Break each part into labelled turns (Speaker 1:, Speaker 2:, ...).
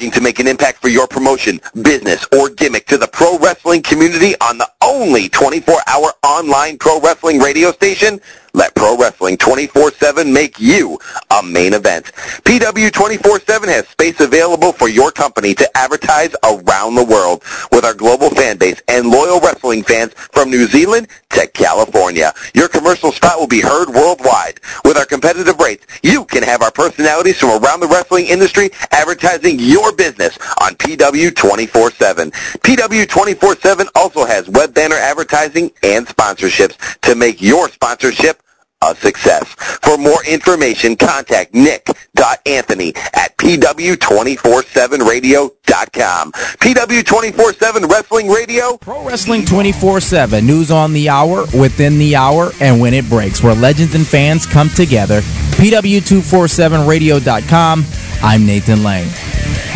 Speaker 1: looking to make an impact for your promotion, business, or gimmick to the pro wrestling community on the only 24-hour online pro wrestling radio station? Let Pro Wrestling 24-7 make you a main event. PW 24-7 has space available for your company to advertise around the world with our global fan base and loyal wrestling fans from New Zealand to California. Your commercial spot will be heard worldwide. With our competitive rates, you can have our personalities from around the wrestling industry advertising your business on PW 24-7. PW 24-7 also has web banner advertising and sponsorships to make your sponsorship a success. For more information, contact nick.anthony at pw247radio.com. PW247 Wrestling Radio.
Speaker 2: Pro Wrestling 24-7. News on the hour, within the hour, and when it breaks. Where legends and fans come together. PW247radio.com. I'm Nathan Lane.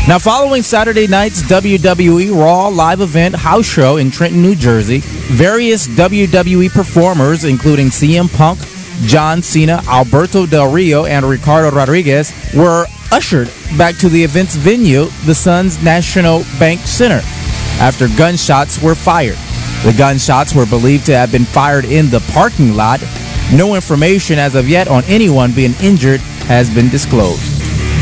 Speaker 2: Now, following Saturday night's WWE Raw live event house show in Trenton, New Jersey, various WWE performers, including CM Punk, John Cena, Alberto Del Rio, and Ricardo Rodriguez were ushered back to the event's venue, the Suns National Bank Center, after gunshots were fired. The gunshots were believed to have been fired in the parking lot. No information as of yet on anyone being injured has been disclosed.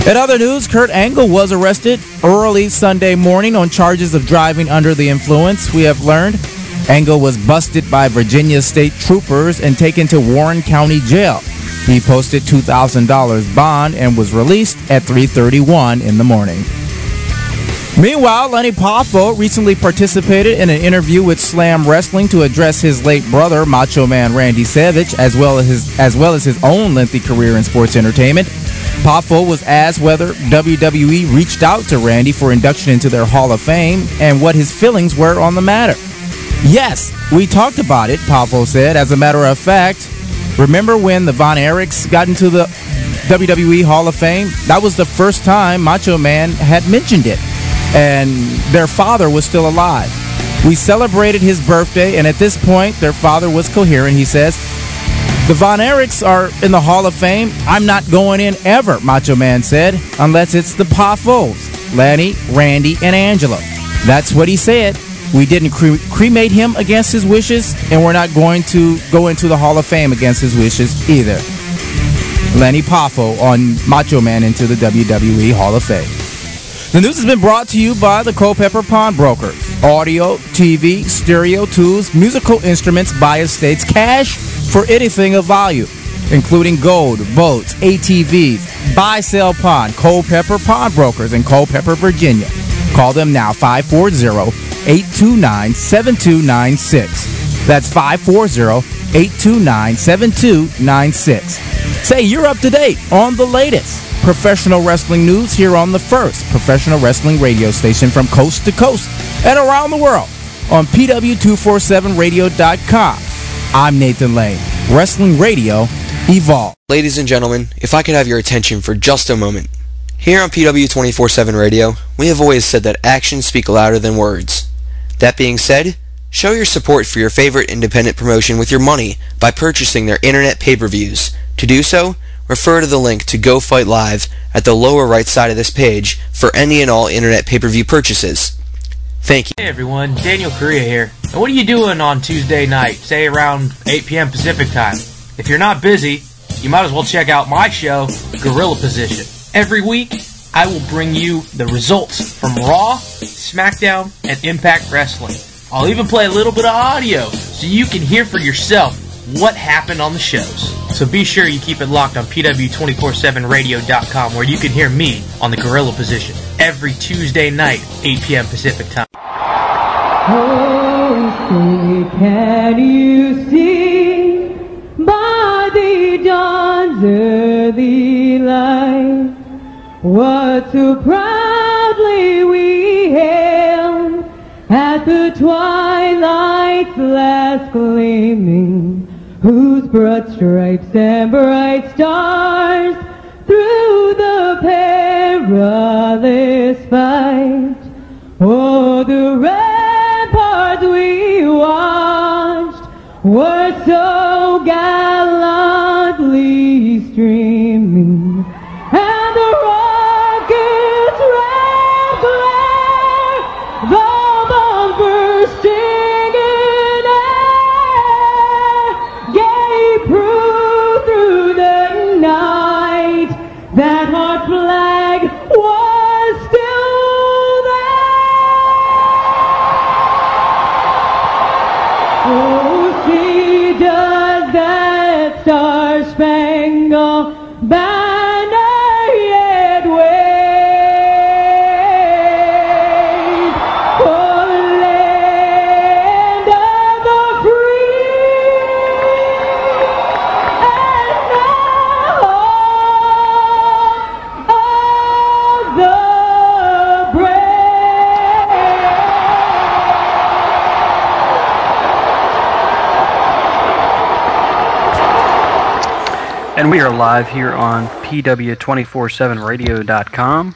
Speaker 2: In other news, Kurt Angle was arrested early Sunday morning on charges of driving under the influence. We have learned Angle was busted by Virginia State troopers and taken to Warren County Jail. He posted $2,000 bond and was released at 3.31 in the morning. Meanwhile, Lenny Poffo recently participated in an interview with Slam Wrestling to address his late brother, Macho Man Randy Savage, as well as his, as well as his own lengthy career in sports entertainment. Poffo was asked whether WWE reached out to Randy for induction into their Hall of Fame and what his feelings were on the matter. Yes, we talked about it, Poffo said. As a matter of fact, remember when the Von Erichs got into the WWE Hall of Fame? That was the first time Macho Man had mentioned it, and their father was still alive. We celebrated his birthday, and at this point, their father was coherent. He says, the Von Erichs are in the Hall of Fame. I'm not going in ever, Macho Man said, unless it's the Poffos, Lenny, Randy, and Angelo. That's what he said. We didn't cre cremate him against his wishes, and we're not going to go into the Hall of Fame against his wishes either. Lenny Poffo on Macho Man into the WWE Hall of Fame. The news has been brought to you by the Culpeper Pawnbrokers. Audio, TV, stereo tools, musical instruments, bio-states, cash for anything of value, including gold, boats, ATVs, buy-sell pawn, Culpeper Pawnbrokers in Culpeper, Virginia. Call them now, 540-829-7296. That's 540-829-7296. Say you're up to date on the latest professional wrestling news here on the first professional wrestling radio station from coast to coast and around the world on PW247radio.com. I'm Nathan Lane. Wrestling Radio, Evolve.
Speaker 3: Ladies and gentlemen, if I could have your attention for just a moment. Here on PW247 Radio, we have always said that actions speak louder than words. That being said, show your support for your favorite independent promotion with your money by purchasing their internet pay-per-views. To do so, refer to the link to Go Fight Live at the lower right side of this page for any and all internet pay-per-view purchases. Thank you.
Speaker 4: Hey everyone, Daniel Correa here. And what are you doing on Tuesday night, say around 8 p.m. Pacific time? If you're not busy, you might as well check out my show, Gorilla Position. Every week, I will bring you the results from Raw, SmackDown, and Impact Wrestling. I'll even play a little bit of audio so you can hear for yourself what happened on the shows. So be sure you keep it locked on PW247radio.com where you can hear me on the Gorilla Position every Tuesday night, 8 p.m. Pacific time.
Speaker 5: Oh, can you see by the dawn's early what so proudly we hailed at the twilight's last gleaming, whose broad stripes and bright stars through the perilous fight. Oh, the ramparts we watched were so gallantly streaming,
Speaker 6: are live here on PW247radio.com.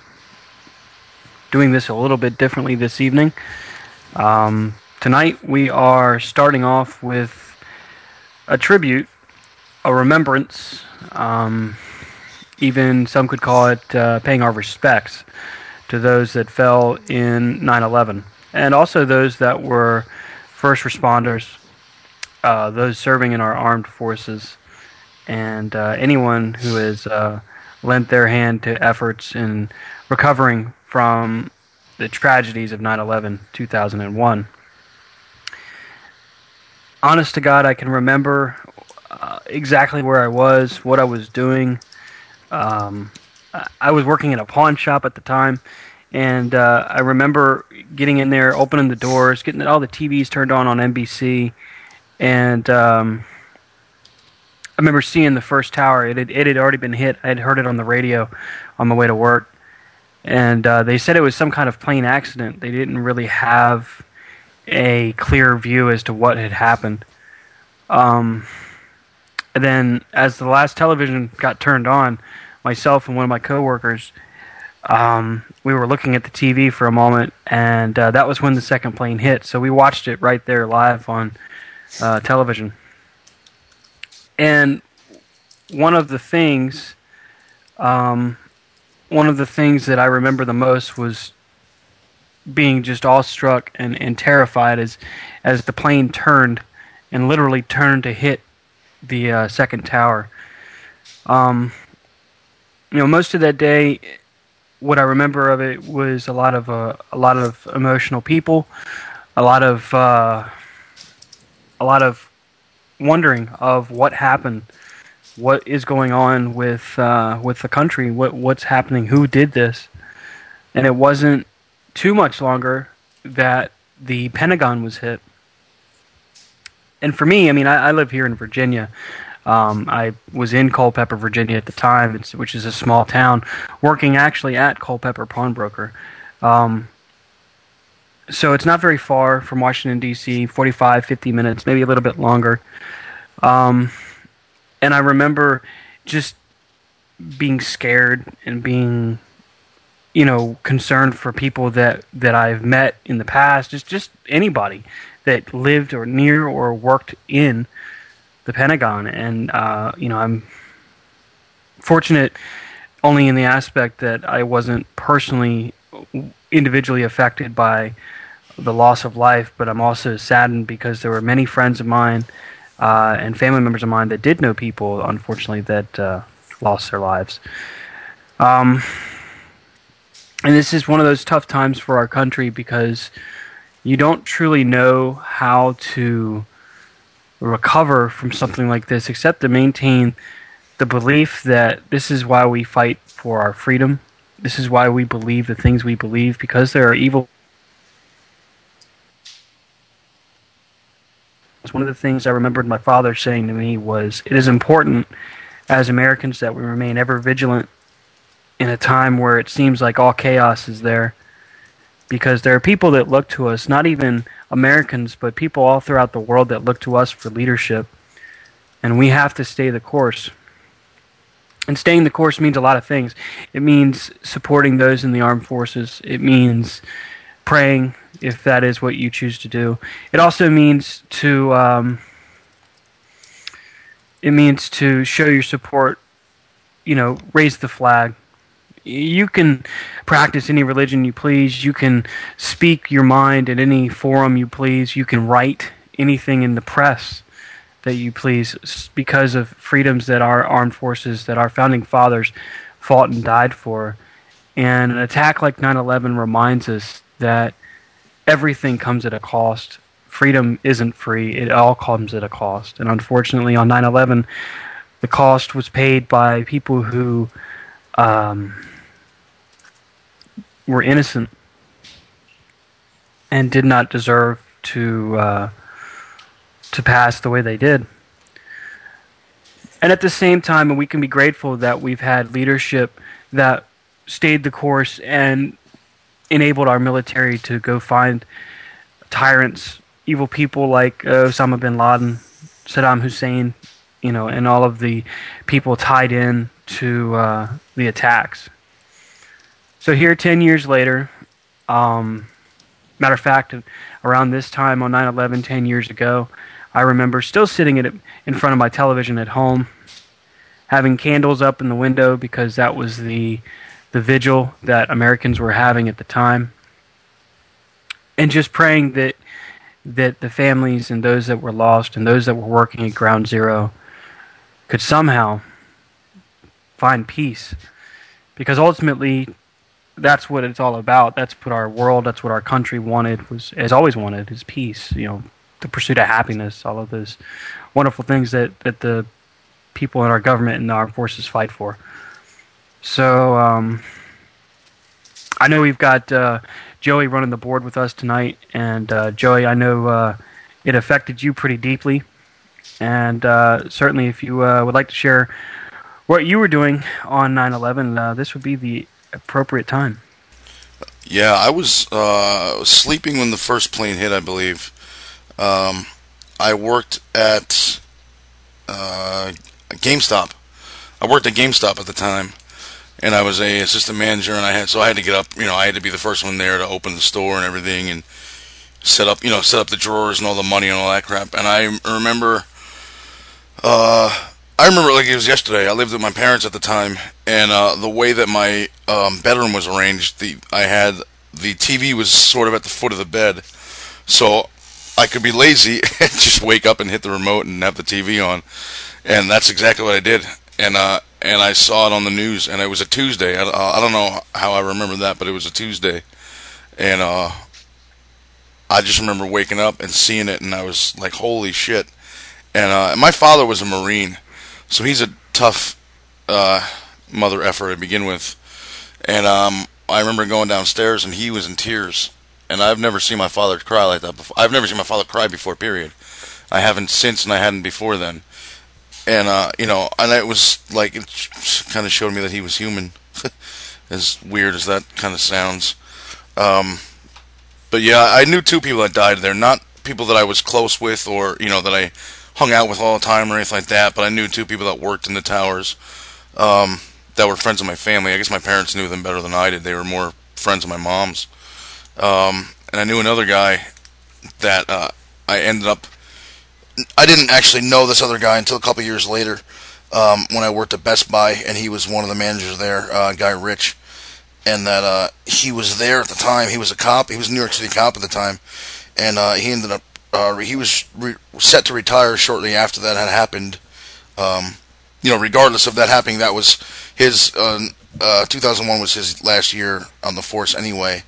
Speaker 6: Doing this a little bit differently this evening. Um, tonight we are starting off with a tribute, a remembrance, um, even some could call it uh, paying our respects to those that fell in 9 11, and also those that were first responders, uh, those serving in our armed forces and uh, anyone who has uh, lent their hand to efforts in recovering from the tragedies of 9 11 2001. Honest to God, I can remember uh, exactly where I was, what I was doing. Um, I- was working in a pawn shop at the time, and uh, I remember getting in there, opening the doors, getting all the TVs turned on on NBC, and. Um, I remember seeing the first tower. It had, it had already been hit. I had heard it on the radio on my way to work. And uh, they said it was some kind of plane accident. They didn't really have a clear view as to what had happened. Um, and then, as the last television got turned on, myself and one of my coworkers, um, we were looking at the TV for a moment, and uh, that was when the second plane hit. So we watched it right there live on uh, television. And one of the things, um, one of the things that I remember the most was being just awestruck and, and terrified as as the plane turned and literally turned to hit the uh, second tower. Um, you know, most of that day, what I remember of it was a lot of uh, a lot of emotional people, a lot of uh, a lot of wondering of what happened, what is going on with uh, with the country, what what's happening, who did this, and it wasn't too much longer that the Pentagon was hit. And for me, I mean, I, I live here in Virginia. Um, I was in Culpeper, Virginia at the time, which is a small town, working actually at Culpeper Pawnbroker. Um, so it's not very far from Washington D.C. 45, 50 minutes, maybe a little bit longer. Um, and I remember just being scared and being, you know, concerned for people that that I've met in the past, just just anybody that lived or near or worked in the Pentagon, and uh, you know, I'm fortunate only in the aspect that I wasn't personally individually affected by the loss of life, but I'm also saddened because there were many friends of mine uh, and family members of mine that did know people, unfortunately, that uh, lost their lives. Um, and this is one of those tough times for our country because you don't truly know how to recover from something like this except to maintain the belief that this is why we fight for our freedom. This is why we believe the things we believe because there are evil one of the things I remembered my father saying to me was it is important as Americans that we remain ever vigilant in a time where it seems like all chaos is there because there are people that look to us, not even Americans, but people all throughout the world that look to us for leadership. And we have to stay the course. And staying the course means a lot of things. It means supporting those in the armed forces. It means praying, if that is what you choose to do. It also means to um, it means to show your support. You know, raise the flag. You can practice any religion you please. You can speak your mind at any forum you please. You can write anything in the press that you please because of freedoms that our armed forces, that our founding fathers fought and died for. And an attack like 9 11 reminds us that everything comes at a cost. Freedom isn't free, it all comes at a cost. And unfortunately, on 9 11, the cost was paid by people who um, were innocent and did not deserve to uh, to pass the way they did. And at the same time, we can be grateful that we've had leadership that stayed the course and enabled our military to go find tyrants, evil people like Osama bin Laden, Saddam Hussein, you know, and all of the people tied in to uh, the attacks. So here, 10 years later, um, matter of fact, around this time on 9 11, 10 years ago, I remember still sitting in, in front of my television at home, having candles up in the window because that was the, the vigil that Americans were having at the time, and just praying that, that the families and those that were lost and those that were working at Ground Zero could somehow find peace. Because ultimately, that's what it's all about. That's what our world, that's what our country wanted, was has always wanted, is peace. You know, the pursuit of happiness, all of those wonderful things that, that the people in our government and our forces fight for. So um, I know we've got uh, Joey running the board with us tonight, and uh, Joey, I know uh, it affected you pretty deeply, and uh, certainly if you uh, would like to share what you were doing on 9/11, uh, this would be the appropriate time.
Speaker 7: Yeah, I was sleeping when the first plane hit, I believe. Um, I worked at GameStop. I worked at GameStop at the time, and I was a assistant manager, and I had so I had to get up. You know, I had to be the first one there to open the store and everything, and set up. You know, set up the drawers and all the money and all that crap. And I remember, uh, I remember like it was yesterday. I lived with my parents at the time, and uh, the way that my um, bedroom was arranged, the I had the TV was sort of at the foot of the bed, so I could be lazy and just wake up and hit the remote and have the TV on, and that's exactly what I did. And uh, and I saw it on the news, and it was a Tuesday. I, I don't know how I remember that, but it was a Tuesday, and uh, I just remember waking up and seeing it, and I was like, "Holy shit!" And uh, my father was a Marine, so he's a tough uh, mother effer to begin with. And um, I remember going downstairs, and he was in tears. And I've never seen my father cry like that before. I've never seen my father cry before. Period. I haven't since, and I hadn't before then. And uh, you know, and it was like it kind of showed me that he was human. as weird as that kind of sounds. Um, but yeah, I knew two people that died there. Not people that I was close with, or you know, that I hung out with all the time or anything like that. But I knew two people that worked in the towers um, that were friends of my family. I guess my parents knew them better than I did. They were more friends of my mom's. Um, and I knew another guy that uh, I ended up. I didn't actually know this other guy until a couple years later um, when I worked at Best Buy, and he was one of the managers there, uh, guy Rich, and that uh, he was there at the time. He was a cop. He was a New York City cop at the time, and uh, he ended up. Uh, he was re- set to retire shortly after that had happened. Um, you know, regardless of that happening, that was his. Uh, uh, 2001 was his last year on the force anyway.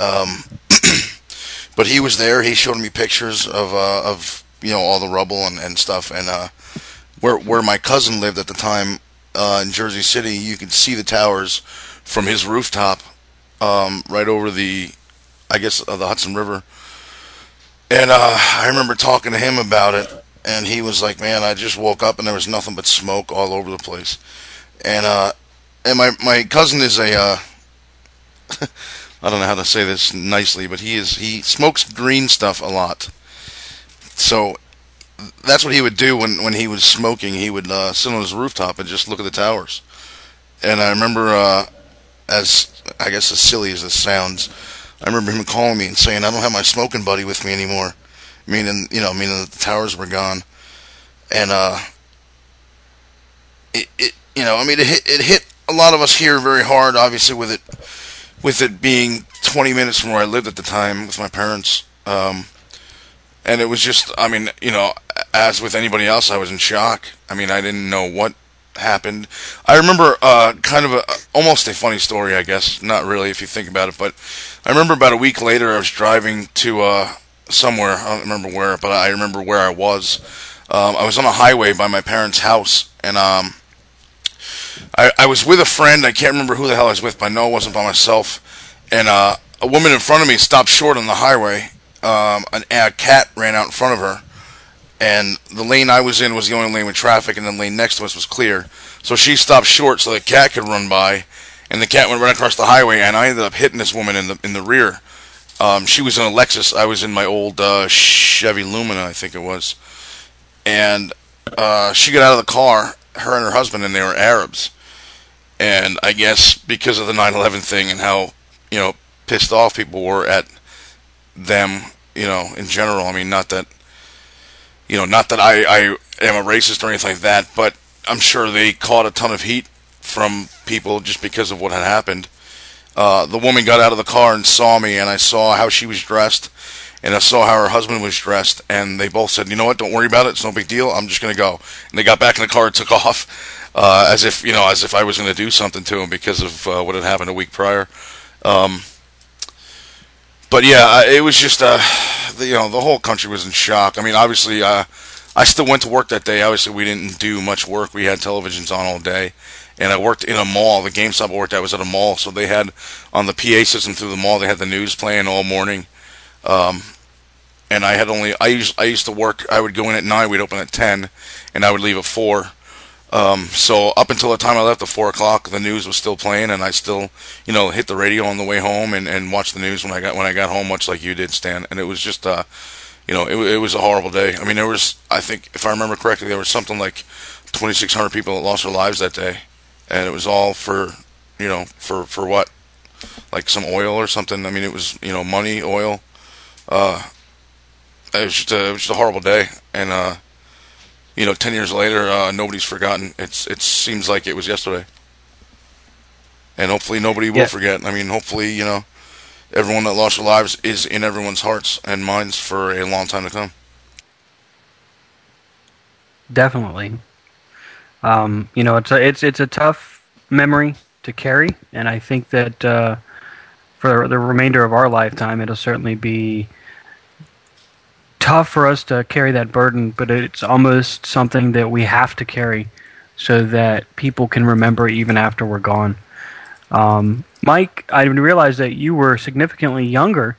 Speaker 7: Um, but he was there. He showed me pictures of of you know all the rubble and, and stuff, and uh, where where my cousin lived at the time uh, in Jersey City, you could see the towers from his rooftop, um, right over the, I guess, uh, the Hudson River. And uh, I remember talking to him about it, and he was like, "Man, I just woke up and there was nothing but smoke all over the place." And uh, and my my cousin is a uh, I don't know how to say this nicely, but he is he smokes green stuff a lot. So that's what he would do when when he was smoking. He would uh, sit on his rooftop and just look at the towers. And I remember, uh, as I guess as silly as this sounds, I remember him calling me and saying, "I don't have my smoking buddy with me anymore," meaning you know, meaning that the towers were gone. And uh, it, it you know, I mean, it hit, it hit a lot of us here very hard, obviously with it with it being 20 minutes from where I lived at the time with my parents. Um, and it was just, I mean, you know, as with anybody else, I was in shock. I mean, I didn't know what happened. I remember uh, kind of a, almost a funny story, I guess. Not really, if you think about it, but I remember about a week later, I was driving to uh, somewhere. I don't remember where, but I remember where I was. Um, I was on a highway by my parents' house, and um, I, I was with a friend. I can't remember who the hell I was with, but I know I wasn't by myself. And uh, a woman in front of me stopped short on the highway. Um, an, a cat ran out in front of her, and the lane I was in was the only lane with traffic, and the lane next to us was clear. So she stopped short so the cat could run by, and the cat went right across the highway, and I ended up hitting this woman in the in the rear. Um, she was in a Lexus. I was in my old uh, Chevy Lumina, I think it was, and uh, she got out of the car, her and her husband, and they were Arabs. And I guess because of the 9/11 thing and how you know pissed off people were at them, you know, in general. I mean, not that you know, not that I, I am a racist or anything like that, but I'm sure they caught a ton of heat from people just because of what had happened. Uh, the woman got out of the car and saw me, and I saw how she was dressed, and I saw how her husband was dressed, and they both said, "You know what? Don't worry about it. It's no big deal. I'm just going to go." And they got back in the car and took off, uh, as if you know, as if I was going to do something to him because of uh, what had happened a week prior. Um, but yeah, it was just uh, the, you know the whole country was in shock. I mean, obviously, uh, I still went to work that day. Obviously, we didn't do much work. We had televisions on all day, and I worked in a mall. The GameStop I worked at was at a mall, so they had on the PA system through the mall. They had the news playing all morning. Um, and I had only I used I used to work. I would go in at nine. We'd open at ten, and I would leave at four. Um, so up until the time I left at four o'clock, the news was still playing, and I still, you know, hit the radio on the way home and, and watched the news when I got when I got home, much like you did, Stan. And it was just, uh, you know, it, it was a horrible day. I mean, there was, I think, if I remember correctly, there was something like 2,600 people that lost their lives that day, and it was all for, you know, for for what, like some oil or something. I mean, it was, you know, money, oil. Uh, it was just a, it was just a horrible day, and uh, you know, ten years later, uh, nobody's forgotten. It's it seems like it was yesterday, and hopefully nobody will
Speaker 6: Yeah.
Speaker 7: forget. I mean, hopefully, you know, everyone that lost their lives is in everyone's hearts and minds for a long time to come.
Speaker 6: Definitely. Um, you know, it's a it's it's a tough memory to carry, and I think that uh, for the remainder of our lifetime, it'll certainly be tough for us to carry that burden. But it's almost something that we have to carry, so that people can remember even after we're gone. Um, Mike, I didn't realize that you were significantly younger,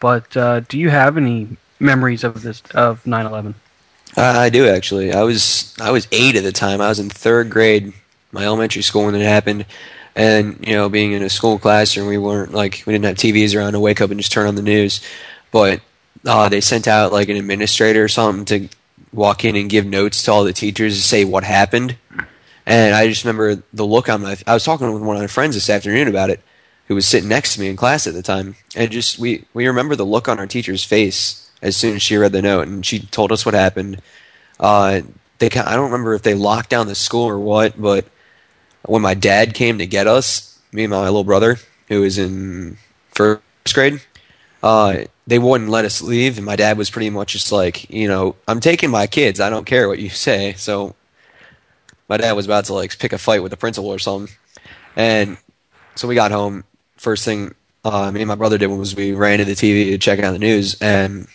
Speaker 6: but uh, do you have any memories of this of 9/11?
Speaker 3: Uh, I do actually. I was I was eight at the time. I was in third grade, my elementary school when it happened, and you know, being in a school classroom, we weren't like we didn't have TVs around to wake up and just turn on the news, but uh, they sent out like an administrator or something to walk in and give notes to all the teachers to say what happened, and I just remember the look on my. I was talking with one of my friends this afternoon about it, who was sitting next to me in class at the time, and just we we remember the look on our teacher's face as soon as she read the note and she told us what happened. Uh, they I don't remember if they locked down the school or what, but when my dad came to get us, me and my little brother, who was in first grade, uh, they wouldn't let us leave, and my dad was pretty much just like, you know, I'm taking my kids. I don't care what you say. So my dad was about to like pick a fight with the principal or something, and so we got home. First thing uh, me and my brother did was we ran to the TV to check out the news, and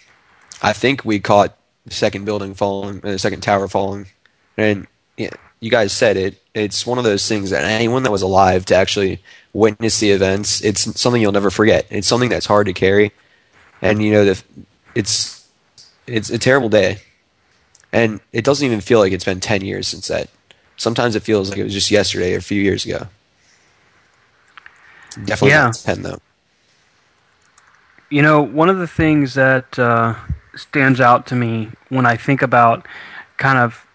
Speaker 3: I think we caught the second building falling, uh, the second tower falling, and yeah, you guys said it. It's one of those things that anyone that was alive to actually witness the events, it's something you'll never forget. It's something that's hard to carry, and you know the, it's it's a terrible day, and it doesn't even feel like it's been ten years since that. Sometimes it feels like it was just yesterday or a few years ago. Definitely
Speaker 6: Yeah.
Speaker 3: ten though.
Speaker 6: You know, one of the things that uh, stands out to me when I think about kind of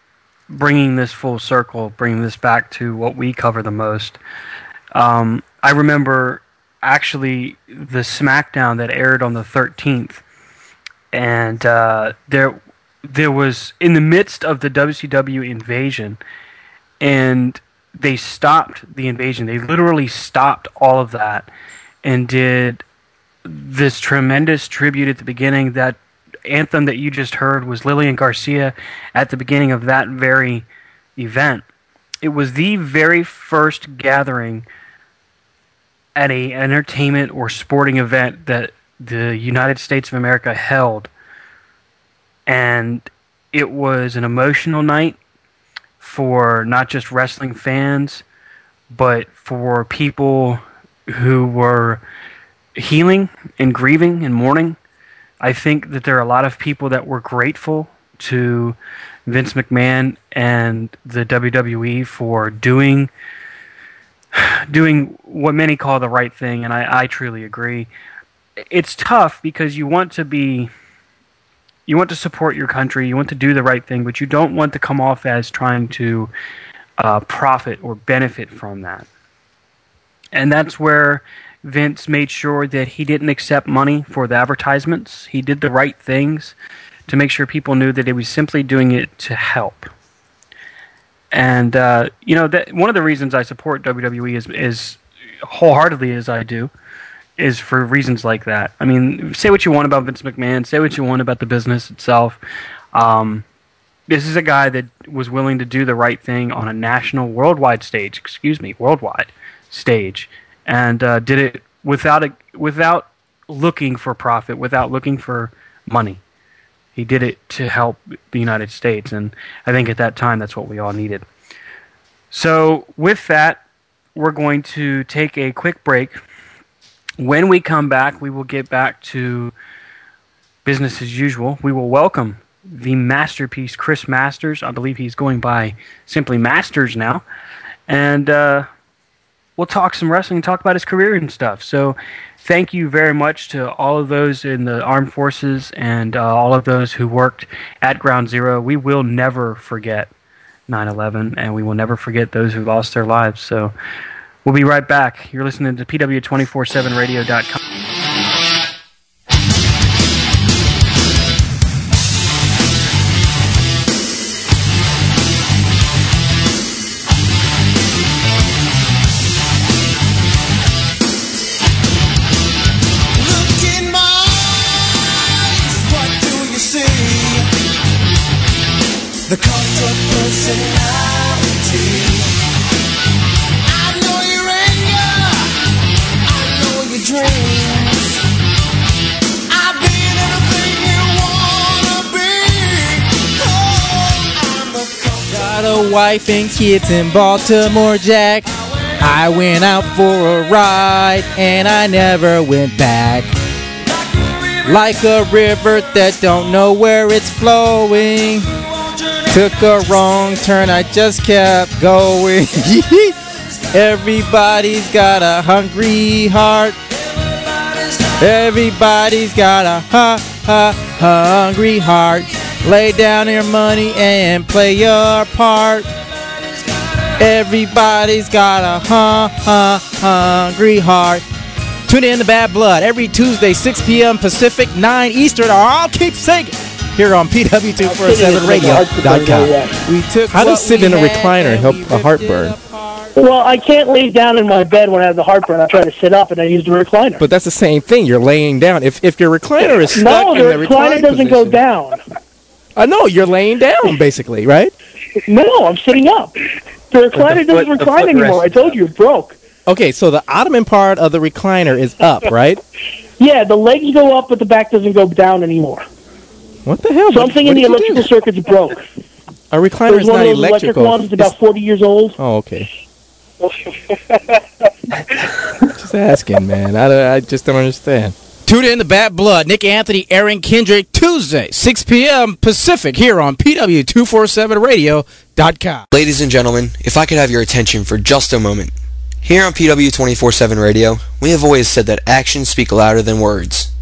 Speaker 6: bringing this full circle, bringing this back to what we cover the most, um, I remember actually the SmackDown that aired on the 13th, and uh, there there was in the midst of the WCW invasion, and they stopped the invasion. They literally stopped all of that and did this tremendous tribute at the beginning. That anthem that you just heard was Lillian Garcia at the beginning of that very event. It was the very first gathering at a entertainment or sporting event that the United States of America held, and it was an emotional night for not just wrestling fans, but for people who were healing and grieving and mourning. I think that there are a lot of people that were grateful to Vince McMahon and the WWE for doing doing what many call the right thing, and I, I truly agree. It's tough because you want to be you want to support your country, you want to do the right thing, but you don't want to come off as trying to uh, profit or benefit from that. And that's where Vince made sure that he didn't accept money for the advertisements. He did the right things to make sure people knew that he was simply doing it to help. And uh, you know that one of the reasons I support WWE is is wholeheartedly as I do is for reasons like that. I mean, say what you want about Vince McMahon, say what you want about the business itself. Um, this is a guy that was willing to do the right thing on a national, worldwide stage. Excuse me, worldwide stage, and uh, did it without a without looking for profit, without looking for money. He did it to help the United States, and I think at that time that's what we all needed. So, with that, we're going to take a quick break. When we come back, we will get back to business as usual. We will welcome the masterpiece Chris Masters. I believe he's going by simply Masters now. And uh, we'll talk some wrestling, talk about his career and stuff. So, thank you very much to all of those in the armed forces and uh, all of those who worked at Ground Zero. We will never forget 9 11, and we will never forget those who lost their lives. So, we'll be right back. You're listening to PW247radio.com.
Speaker 2: wife and kids in Baltimore, Jack. I went out for a ride and I never went back. Like a river that don't know where it's flowing. Took a wrong turn, I just kept going. Everybody's got a hungry heart. Everybody's got a ha ha hungry heart. Lay down your money and play your part. Everybody's got a ha ha hungry heart. Tune in to Bad Blood every Tuesday, 6 p.m. Pacific, 9 Eastern, or I'll keep singing here on PW247Radio.com. We took
Speaker 8: How does
Speaker 2: what
Speaker 8: sitting in a recliner help a heartburn?
Speaker 9: Well, I can't lay down in my bed when I have the heartburn. I try to sit up and I use the recliner.
Speaker 8: But that's the same thing. You're laying down. If if your recliner is stuck
Speaker 9: no,
Speaker 8: in
Speaker 9: the
Speaker 8: the
Speaker 9: recliner doesn't go down.
Speaker 8: I know you're laying down basically, right?
Speaker 9: No, I'm sitting up. The recliner
Speaker 4: foot-
Speaker 9: doesn't recline anymore. I told you it broke.
Speaker 8: Okay, so the ottoman part of the recliner is up, right?
Speaker 9: Yeah, the legs go up, but the back doesn't go down anymore.
Speaker 8: What the hell?
Speaker 9: Something
Speaker 8: what,
Speaker 9: in the
Speaker 8: what did you
Speaker 9: electrical
Speaker 8: do?
Speaker 9: circuits broke.
Speaker 8: A recliner
Speaker 9: There's
Speaker 8: is
Speaker 9: one
Speaker 8: not
Speaker 9: of those electric
Speaker 8: electrical.
Speaker 9: ones that's about 40 years old.
Speaker 8: oh, okay. Just asking, man. I, I just don't understand.
Speaker 2: Tune in to Bad Blood, Nick Anthony, Aaron Kendrick, Tuesday, 6 p.m. Pacific, here on PW247Radio.com.
Speaker 3: Ladies and gentlemen, if I could have your attention for just a moment. Here on PW247 Radio, we have always said that actions speak louder than words.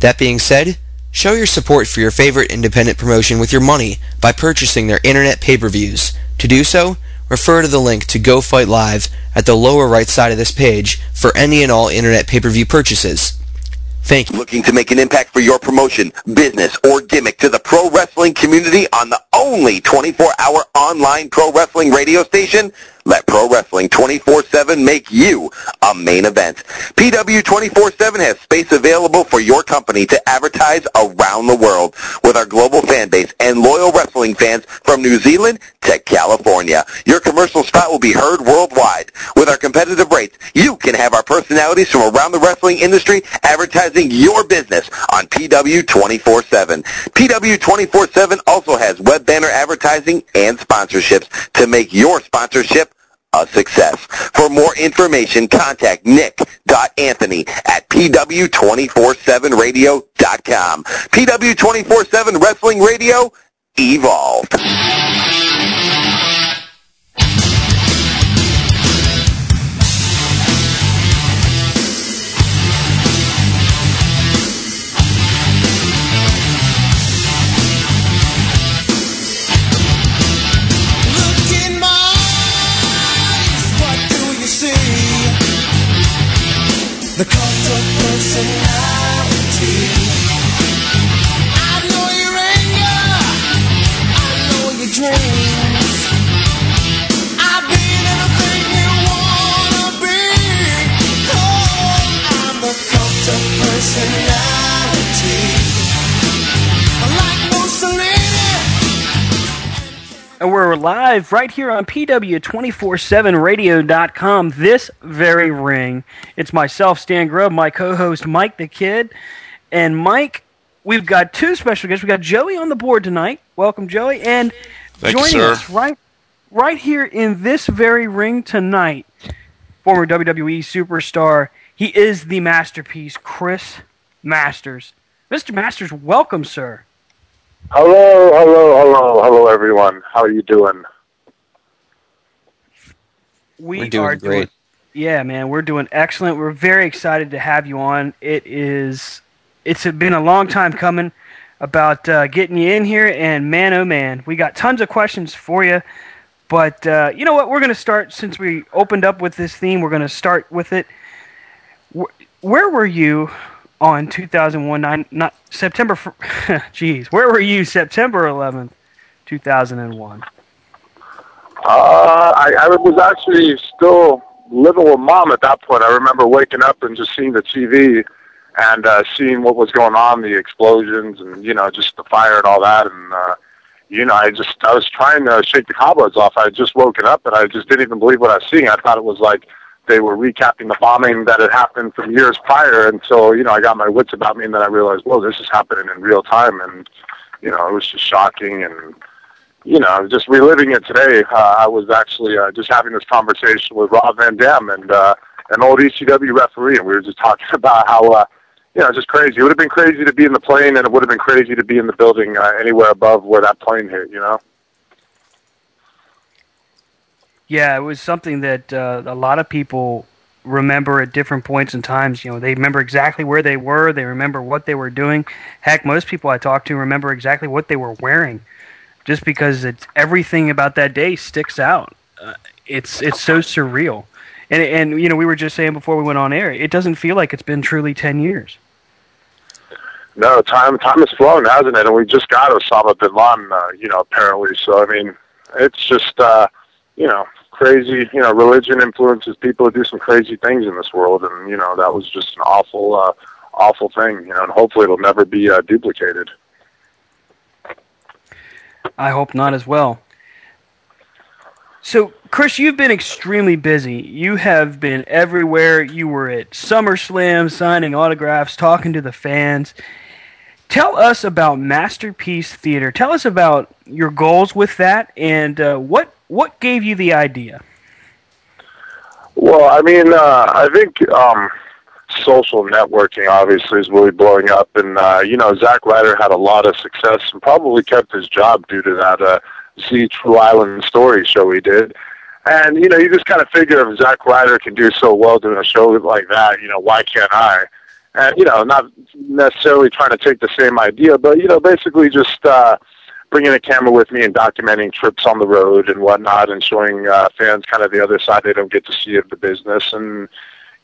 Speaker 3: That being said, show your support for your favorite independent promotion with your money by purchasing their internet pay-per-views. To do so, refer to the link to Go Fight Live at the lower right side of this page for any and all internet pay-per-view purchases. Thank you.
Speaker 1: Looking to make an impact for your promotion, business, or gimmick to the pro wrestling community on the only 24-hour online pro wrestling radio station? Let Pro Wrestling 24-7 make you a main event. PW 24-7 has space available for your company to advertise around the world with our global fan base and loyal wrestling fans from New Zealand to California. Your commercial spot will be heard worldwide. With our competitive rates, you can have our personalities from around the wrestling industry advertising your business on PW 24-7. PW 24-7 also has web banner advertising and sponsorships to make your sponsorship a success. For more information, contact nick.anthony at pw247radio.com. PW247 Wrestling Radio, evolved.
Speaker 6: And we're live right here on PW247radio.com this very ring. It's myself, Stan Grubb, my co host, Mike the Kid. And Mike, we've got two special guests. We've got Joey on the board tonight. Welcome, Joey. And
Speaker 7: Thank you,
Speaker 6: joining
Speaker 7: sir.
Speaker 6: us right, right here in this very ring tonight, former WWE superstar. He is the masterpiece, Chris Masters. Mr. Masters, welcome, sir.
Speaker 10: Hello, hello, hello, hello, everyone. How are you doing?
Speaker 6: We
Speaker 3: We're doing
Speaker 6: are
Speaker 3: great.
Speaker 6: doing yeah, man, we're doing excellent. We're very excited to have you on. It is it's been a long time coming about uh, getting you in here, and man, oh man, we got tons of questions for you. But uh, you know what? We're going to start since we opened up with this theme. We're going to start with it. Wh- Where were you on 2001? Nine, not September. Jeez, where were you September 11th, 2001?
Speaker 10: Uh, I, I was actually still living with mom at that point. I remember waking up and just seeing the TV and uh, seeing what was going on, the explosions, and you know, just the fire and all that. And uh, you know, I just I was trying to shake the cobwebs off. I had just woken up and I just didn't even believe what I was seeing. I thought it was like they were recapping the bombing that had happened from years prior. And so, you know, I got my wits about me, and then I realized, whoa, this is happening in real time. And you know, it was just shocking and you know, just reliving it today. Uh, I was actually uh, just having this conversation with Rob Van Dam and uh, an old ECW referee, and we were just talking about how, uh, you know, just crazy. It would have been crazy to be in the plane, and it would have been crazy to be in the building uh, anywhere above where that plane hit. You know.
Speaker 6: Yeah, it was something that uh, a lot of people remember at different points in times. You know, they remember exactly where they were. They remember what they were doing. Heck, most people I talk to remember exactly what they were wearing, just because it's everything about that day sticks out. Uh, it's it's so surreal, and and you know we were just saying before we went on air, it doesn't feel like it's been truly ten years.
Speaker 10: No, time time has flown, hasn't it? And we just got Osama bin Laden, uh, you know, apparently. So I mean, it's just uh, you know crazy. You know, religion influences people to do some crazy things in this world, and you know that was just an awful, uh, awful thing. You know, and hopefully it'll never be uh, duplicated.
Speaker 6: I hope not as well. So, Chris, you've been extremely busy. You have been everywhere. You were at SummerSlam signing autographs, talking to the fans. Tell us about Masterpiece Theater. Tell us about your goals with that and uh, what what gave you the idea.
Speaker 10: Well, I mean, uh, I think um, social networking obviously is really blowing up, and uh, you know, Zack Ryder had a lot of success and probably kept his job due to that uh, Z True Island Story show he did. And you know, you just kind of figure if Zack Ryder can do so well doing a show like that, you know, why can't I? And you know, not necessarily trying to take the same idea, but you know, basically just. uh bringing a camera with me and documenting trips on the road and whatnot and showing uh, fans kind of the other side they don't get to see of the business. And,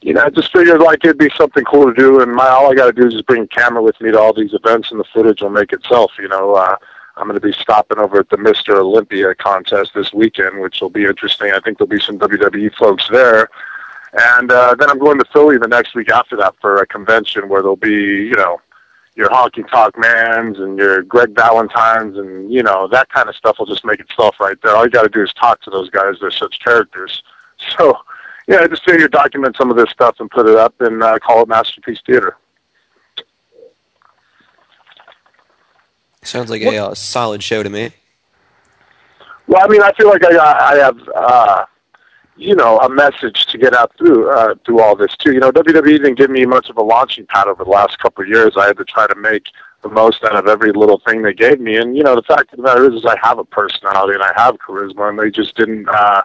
Speaker 10: you know, I just figured like it'd be something cool to do. And my, all I got to do is just bring a camera with me to all these events and the footage will make itself, you know. Uh, I'm going to be stopping over at the Mr. Olympia contest this weekend, which will be interesting. I think there'll be some WWE folks there. And uh, then I'm going to Philly the next week after that for a convention where there'll be, you know, your Honky Tonk Mans and your Greg Valentines and, you know, that kind of stuff will just make itself right there. All you got to do is talk to those guys. They're such characters. So, yeah, I just figured document some of this stuff and put it up and uh, call it Masterpiece Theater.
Speaker 3: Sounds like a uh, solid show to me.
Speaker 10: Well, I mean, I feel like I, I have, uh, you know, a message to get out through uh, through all this too. You know, WWE didn't give me much of a launching pad over the last couple of years. I had to try to make the most out of every little thing they gave me. And you know, the fact of the matter is, is I have a personality and I have charisma, and they just didn't uh,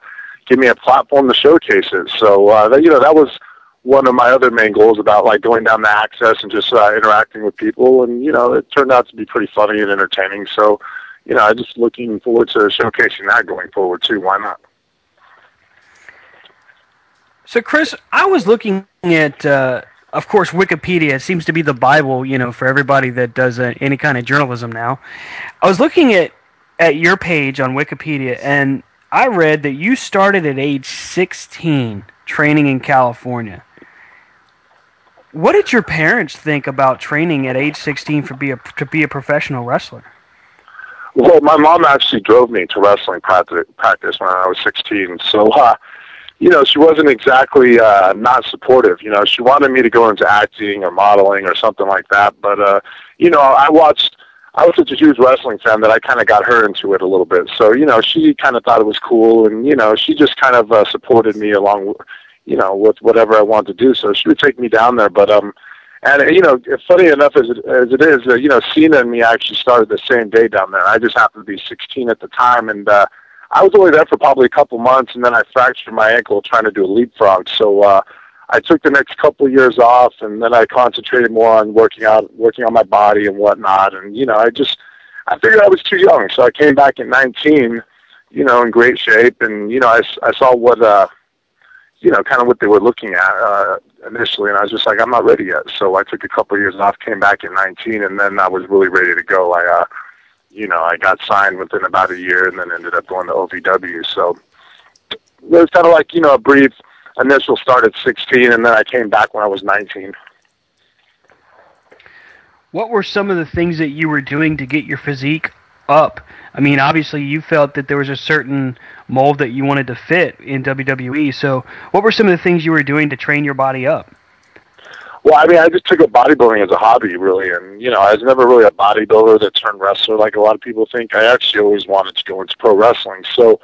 Speaker 10: give me a platform to showcase it. So uh, that, you know, that was one of my other main goals about like going down the access and just uh, interacting with people. And you know, it turned out to be pretty funny and entertaining. So, you know, I'm just looking forward to showcasing that going forward too. Why not?
Speaker 6: So, Chris, I was looking at, uh, of course, Wikipedia. It seems to be the Bible, you know, for everybody that does uh, any kind of journalism now. I was looking at at your page on Wikipedia, and I read that you started at age 16 training in California. What did your parents think about training at age 16 for be a to be a professional wrestler?
Speaker 10: Well, my mom actually drove me to wrestling practice, when I was 16. So, uh, you know, she wasn't exactly uh, not supportive. You know, she wanted me to go into acting or modeling or something like that. But, uh, you know, I watched. I was such a huge wrestling fan that I kind of got her into it a little bit. So, you know, she kind of thought it was cool, and you know, she just kind of uh, supported me along, you know, with whatever I wanted to do. So she would take me down there. But um, and you know, funny enough as it, as it is, uh, you know, Cena and me actually started the same day down there. I just happened to be 16 at the time, and uh, I was only there for probably a couple months, and then I fractured my ankle trying to do a leapfrog. So uh, I took the next couple years off, and then I concentrated more on working out, working on my body and whatnot. And you know, I just I figured I was too young, so I came back at 19, you know, in great shape, and you know, I, I saw what. uh you know, kind of what they were looking at uh, initially, and I was just like, I'm not ready yet. So I took a couple years off, came back at 19, and then I was really ready to go. I, uh, you know, I got signed within about a year, and then ended up going to OVW. So it was kind of like you know a brief initial start at 16, and then I came back when I was 19.
Speaker 6: What were some of the things that you were doing to get your physique up? I mean, obviously, you felt that there was a certain mold that you wanted to fit in WWE. So, what were some of the things you were doing to train your body up?
Speaker 10: Well, I mean, I just took up bodybuilding as a hobby, really, and you know, I was never really a bodybuilder that turned wrestler like a lot of people think. I actually always wanted to go into pro wrestling, so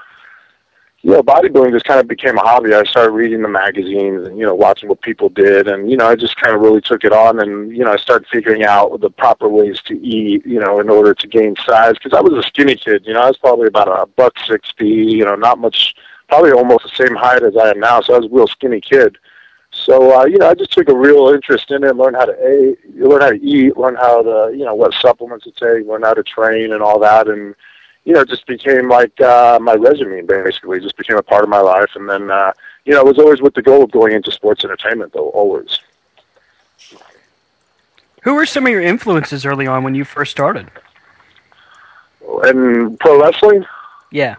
Speaker 10: you know, bodybuilding just kind of became a hobby. I started reading the magazines and you know, watching what people did, and you know, I just kind of really took it on, and you know, I started figuring out the proper ways to eat, you know, in order to gain size. Because I was a skinny kid, you know, I was probably about a buck sixty, you know, not much, probably almost the same height as I am now. So I was a real skinny kid. So uh, you know, I just took a real interest in it, learn how to eat, learn how to eat, learn how to you know what supplements to take, learn how to train and all that, and you know, it just became like uh, my resume basically. It just became a part of my life, and then uh, you know, it was always with the goal of going into sports entertainment, though always.
Speaker 6: Who were some of your influences early on when you first started?
Speaker 10: And pro wrestling,
Speaker 6: Yeah.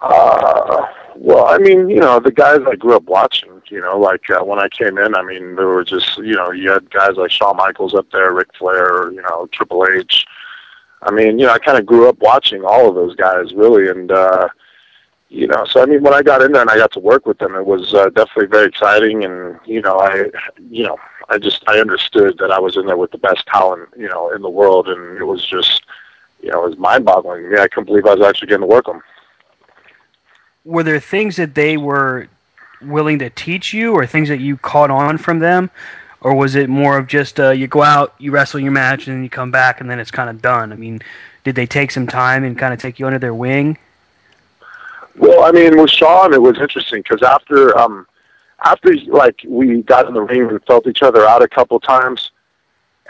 Speaker 10: Uh, well, I mean, you know, the guys I grew up watching, you know, like uh, when I came in, I mean, there were just, you know, you had guys like Shawn Michaels up there, Ric Flair, you know, Triple H. I mean, you know, I kind of grew up watching all of those guys, really, and, uh, you know, so I mean, when I got in there and I got to work with them, it was uh, definitely very exciting, and you know, I, you know, I just I understood that I was in there with the best talent, you know, in the world, and it was just, you know, it was mind-boggling me. I couldn't believe I was actually getting to work them.
Speaker 6: Were there things that they were willing to teach you, or things that you caught on from them, or was it more of just uh, you go out, you wrestle your match, and then you come back, and then it's kind of done? I mean, did they take some time and kind of take you under their wing?
Speaker 10: Well, I mean, with Shawn, it was interesting because after, um, after like we got in the ring and felt each other out a couple times,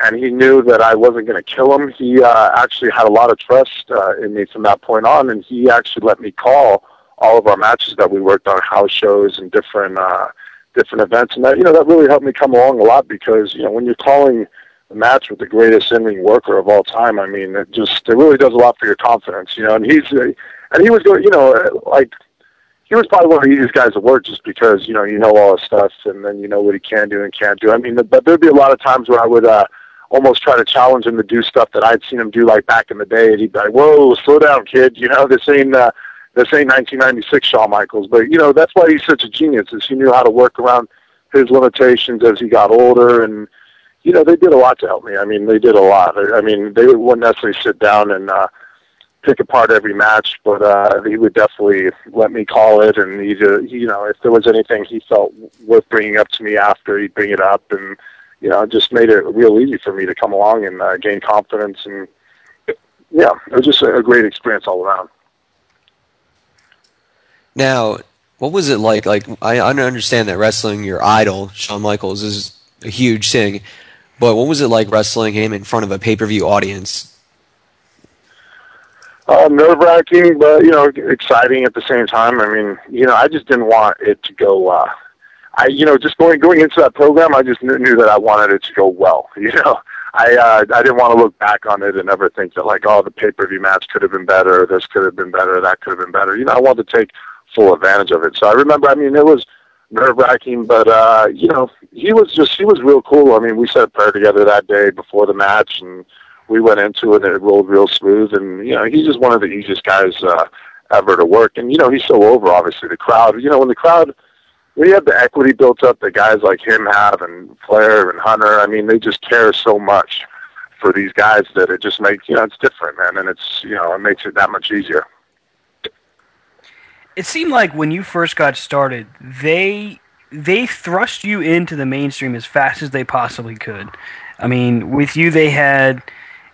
Speaker 10: and he knew that I wasn't going to kill him. He uh, actually had a lot of trust uh, in me from that point on, and he actually let me call all of our matches that we worked on, house shows and different uh, different events, and that you know that really helped me come along a lot because you know when you're calling a match with the greatest in-ring worker of all time. I mean, it just it really does a lot for your confidence, you know. And he's uh, and he was going, you know, uh, like he was probably one of the easiest guys to work just because you know you know all his stuff and then you know what he can do and can't do. I mean, but there'd be a lot of times where I would uh, almost try to challenge him to do stuff that I'd seen him do like back in the day, and he'd be like, "Whoa, slow down, kid! You know this ain't uh, this ain't 1996 Shawn Michaels." But you know that's why he's such a genius is he knew how to work around his limitations as he got older and you know, they did a lot to help me. I mean, they did a lot. I mean, they wouldn't necessarily sit down and uh, pick apart every match, but uh, he would definitely let me call it. And he, you know, if there was anything he felt worth bringing up to me after, he'd bring it up, and you know, just made it real easy for me to come along and uh, gain confidence. And yeah, it was just a, a great experience all around.
Speaker 3: Now, what was it like? Like, I understand that wrestling your idol, Shawn Michaels, is a huge thing. But what was it like wrestling him in front of a pay per view audience?
Speaker 10: Uh, nerve wracking, but you know, exciting at the same time. I mean, you know, I just didn't want it to go. Uh, I, you know, just going going into that program, I just knew, knew that I wanted it to go well. You know, I uh, I didn't want to look back on it and ever think that like, oh, the pay per view match could have been better, this could have been better, that could have been better. You know, I wanted to take full advantage of it. So I remember, I mean, it was nerve wracking, but uh, you know, he was just he was real cool. I mean, we said prayer together that day before the match, and we went into it, and it rolled real smooth. And you know, he's just one of the easiest guys uh, ever to work. And you know, he's so over. Obviously, the crowd. You know, when the crowd. You have the equity built up that guys like him have, and Flair and Hunter, I mean, they just care so much for these guys that it just makes you know it's different, man, and it's you know it makes it that much easier
Speaker 6: it seemed like when you first got started, they they thrust you into the mainstream as fast as they possibly could. I mean, with you, they had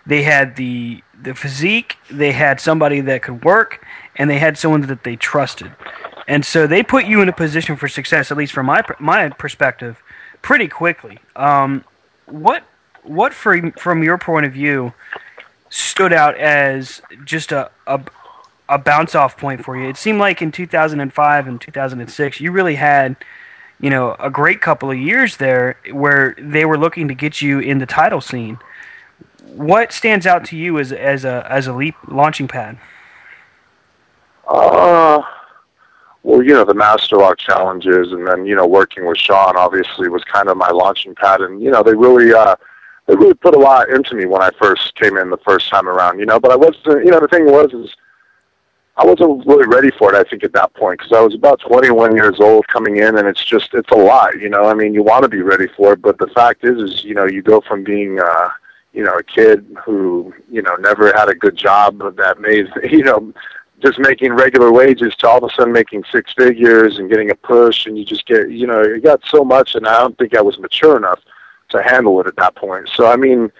Speaker 6: they had the the physique, they had somebody that could work, and they had someone that they trusted, and so they put you in a position for success. At least from my my perspective, pretty quickly. Um, what what from from your point of view stood out as just a, a a bounce off point for you. It seemed like in 2005 and 2006, you really had, you know, a great couple of years there where they were looking to get you in the title scene. What stands out to you as as a as a leap launching pad?
Speaker 10: Uh, well, you know, the Master Lock challenges, and then you know, working with Shawn obviously was kind of my launching pad, and you know, they really. uh they really put a lot into me when I first came in the first time around, you know. But I wasn't, you know, the thing was is I wasn't really ready for it. I think at that point because I was about 21 years old coming in, and it's just it's a lot. You know, I mean, you want to be ready for it, but the fact is, is you know, you go from being, uh, you know, a kid who you know never had a good job that made you know just making regular wages to all of a sudden making six figures and getting a push, and you just get you know you got so much, and I don't think I was mature enough to handle it at that point. So I mean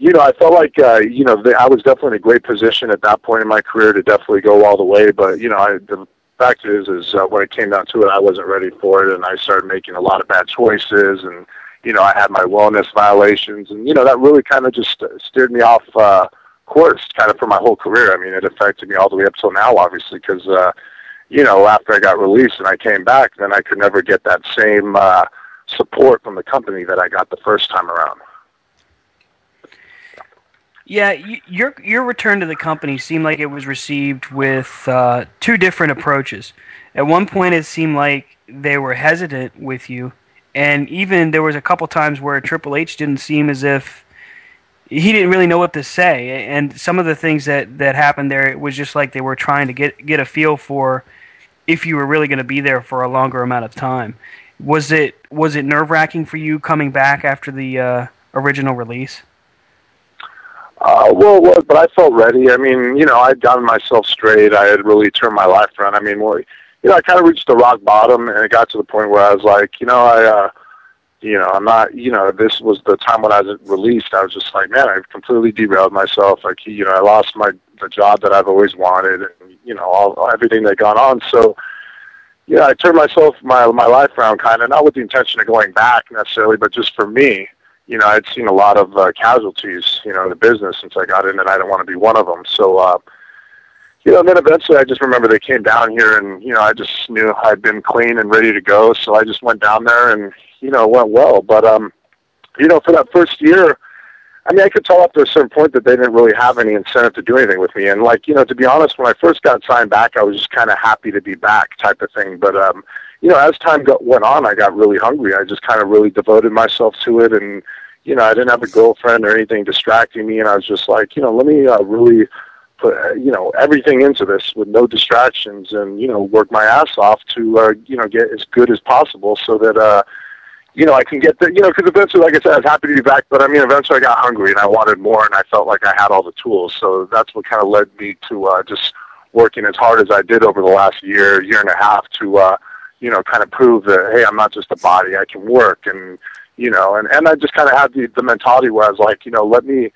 Speaker 10: you know, I felt like uh, you know I was definitely in a great position at that point in my career to definitely go all the way. But you know, I, the fact is, is uh, when it came down to it, I wasn't ready for it, and I started making a lot of bad choices, and you know, I had my wellness violations, and you know, that really kind of just steered me off uh, course, kind of for my whole career. I mean, it affected me all the way up till now, obviously, because uh, you know, after I got released and I came back, then I could never get that same uh, support from the company that I got the first time around.
Speaker 6: Yeah, your your return to the company seemed like it was received with uh, two different approaches. At one point, it seemed like they were hesitant with you, and even there was a couple times where Triple H didn't seem as if he didn't really know what to say. And some of the things that that happened there, it was just like they were trying to get get a feel for if you were really going to be there for a longer amount of time. Was it was it nerve wracking for you coming back after the uh, original release?
Speaker 10: Uh, well, was, but I felt ready. I mean, you know, I'd gotten myself straight. I had really turned my life around. I mean, well, you know, I kind of reached the rock bottom, and it got to the point where I was like, you know, I, uh, you know, I'm not, you know, this was the time when I was released. I was just like, man, I've completely derailed myself. Like, you know, I lost my the job that I've always wanted, and you know, all everything that gone on. So, yeah, I turned myself my my life around, kind of not with the intention of going back necessarily, but just for me you know, I'd seen a lot of uh, casualties, you know, in the business since I got in, and I didn't want to be one of them. So, uh, you know, and then eventually I just remember they came down here, and you know, I just knew I'd been clean and ready to go, so I just went down there, and you know, it went well. But um, you know, for that first year, I mean, I could tell up to a certain point that they didn't really have any incentive to do anything with me. And like, you know, to be honest, when I first got signed back, I was just kind of happy to be back, type of thing. But um, you know, as time got, went on, I got really hungry. I just kind of really devoted myself to it, and you know, I didn't have a girlfriend or anything distracting me, and I was just like, you know, let me uh, really put uh, you know everything into this with no distractions, and you know, work my ass off to uh, you know get as good as possible, so that uh, you know I can get there. You know, because eventually, like I said, I was happy to be back, but I mean, eventually, I got hungry and I wanted more, and I felt like I had all the tools. So that's what kind of led me to uh, just working as hard as I did over the last year, year and a half to. Uh, you know, kind of prove that hey, I'm not just a body, I can work, and you know, and and I just kind of had the the mentality where I was like, you know, let me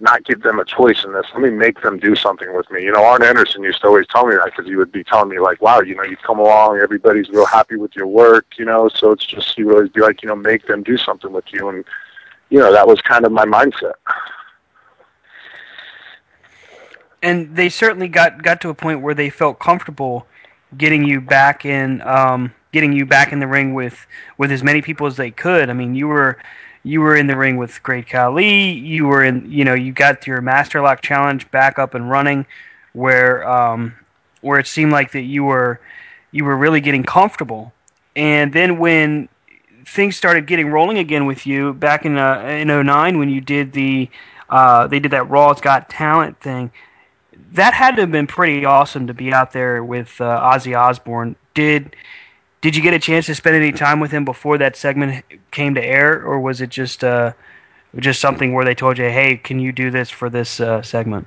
Speaker 10: not give them a choice in this. Let me make them do something with me. You know, Arn Anderson used to always tell me that because he would be telling me like, wow, you know, you come along, everybody's real happy with your work, you know, so it's just he would always be like, you know, make them do something with you, and you know, that was kind of my mindset.
Speaker 6: and they certainly got got to a point where they felt comfortable getting you back in um, getting you back in the ring with with as many people as they could. I mean, you were you were in the ring with Great Khali. You were in you know you got your Master Lock challenge back up and running, where um, where it seemed like that you were you were really getting comfortable. And then when things started getting rolling again with you back in uh, in 09 when you did the uh, they did that Raw's Got Talent thing that had to have been pretty awesome to be out there with uh, Ozzy Osbourne. Did did you get a chance to spend any time with him before that segment came to air, or was it just uh, just something where they told you, "Hey, can you do this for this uh, segment"?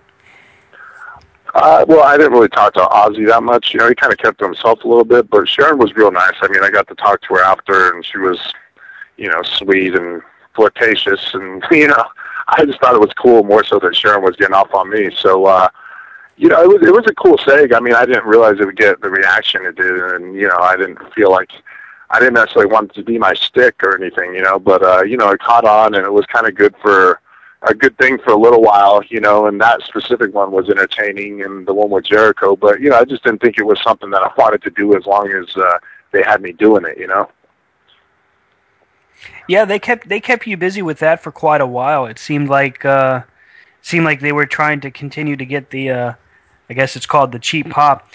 Speaker 10: Uh, well, I didn't really talk to Ozzy that much. You know, he kind of kept to himself a little bit. But Sharon was real nice. I mean, I got to talk to her after, and she was, you know, sweet and flirtatious, and you know, I just thought it was cool more so that Sharon was getting off on me. So. uh you know, it was it was a cool seg. I mean, I didn't realize it would get the reaction it did, and you know, I didn't feel like I didn't necessarily want it to be my stick or anything, you know. But uh, you know, it caught on, and it was kind of good for a good thing for a little while, you know. And that specific one was entertaining, and the one with Jericho. But you know, I just didn't think it was something that I wanted to do as long as uh, they had me doing it, you know.
Speaker 6: Yeah, they kept they kept you busy with that for quite a while. It seemed like uh, seemed like they were trying to continue to get the uh, I guess it's called the cheap pop,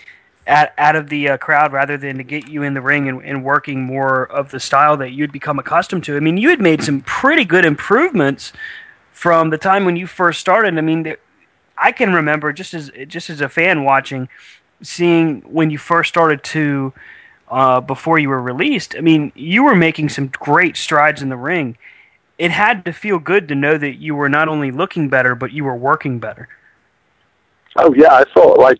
Speaker 6: out, out of the uh, crowd rather than to get you in the ring and, and working more of the style that you'd become accustomed to. I mean, you had made some pretty good improvements from the time when you first started. I mean, I can remember just as just as a fan watching, seeing when you first started to. Uh, before you were released, I mean, you were making some great strides in the ring. It had to feel good to know that you were not only looking better, but you were working better.
Speaker 10: Oh yeah, I felt like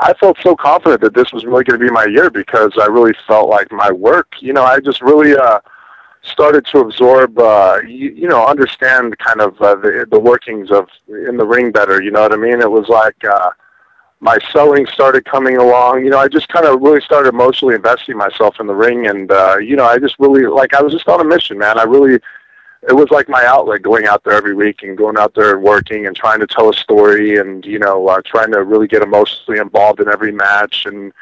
Speaker 10: I felt so confident that this was really going to be my year because I really felt like my work. You know, I just really uh, started to absorb, uh, you, you know, understand kind of uh, the the workings of in the ring better. You know what I mean? It was like uh, my selling started coming along. You know, I just kind of really started emotionally investing myself in the ring, and uh, you know, I just really like I was just on a mission, man. I really it was like my outlet going out there every week and going out there and working and trying to tell a story and you know uh, trying to really get emotionally involved in every match and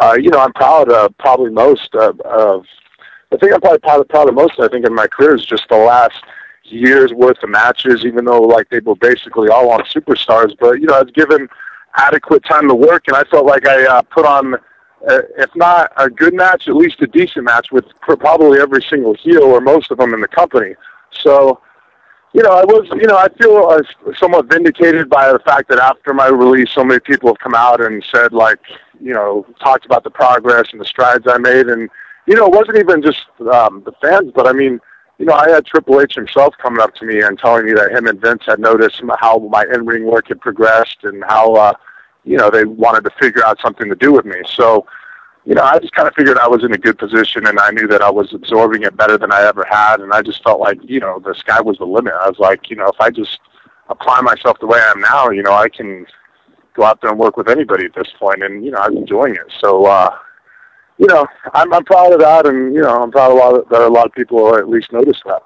Speaker 10: uh, you know I'm proud of probably most of, of the thing I'm probably proud, proud of most I think in my career is just the last year's worth of matches even though like they were basically all on superstars but you know I was given adequate time to work and I felt like I uh, put on uh, if not a good match, at least a decent match with probably every single heel or most of them in the company. So, you know, I was, you know, I feel uh, somewhat vindicated by the fact that after my release, so many people have come out and said, like, you know, talked about the progress and the strides I made, and you know, it wasn't even just um, the fans, but I mean, you know, I had Triple H himself coming up to me and telling me that him and Vince had noticed how my in-ring work had progressed and how, uh, you know, they wanted to figure out something to do with me. So, you know, I just kind of figured I was in a good position and I knew that I was absorbing it better than I ever had. And I just felt like, you know, the sky was the limit. I was like, you know, if I just apply myself the way I am now, you know, I can go out there and work with anybody at this point. And, you know, I'm enjoying it. So, uh, you know, I'm, I'm proud of that. And, you know, I'm proud of a lot of, that a lot of people at least noticed that.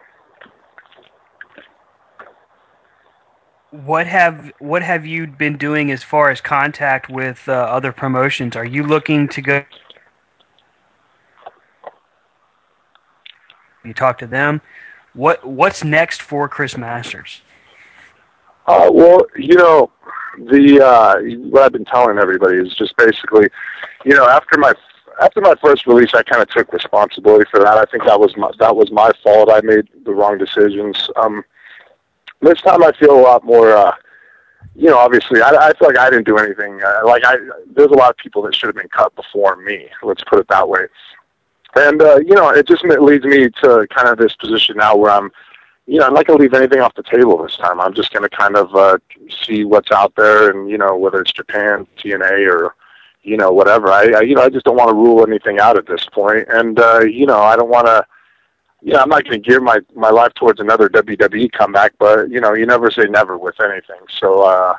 Speaker 6: what have what have you been doing as far as contact with uh, other promotions? Are you looking to go you talk to them. What what's next for Chris Masters?
Speaker 10: Uh, well, you know, the uh, what I've been telling everybody is just basically, you know, after my after my first release, I kind of took responsibility for that. I think that was my that was my fault. I made the wrong decisions. Um, this time, I feel a lot more. Uh, you know, obviously, I, I feel like I didn't do anything. Uh, like I, there's a lot of people that should have been cut before me. Let's put it that way. And uh, you know, it just leads me to kind of this position now where I'm you know, I'm not going to leave anything off the table this time. I'm just going to kind of uh, see what's out there, and you know, whether it's Japan, TNA, or you know, whatever. I, I you know, I just don't want to rule anything out at this point, and uh, you know, I don't want to. You know, I'm not going to gear my my life towards another WWE comeback, but you know, you never say never with anything. So, uh,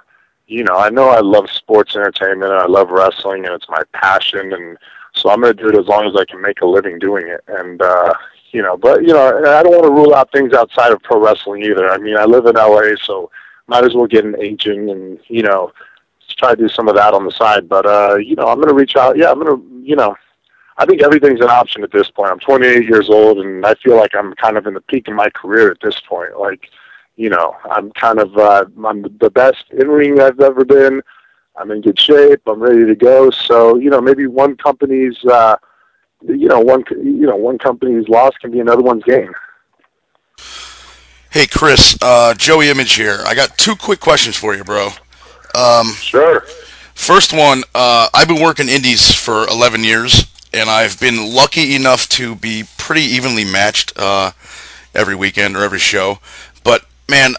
Speaker 10: you know, I know I love sports entertainment, and I love wrestling, and it's my passion, and so I'm going to do it as long as I can make a living doing it. And uh, you know, but you know, I don't want to rule out things outside of pro wrestling either. I mean, I live in LA, so might as well get an agent and you know, try to do some of that on the side. But uh, you know, I'm going to reach out. Yeah, I'm going to, you know, I think everything's an option at this point. I'm 28 years old, and I feel like I'm kind of in the peak of my career at this point. Like, you know, I'm kind of uh, I'm the best in ring I've ever been. I'm in good shape. I'm ready to go. So, you know, maybe one company's. Uh, you know one you know one company's loss can be another one's gain.
Speaker 7: Hey Chris, uh, Joey Image here. I got two quick questions for you, bro. Um,
Speaker 10: sure.
Speaker 7: First one, uh, I've been working indies for 11 years, and I've been lucky enough to be pretty evenly matched uh, every weekend or every show. But man,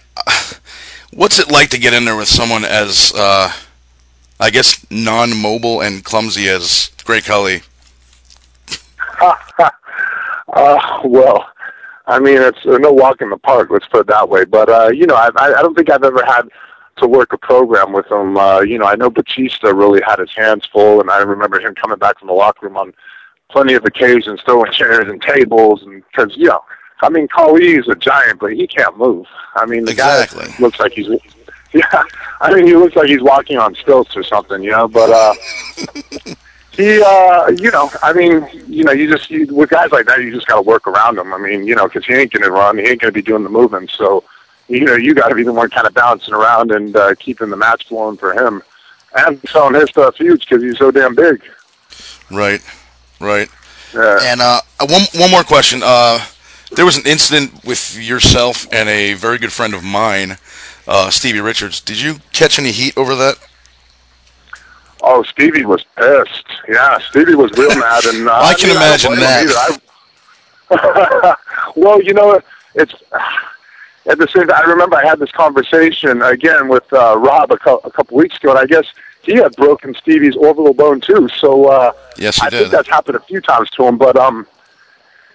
Speaker 7: what's it like to get in there with someone as, uh, I guess, non-mobile and clumsy as Great Khali?
Speaker 10: uh, well, I mean, it's uh, no walk in the park. Let's put it that way. But uh, you know, I, I don't think I've ever had to work a program with him. Uh, you know, I know Batista really had his hands full, and I remember him coming back from the locker room on plenty of occasions, throwing chairs and tables, and because you know, I mean, Khali is a giant, but he can't move. I mean, the
Speaker 7: exactly.
Speaker 10: guy looks like he's. Yeah, I mean, he looks like he's walking on stilts or something, you know. But uh, he, uh, you know, I mean, you know, you just you, with guys like that, you just got to work around him. I mean, you know, because he ain't going to run, he ain't going to be doing the movement. So, you know, you got to be the one kind of bouncing around and uh, keeping the match flowing for him, and selling his stuff huge because he's so damn big.
Speaker 7: Right, right.
Speaker 10: Yeah.
Speaker 7: And uh, one one more question. Uh, there was an incident with yourself and a very good friend of mine, uh, Stevie Richards. Did you catch any heat over that?
Speaker 10: Oh, Stevie was pissed. Yeah, Stevie was real mad, and uh,
Speaker 7: I can
Speaker 10: mean,
Speaker 7: imagine
Speaker 10: I don't blame him
Speaker 7: that.
Speaker 10: I, well, you know, it's at the same. time, I remember I had this conversation again with uh, Rob a, co- a couple weeks ago, and I guess he had broken Stevie's orbital bone too. So uh,
Speaker 7: Yes, he
Speaker 10: I
Speaker 7: did.
Speaker 10: think that's happened a few times to him. But um,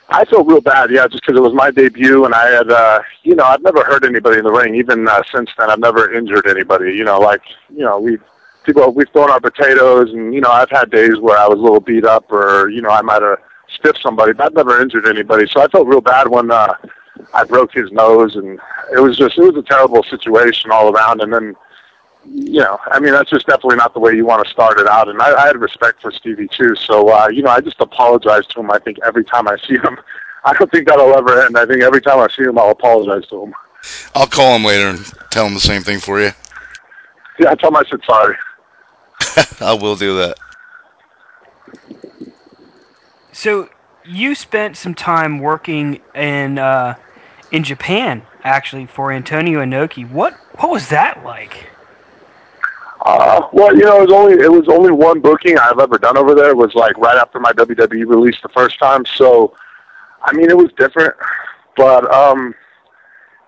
Speaker 10: I felt real bad, yeah, just because it was my debut, and I had, uh, you know, I've never hurt anybody in the ring. Even uh, since then, I've never injured anybody. You know, like, you know, we people we've thrown our potatoes, and you know, I've had days where I was a little beat up, or you know, I might have stiffed somebody, but I've never injured anybody. So I felt real bad when uh, I broke his nose, and it was just it was a terrible situation all around. And then, you know, I mean, that's just definitely not the way you want to start it out. And I, I had respect for Stevie too, so uh, you know, I just apologize to him. I think every time I see him. I don't think that'll ever end. I think every time I see him, I'll apologize to him.
Speaker 7: I'll call him later and tell him the same thing for you.
Speaker 10: Yeah, I tell him I said sorry.
Speaker 7: I will do that.
Speaker 6: So you spent some time working in uh, in Japan, actually, for Antonio Inoki. What what was that like?
Speaker 10: Uh, well, you know, it was only it was only one booking I've ever done over there. It was like right after my WWE release the first time. So, I mean, it was different, but um,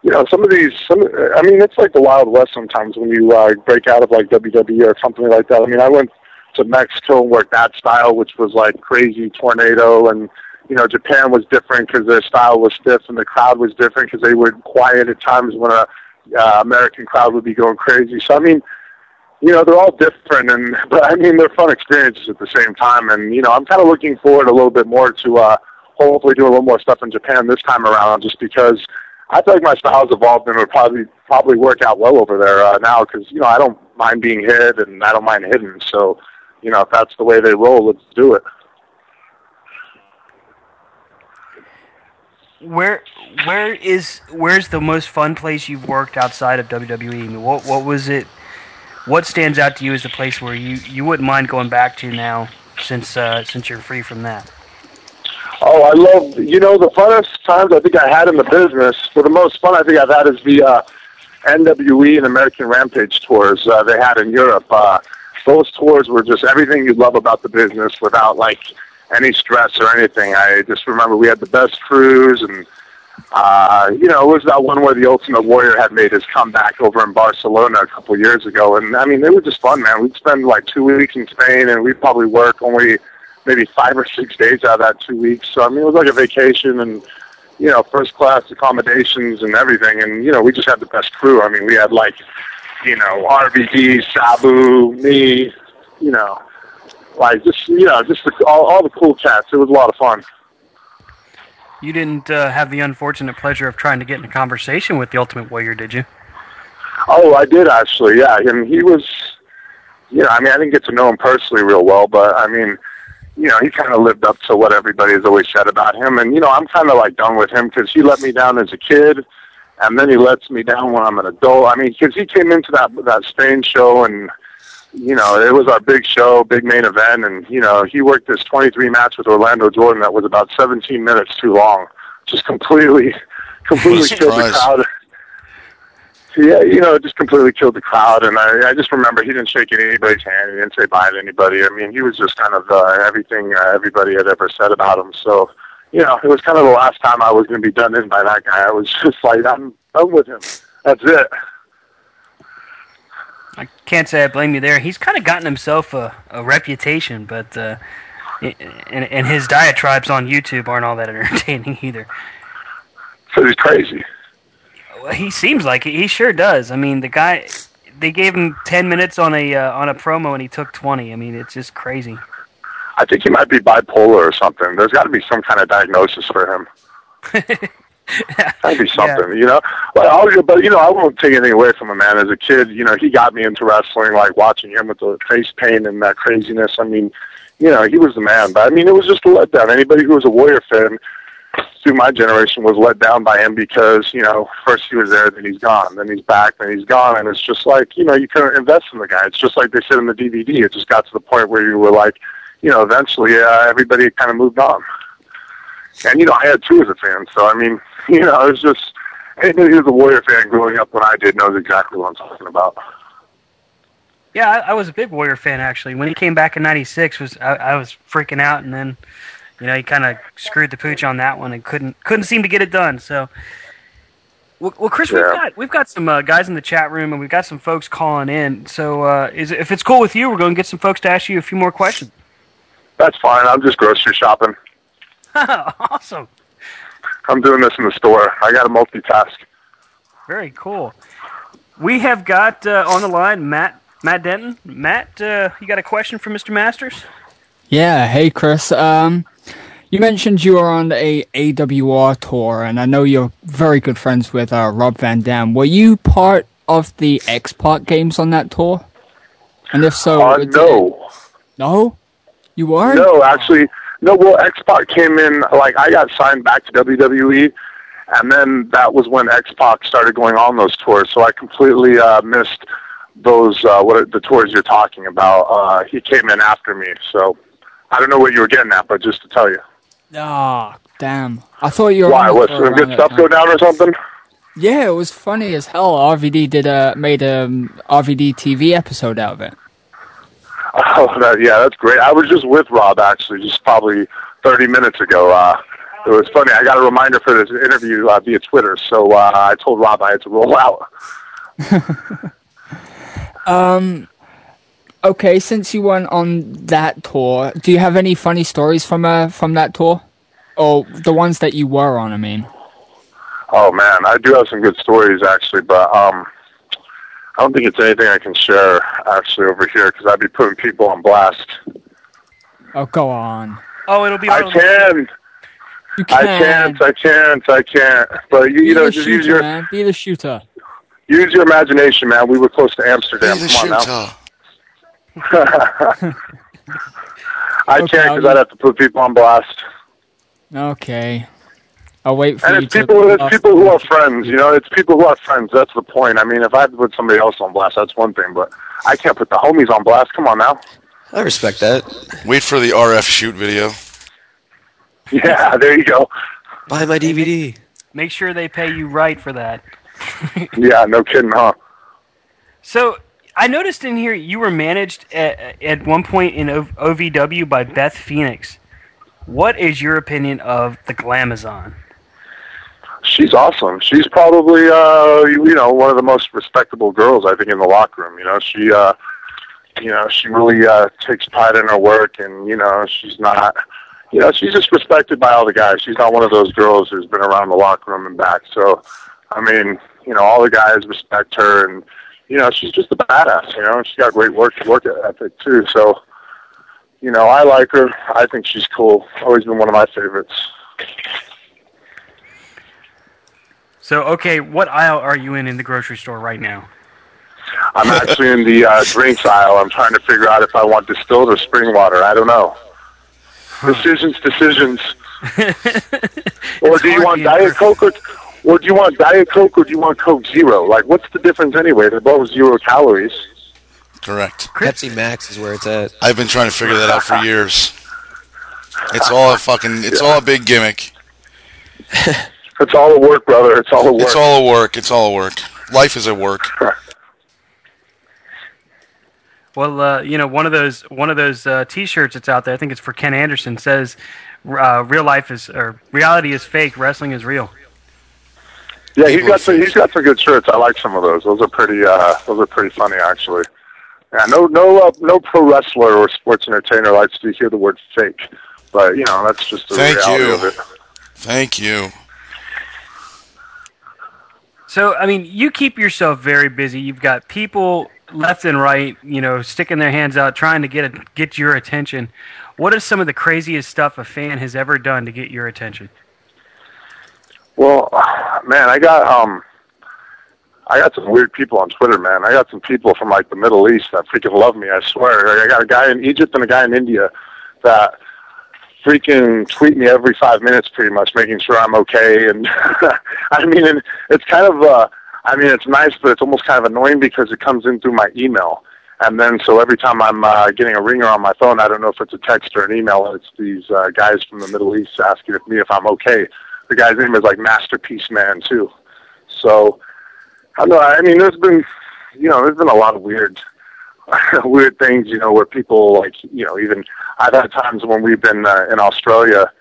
Speaker 10: you know, some of these, some, I mean, it's like the Wild West sometimes when you uh, break out of like WWE or something like that. I mean, I went to Mexico and worked that style, which was like crazy tornado, and you know, Japan was different because their style was stiff and the crowd was different because they were quiet at times when a uh, American crowd would be going crazy. So I mean, you know, they're all different, and but I mean, they're fun experiences at the same time. And you know, I'm kind of looking forward a little bit more to uh, hopefully doing a little more stuff in Japan this time around, just because I feel like my style's evolved and it'll probably probably work out well over there uh, now. Because you know, I don't mind being hit and I don't mind hitting. So, you know, if that's the way they roll, let's do it.
Speaker 6: where where is where's the most fun place you've worked outside of WWE? What what was it? What stands out to you as the place where you, you wouldn't mind going back to now, since uh, since you're free from that?
Speaker 10: Oh, I love, you know, the funnest times I think I had in the business, for the most fun I think I've had is the uh, NWE and American Rampage tours uh, they had in Europe. Uh, those tours were just everything you love about the business without like any stress or anything. I just remember we had the best crews and uh, you know, it was that one where the Ultimate Warrior had made his comeback over in Barcelona a couple years ago, and I mean, they were just fun, man. We'd spend like two weeks in Spain, and we'd probably work only maybe five or six days out of that two weeks. So I mean, it was like a vacation, and you know, first class accommodations and everything, and you know, we just had the best crew. I mean, we had like, you know, RVD, Sabu, me, you know, like just you know, just the, all, all the cool cats. It was a lot of fun.
Speaker 6: You didn't uh, have the unfortunate pleasure of trying to get in a conversation with the Ultimate Warrior, did you?
Speaker 10: Oh, I did actually. Yeah, and he was. You know, I mean, I didn't get to know him personally real well, but I mean, you know, he kind of lived up to what everybody has always said about him. And you know, I'm kind of like done with him because he let me down as a kid, and then he lets me down when I'm an adult. I mean, because he came into that that Spain show and you know, it was our big show, big main event, and you know, he worked this 23 match with Orlando Jordan that was about 17 minutes too long, just completely, completely killed the crowd. Yeah, you know, it just completely killed the crowd, and I, I just remember he didn't shake anybody's hand, he didn't say bye to anybody. I mean, he was just kind of uh, everything uh, everybody had ever said about him. So, you know, it was kind of the last time I was going to be done in by that guy. I was just like, I'm done with him. That's it.
Speaker 6: I can't say I blame you there. He's kind of gotten himself a, a reputation, but uh, and, and his diatribes on YouTube aren't all that entertaining either.
Speaker 10: So he's crazy.
Speaker 6: Well, he seems like it. He sure does. I mean, the guy. They gave him ten minutes on a uh, on a promo, and he took twenty. I mean, it's just crazy.
Speaker 10: I think he might be bipolar or something. There's got to be some kind of diagnosis for him. Gotta be something, you know. But I'll, but you know, I won't take anything away from him, man. As a kid, you know, he got me into wrestling. Like watching him with the face paint and that craziness. I mean, you know, he was the man. But I mean, it was just a letdown. Anybody who was a Warrior fan through my generation was let down by him because you know, first he was there, then he's gone, then he's back, then he's gone, and it's just like you know, you couldn't invest in the guy. It's just like they said in the DVD. It just got to the point where you were like, you know, eventually uh, everybody kind of moved on. And you know, I had two as a fan, so I mean, you know, it was just anybody who was a Warrior fan growing up when I did knows exactly what I'm talking about.
Speaker 6: Yeah, I, I was a big Warrior fan actually. When he came back in '96, was I, I was freaking out, and then you know he kind of screwed the pooch on that one and couldn't couldn't seem to get it done. So, well, well Chris, we've got we've got some uh, guys in the chat room, and we've got some folks calling in. So, uh, is if it's cool with you, we're going to get some folks to ask you a few more questions.
Speaker 10: That's fine. I'm just grocery shopping.
Speaker 6: awesome,
Speaker 10: I'm doing this in the store. I got to multitask.
Speaker 6: very cool. We have got uh, on the line Matt Matt Denton. Matt, uh, you got a question for Mr. Masters?
Speaker 11: Yeah, hey Chris. Um, you mentioned you were on a AWR tour, and I know you're very good friends with uh, Rob Van Dam. Were you part of the X Pac games on that tour? And if so,
Speaker 10: Uh,
Speaker 11: did-
Speaker 10: no.
Speaker 11: no, you weren't.
Speaker 10: No, actually, no. Well, X Pac came in. Like I got signed back to WWE, and then that was when X Pac started going on those tours. So I completely uh, missed those. Uh, what are the tours you're talking about? Uh, he came in after me. So I don't know what you were getting at, but just to tell you,
Speaker 11: Ah, damn. I thought you were.
Speaker 10: why?
Speaker 11: on the
Speaker 10: What?
Speaker 11: tour
Speaker 10: Some good stuff go down or something?
Speaker 11: Yeah, it was funny as hell. RVD did a made a um, RVD TV episode out of it.
Speaker 10: Oh, that, yeah, that's great. I was just with Rob actually, just probably 30 minutes ago. Uh, it was funny. I got a reminder for this interview uh, via Twitter, so uh, I told Rob I had to roll out.
Speaker 11: Um. Okay, since you went on that tour, do you have any funny stories from uh from that tour, or the ones that you were on? I mean.
Speaker 10: Oh man, I do have some good stories actually, but um, I don't think it's anything I can share actually over here because I'd be putting people on blast.
Speaker 11: Oh, go on.
Speaker 6: Oh, it'll be.
Speaker 10: I
Speaker 6: on-
Speaker 10: can.
Speaker 11: You can.
Speaker 10: I
Speaker 11: can.
Speaker 10: can't. I can't. I can't. But you, you know,
Speaker 11: the
Speaker 10: just
Speaker 11: shooter,
Speaker 10: use your
Speaker 11: man. Be the shooter.
Speaker 10: use your imagination, man. We were close to Amsterdam.
Speaker 7: Be the
Speaker 10: Come on
Speaker 7: shooter.
Speaker 10: now. I
Speaker 11: Okay,
Speaker 10: can't because I'd have to put people on blast.
Speaker 11: Okay. I'll wait for
Speaker 10: And
Speaker 11: you
Speaker 10: it's
Speaker 11: to.
Speaker 10: people, it's people who are friends. You know, it's people who are friends. That's the point. I mean, if I put somebody else on blast, that's one thing. But I can't put the homies on blast. Come on now.
Speaker 3: I respect that.
Speaker 7: Wait for the RF shoot video.
Speaker 10: Yeah, there you go.
Speaker 3: Buy my DVD.
Speaker 6: Make sure they pay you right for that.
Speaker 10: Yeah, no kidding, huh?
Speaker 6: So I noticed in here you were managed at, at one point in o- OVW by Beth Phoenix. What is your opinion of the Glamazon?
Speaker 10: She's awesome. She's probably, uh, you know, one of the most respectable girls I think in the locker room. You know, she, uh, you know, she really uh, takes pride in her work, and you know, she's not, you know, she's just respected by all the guys. She's not one of those girls who's been around the locker room and back. So, I mean, you know, all the guys respect her, and you know, she's just a badass. You know, and she's got great work work ethic too. So, you know, I like her. I think she's cool. Always been one of my favorites.
Speaker 6: So okay, what aisle are you in in the grocery store right now?
Speaker 10: I'm actually in the uh, drinks aisle. I'm trying to figure out if I want distilled or spring water. I don't know. Decisions, decisions. or do you want Diet Coke or, or do you want Diet Coke or do you want Coke Zero? Like, what's the difference anyway? They're both zero calories.
Speaker 7: Correct.
Speaker 3: Pepsi Max is where it's at.
Speaker 7: I've been trying to figure that out for years. It's all a fucking. It's all a big gimmick.
Speaker 10: It's all a work, brother. It's all a work.
Speaker 7: It's all a work. It's all a work. Life is a work.
Speaker 6: Well, uh, you know, one of those one of those uh, T-shirts that's out there. I think it's for Ken Anderson. Says, uh, "Real life is or reality is fake. Wrestling is real."
Speaker 10: Yeah, he's got some. He's got some good shirts. I like some of those. Those are pretty. Uh, those are pretty funny, actually. Yeah, no, no, uh, no pro wrestler or sports entertainer likes to hear the word fake, but you know that's just the
Speaker 7: Thank
Speaker 10: reality
Speaker 7: you.
Speaker 10: of it.
Speaker 7: Thank you.
Speaker 6: So, I mean, you keep yourself very busy. You've got people left and right, you know, sticking their hands out trying to get a, get your attention. What is some of the craziest stuff a fan has ever done to get your attention?
Speaker 10: Well, man, I got um, I got some weird people on Twitter, man. I got some people from like the Middle East that freaking love me. I swear. I got a guy in Egypt and a guy in India that freaking tweet me every five minutes, pretty much, making sure I'm okay. And I mean, and it's kind of, uh, I mean, it's nice, but it's almost kind of annoying because it comes in through my email. And then, so every time I'm uh, getting a ringer on my phone, I don't know if it's a text or an email. It's these uh, guys from the Middle East asking me if I'm okay. The guy's name is like Masterpiece Man too. So I don't know. I mean, there's been, you know, there's been a lot of weird, weird things. You know, where people like, you know, even I've had times when we've been uh, in Australia,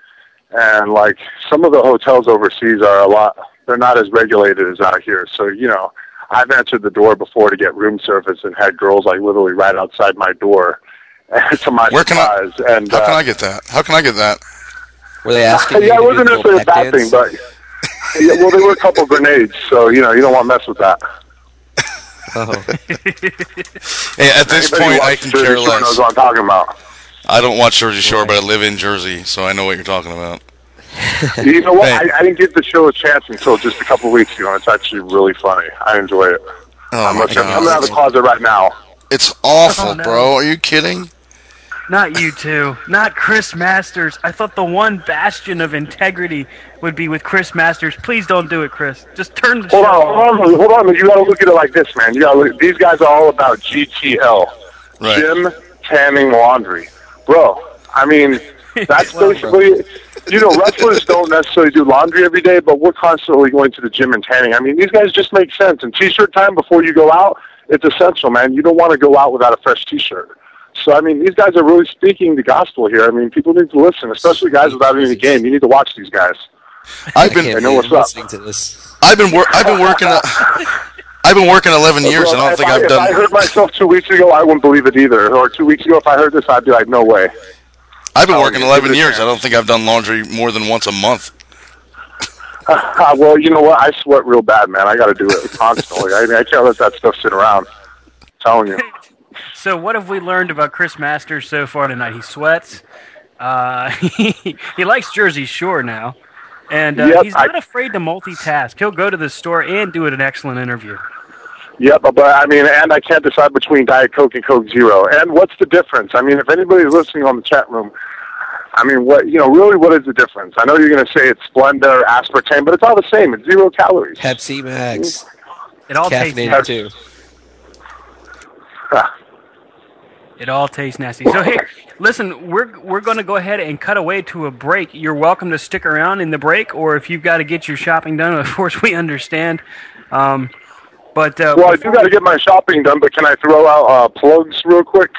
Speaker 10: and like some of the hotels overseas are a lot. They're not as regulated as out here. So you know, I've answered the door before to get room service and had girls like literally right outside my door. to my
Speaker 7: Where can I-
Speaker 10: and
Speaker 7: How
Speaker 10: uh,
Speaker 7: can I get that? How can I get that?
Speaker 3: Were they asking you
Speaker 10: yeah,
Speaker 3: to
Speaker 10: it wasn't
Speaker 3: the little
Speaker 10: necessarily a bad
Speaker 3: back
Speaker 10: thing, but yeah, well, there were a couple grenades, so you know you don't want to mess with that.
Speaker 3: Oh.
Speaker 7: Hey, at this
Speaker 10: Anybody
Speaker 7: point, I can
Speaker 10: Jersey
Speaker 7: care
Speaker 10: Shore
Speaker 7: less.
Speaker 10: Knows what I'm talking about.
Speaker 7: I don't watch Jersey Shore, but I live in Jersey, so I know what you're talking about.
Speaker 10: You know what?
Speaker 7: Hey.
Speaker 10: I, I didn't give the show a chance until just a couple of weeks ago, and it's actually really funny. I enjoy it.
Speaker 7: Oh
Speaker 10: I'm,
Speaker 7: my
Speaker 10: I'm coming out of the closet right now.
Speaker 7: it's awful,
Speaker 6: Oh, no.
Speaker 7: bro. Are you kidding?
Speaker 6: Not you two. Not Chris Masters. I thought the one bastion of integrity would be with Chris Masters. Please don't do it, Chris. Just turn the
Speaker 10: Hold
Speaker 6: show
Speaker 10: on,
Speaker 6: off.
Speaker 10: hold on, hold on. You got to look at it like this, man. You got look. These guys are all about GTL,
Speaker 7: Right.
Speaker 10: Gym Tanning Laundry, bro. I mean, that's
Speaker 6: Well,
Speaker 10: basically. You know, wrestlers don't necessarily do laundry every day, but we're constantly going to the gym and tanning. I mean, these guys just make sense. And t-shirt time before you go out, it's essential, man. You don't want to go out without a fresh t-shirt. So, I mean, these guys are really speaking the gospel here. I mean, people need to listen, especially guys without any game. You need to watch these guys.
Speaker 7: I've
Speaker 3: I
Speaker 7: been
Speaker 3: can't
Speaker 10: I know what's
Speaker 3: I'm
Speaker 10: up.
Speaker 3: listening to this.
Speaker 7: I've been wor- I've been working. A- I've been working 11 years. and
Speaker 10: I
Speaker 7: don't think
Speaker 10: I,
Speaker 7: I've
Speaker 10: if I heard myself two weeks ago, I wouldn't believe it either. Or two weeks ago, if I heard this, I'd be like, no way.
Speaker 7: I've been working 11
Speaker 10: give it a
Speaker 7: years. I don't think I've done laundry more than once a month.
Speaker 10: Well, you know what? I sweat real bad, man. I got to do it constantly. I mean, I can't let that stuff sit around. I'm telling you.
Speaker 6: So, what have we learned about Chris Masters so far tonight? He sweats. Uh, he, he likes Jersey Shore now. And uh,
Speaker 10: Yep,
Speaker 6: he's
Speaker 10: I-
Speaker 6: not afraid to multitask. He'll go to the store and do an excellent interview.
Speaker 10: Yep, but, but I mean, and I can't decide between Diet Coke and Coke Zero. And what's the difference? I mean, if anybody's listening on the chat room, I mean, what you know, really, what is the difference? I know you're going to say it's Splenda or aspartame, but it's all the same. It's zero calories.
Speaker 3: Pepsi Max.
Speaker 6: It all tastes
Speaker 3: Caffeinated
Speaker 6: nasty.
Speaker 3: Too.
Speaker 6: It all tastes nasty. So hey, listen, we're we're going to go ahead and cut away to a break. You're welcome to stick around in the break, or if you've got to get your shopping done, of course we understand. Um, but uh,
Speaker 10: Well, I do got to get my shopping done, but can I throw out uh, plugs real quick?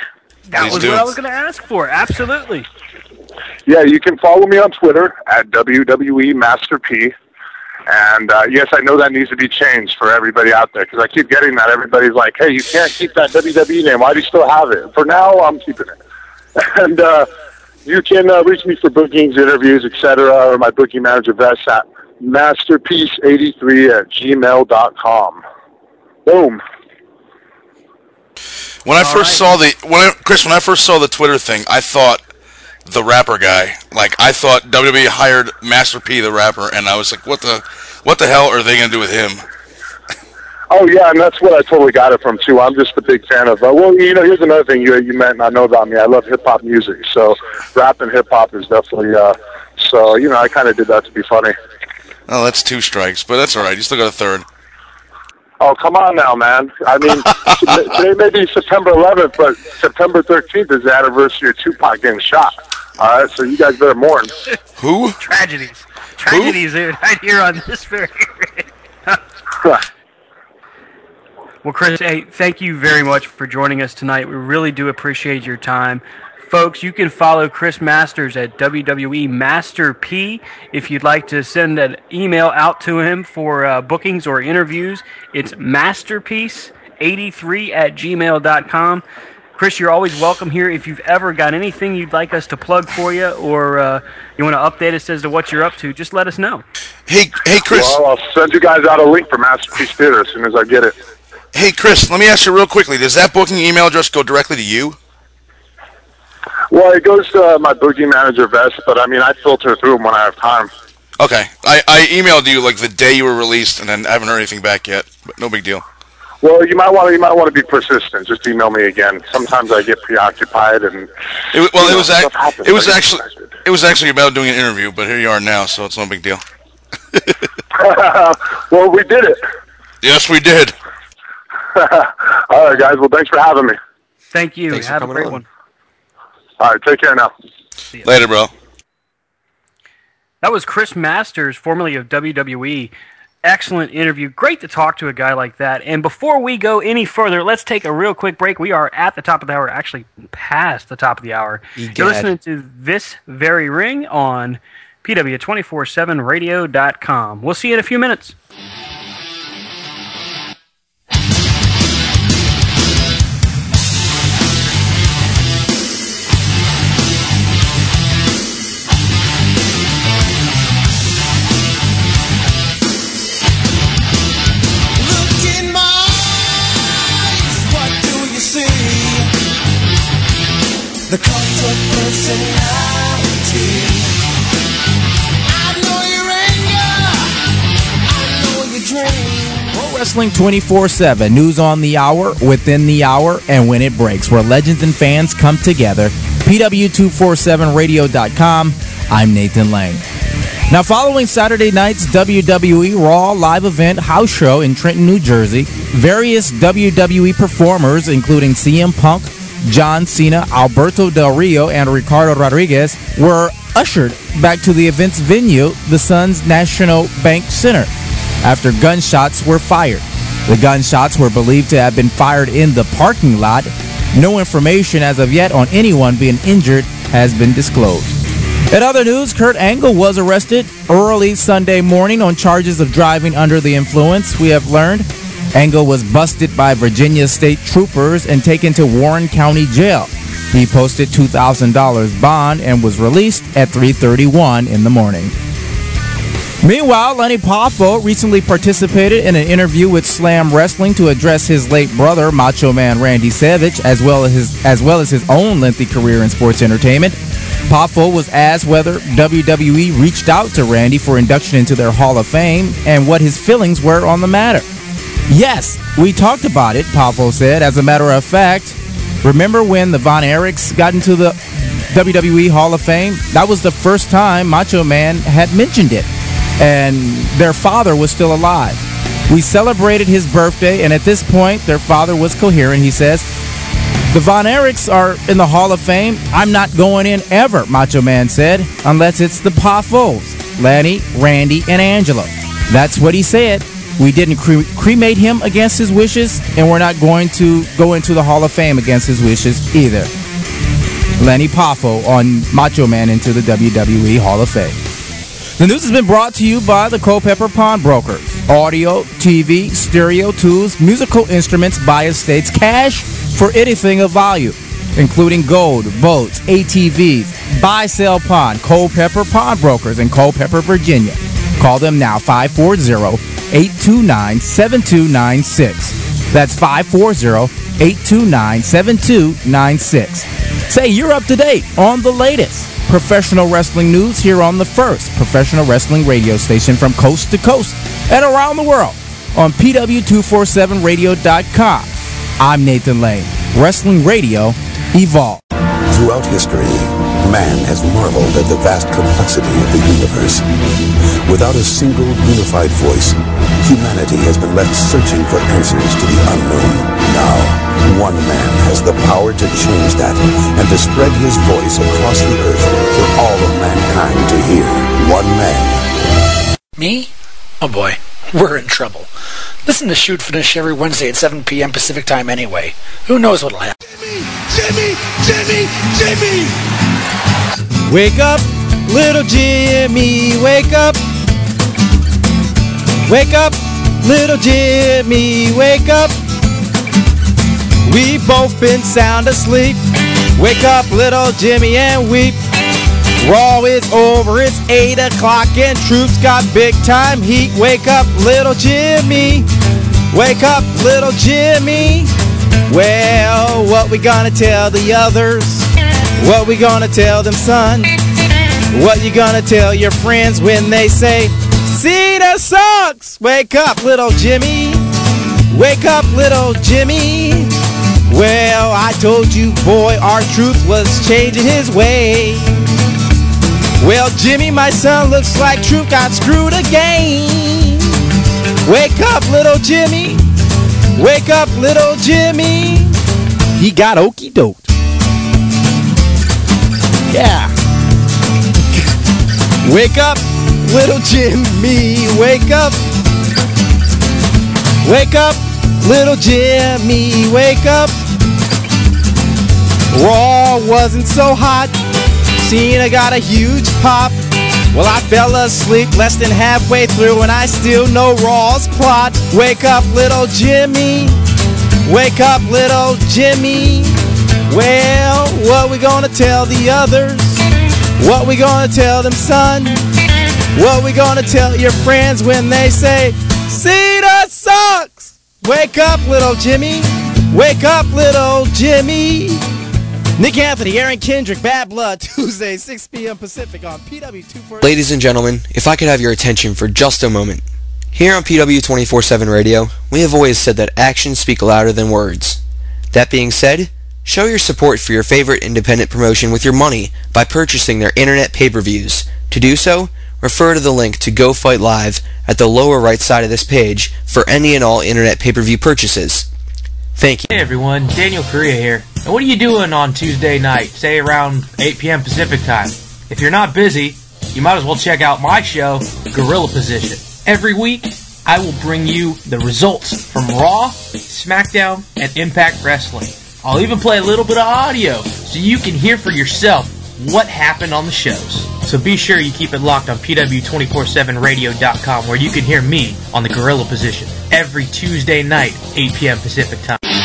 Speaker 6: that was what I was going to ask for. Absolutely.
Speaker 10: Yeah, you can follow me on Twitter at WWE Master P. And uh, yes, I know that needs to be changed for everybody out there because I keep getting that. Everybody's like, "Hey, you can't keep that WWE name. Why do you still have it?" For now, I'm keeping it. And uh, you can uh, reach me for bookings, interviews, etc., or my booking manager Vess at masterpiece83 at gmail.com. Boom.
Speaker 7: When I first saw the when I, Chris, when I first saw the Twitter thing, I thought the rapper guy. Like I thought WWE hired Master P, the rapper, and I was like, what the what the hell are they gonna do with him?
Speaker 10: Oh yeah, and that's what I totally got it from too. I'm just a big fan of. Uh, well, you know, here's another thing you you might not know about me. I love hip hop music, so rap and hip hop is definitely. Uh, so you know, I kind of did that to be funny.
Speaker 7: Oh, that's two strikes, but that's all right. You still got a third.
Speaker 10: Oh come on now, man. I mean, today may be September 11th, but September 13th is the anniversary of Tupac getting shot. All right, so you guys better mourn.
Speaker 7: Who?
Speaker 6: Tragedies. Tragedies right here on this very. Well, Chris, hey, thank you very much for joining us tonight. We really do appreciate your time. Folks, you can follow Chris Masters at WWE Master P. If you'd like to send an email out to him for uh, bookings or interviews, it's masterpiece83 at gmail.com. Chris, you're always welcome here. If you've ever got anything you'd like us to plug for you or uh, you want to update us as to what you're up to, just let us know.
Speaker 7: Hey, hey, Chris.
Speaker 10: Well, I'll send you guys out a link for Masterpiece Theater as soon as I get it.
Speaker 7: Hey, Chris. Let me ask you real quickly. Does that booking email address go directly to you?
Speaker 10: Well, it goes to uh, my booking manager, Vest, but I mean, I filter through them when I have time.
Speaker 7: Okay. I, I emailed you like the day you were released, and then I haven't heard anything back yet. But no big deal.
Speaker 10: Well, you might want to you might want to be persistent. Just email me again. Sometimes I get preoccupied and.
Speaker 7: It, well,
Speaker 10: you
Speaker 7: it
Speaker 10: know,
Speaker 7: was ac-
Speaker 10: happens.
Speaker 7: it was actually it was actually about doing an interview, but here you are now, so it's no big deal.
Speaker 10: well, we did it.
Speaker 7: Yes, we did.
Speaker 10: All right, guys. Well, thanks for having me.
Speaker 6: Thank you.
Speaker 7: Thanks for
Speaker 6: Have a great
Speaker 7: on.
Speaker 6: one.
Speaker 10: All right, take care now.
Speaker 7: Later, bro.
Speaker 6: That was Chris Masters, formerly of WWE. Excellent interview. Great to talk to a guy like that. And before we go any further, let's take a real quick break. We are at the top of the hour, actually past the top of the hour. You're listening to This Very Ring on PW247radio.com. We'll see you in a few minutes.
Speaker 2: Wrestling 24 7, news on the hour, within the hour, and when it breaks, where legends and fans come together. PW247radio.com. I'm Nathan Lang. Now, following Saturday night's WWE Raw live event house show in Trenton, New Jersey, various WWE performers, including CM Punk, John Cena, Alberto Del Rio, and Ricardo Rodriguez, were ushered back to the event's venue, the Suns National Bank Center, after gunshots were fired. The gunshots were believed to have been fired in the parking lot. No information as of yet on anyone being injured has been disclosed. In other news, Kurt Angle was arrested early Sunday morning on charges of driving under the influence. We have learned Angle was busted by Virginia state troopers and taken to Warren County Jail. He posted $2,000 bond and was released at 3:31 in the morning. Meanwhile, Lanny Poffo recently participated in an interview with Slam Wrestling to address his late brother, Macho Man Randy Savage, as well as his as well as his own lengthy career in sports entertainment. Poffo was asked whether WWE reached out to Randy for induction into their Hall of Fame and what his feelings were on the matter. Yes, we talked about it, Poffo said. As a matter of fact, remember when the Von Erichs got into the WWE Hall of Fame, that was the first time Macho Man had mentioned it. And their father was still alive. We celebrated his birthday, and at this point, their father was coherent. He says, The Von Erichs are in the Hall of Fame. I'm not going in ever, Macho Man said, unless it's the Poffos, Lanny, Randy, and Angelo. That's what he said. We didn't cre- cremate him against his wishes, and we're not going to go into the Hall of Fame against his wishes either. Lanny Poffo on Macho Man into the WWE Hall of Fame. The news has been brought to you by the Culpeper Pawnbrokers. Audio, TV, stereo tools, musical instruments, buy estates, cash for anything of value, including gold, boats, ATVs, buy, sell, pawn, Culpeper Pawnbrokers in Culpeper, Virginia. Call them now, 540-829-7296. That's 540-829-7296. Say you're up to date on the latest professional wrestling news here on the first professional wrestling radio station from coast to coast and around the world on PW247radio.com. I'm Nathan Lane. Wrestling Radio Evolve.
Speaker 12: Throughout history, man has marveled at the vast complexity of the universe. Without a single unified voice, humanity has been left searching for answers to the unknown. Now, one man has the power to change that and to spread his voice across the earth for all of mankind to hear. One man.
Speaker 13: Me? Oh boy, we're in trouble. Listen to Shoot Finish every Wednesday at 7 p.m. Pacific Time anyway. Who knows what'll happen?
Speaker 14: Jimmy, Jimmy, Jimmy!
Speaker 2: Wake up, little Jimmy, wake up. Wake up, little Jimmy, wake up. We've both been sound asleep. Wake up, little Jimmy, and weep. Raw is over, it's 8 o'clock, and troops got big time heat. Wake up, little Jimmy. Wake up, little Jimmy. Well, what we gonna tell the others? What we gonna tell them, son? What you gonna tell your friends when they say, the sucks? Wake up, little Jimmy. Wake up, little Jimmy. Well, I told you, boy, our truth was changing his way. Well, Jimmy, my son, looks like truth got screwed again. Wake up, little Jimmy. Wake up, little Jimmy. He got okey doked. Yeah. Wake up, little Jimmy. Wake up. Wake up, little Jimmy. Wake up. Raw wasn't so hot. Cena got a huge pop. Well, I fell asleep less than halfway through, and I still know Raw's plot. Wake up, little Jimmy. Wake up, little Jimmy. Well, what we gonna tell the others? What we gonna tell them, son? What we gonna tell your friends when they say, Cedar sucks? Wake up, little Jimmy. Wake up, little Jimmy. Nick Anthony, Aaron Kendrick, Bad Blood, Tuesday, 6 p.m. Pacific on PW24.
Speaker 3: Ladies and gentlemen, if I could have your attention for just a moment. Here on PW 24-7 Radio, we have always said that actions speak louder than words. That being said, show your support for your favorite independent promotion with your money by purchasing their internet pay-per-views. To do so, refer to the link to Go Fight Live at the lower right side of this page for any and all internet pay-per-view purchases. Thank you.
Speaker 4: Hey everyone, Daniel Correa here. And what are you doing on Tuesday night, say around 8 p.m. Pacific time? If you're not busy, you might as well check out my show, Gorilla Position. Every week, I will bring you the results from Raw, SmackDown, and Impact Wrestling. I'll even play a little bit of audio so you can hear for yourself what happened on the shows. So be sure you keep it locked on PW247radio.com where you can hear me on the Gorilla Position every Tuesday night, 8 p.m. Pacific time.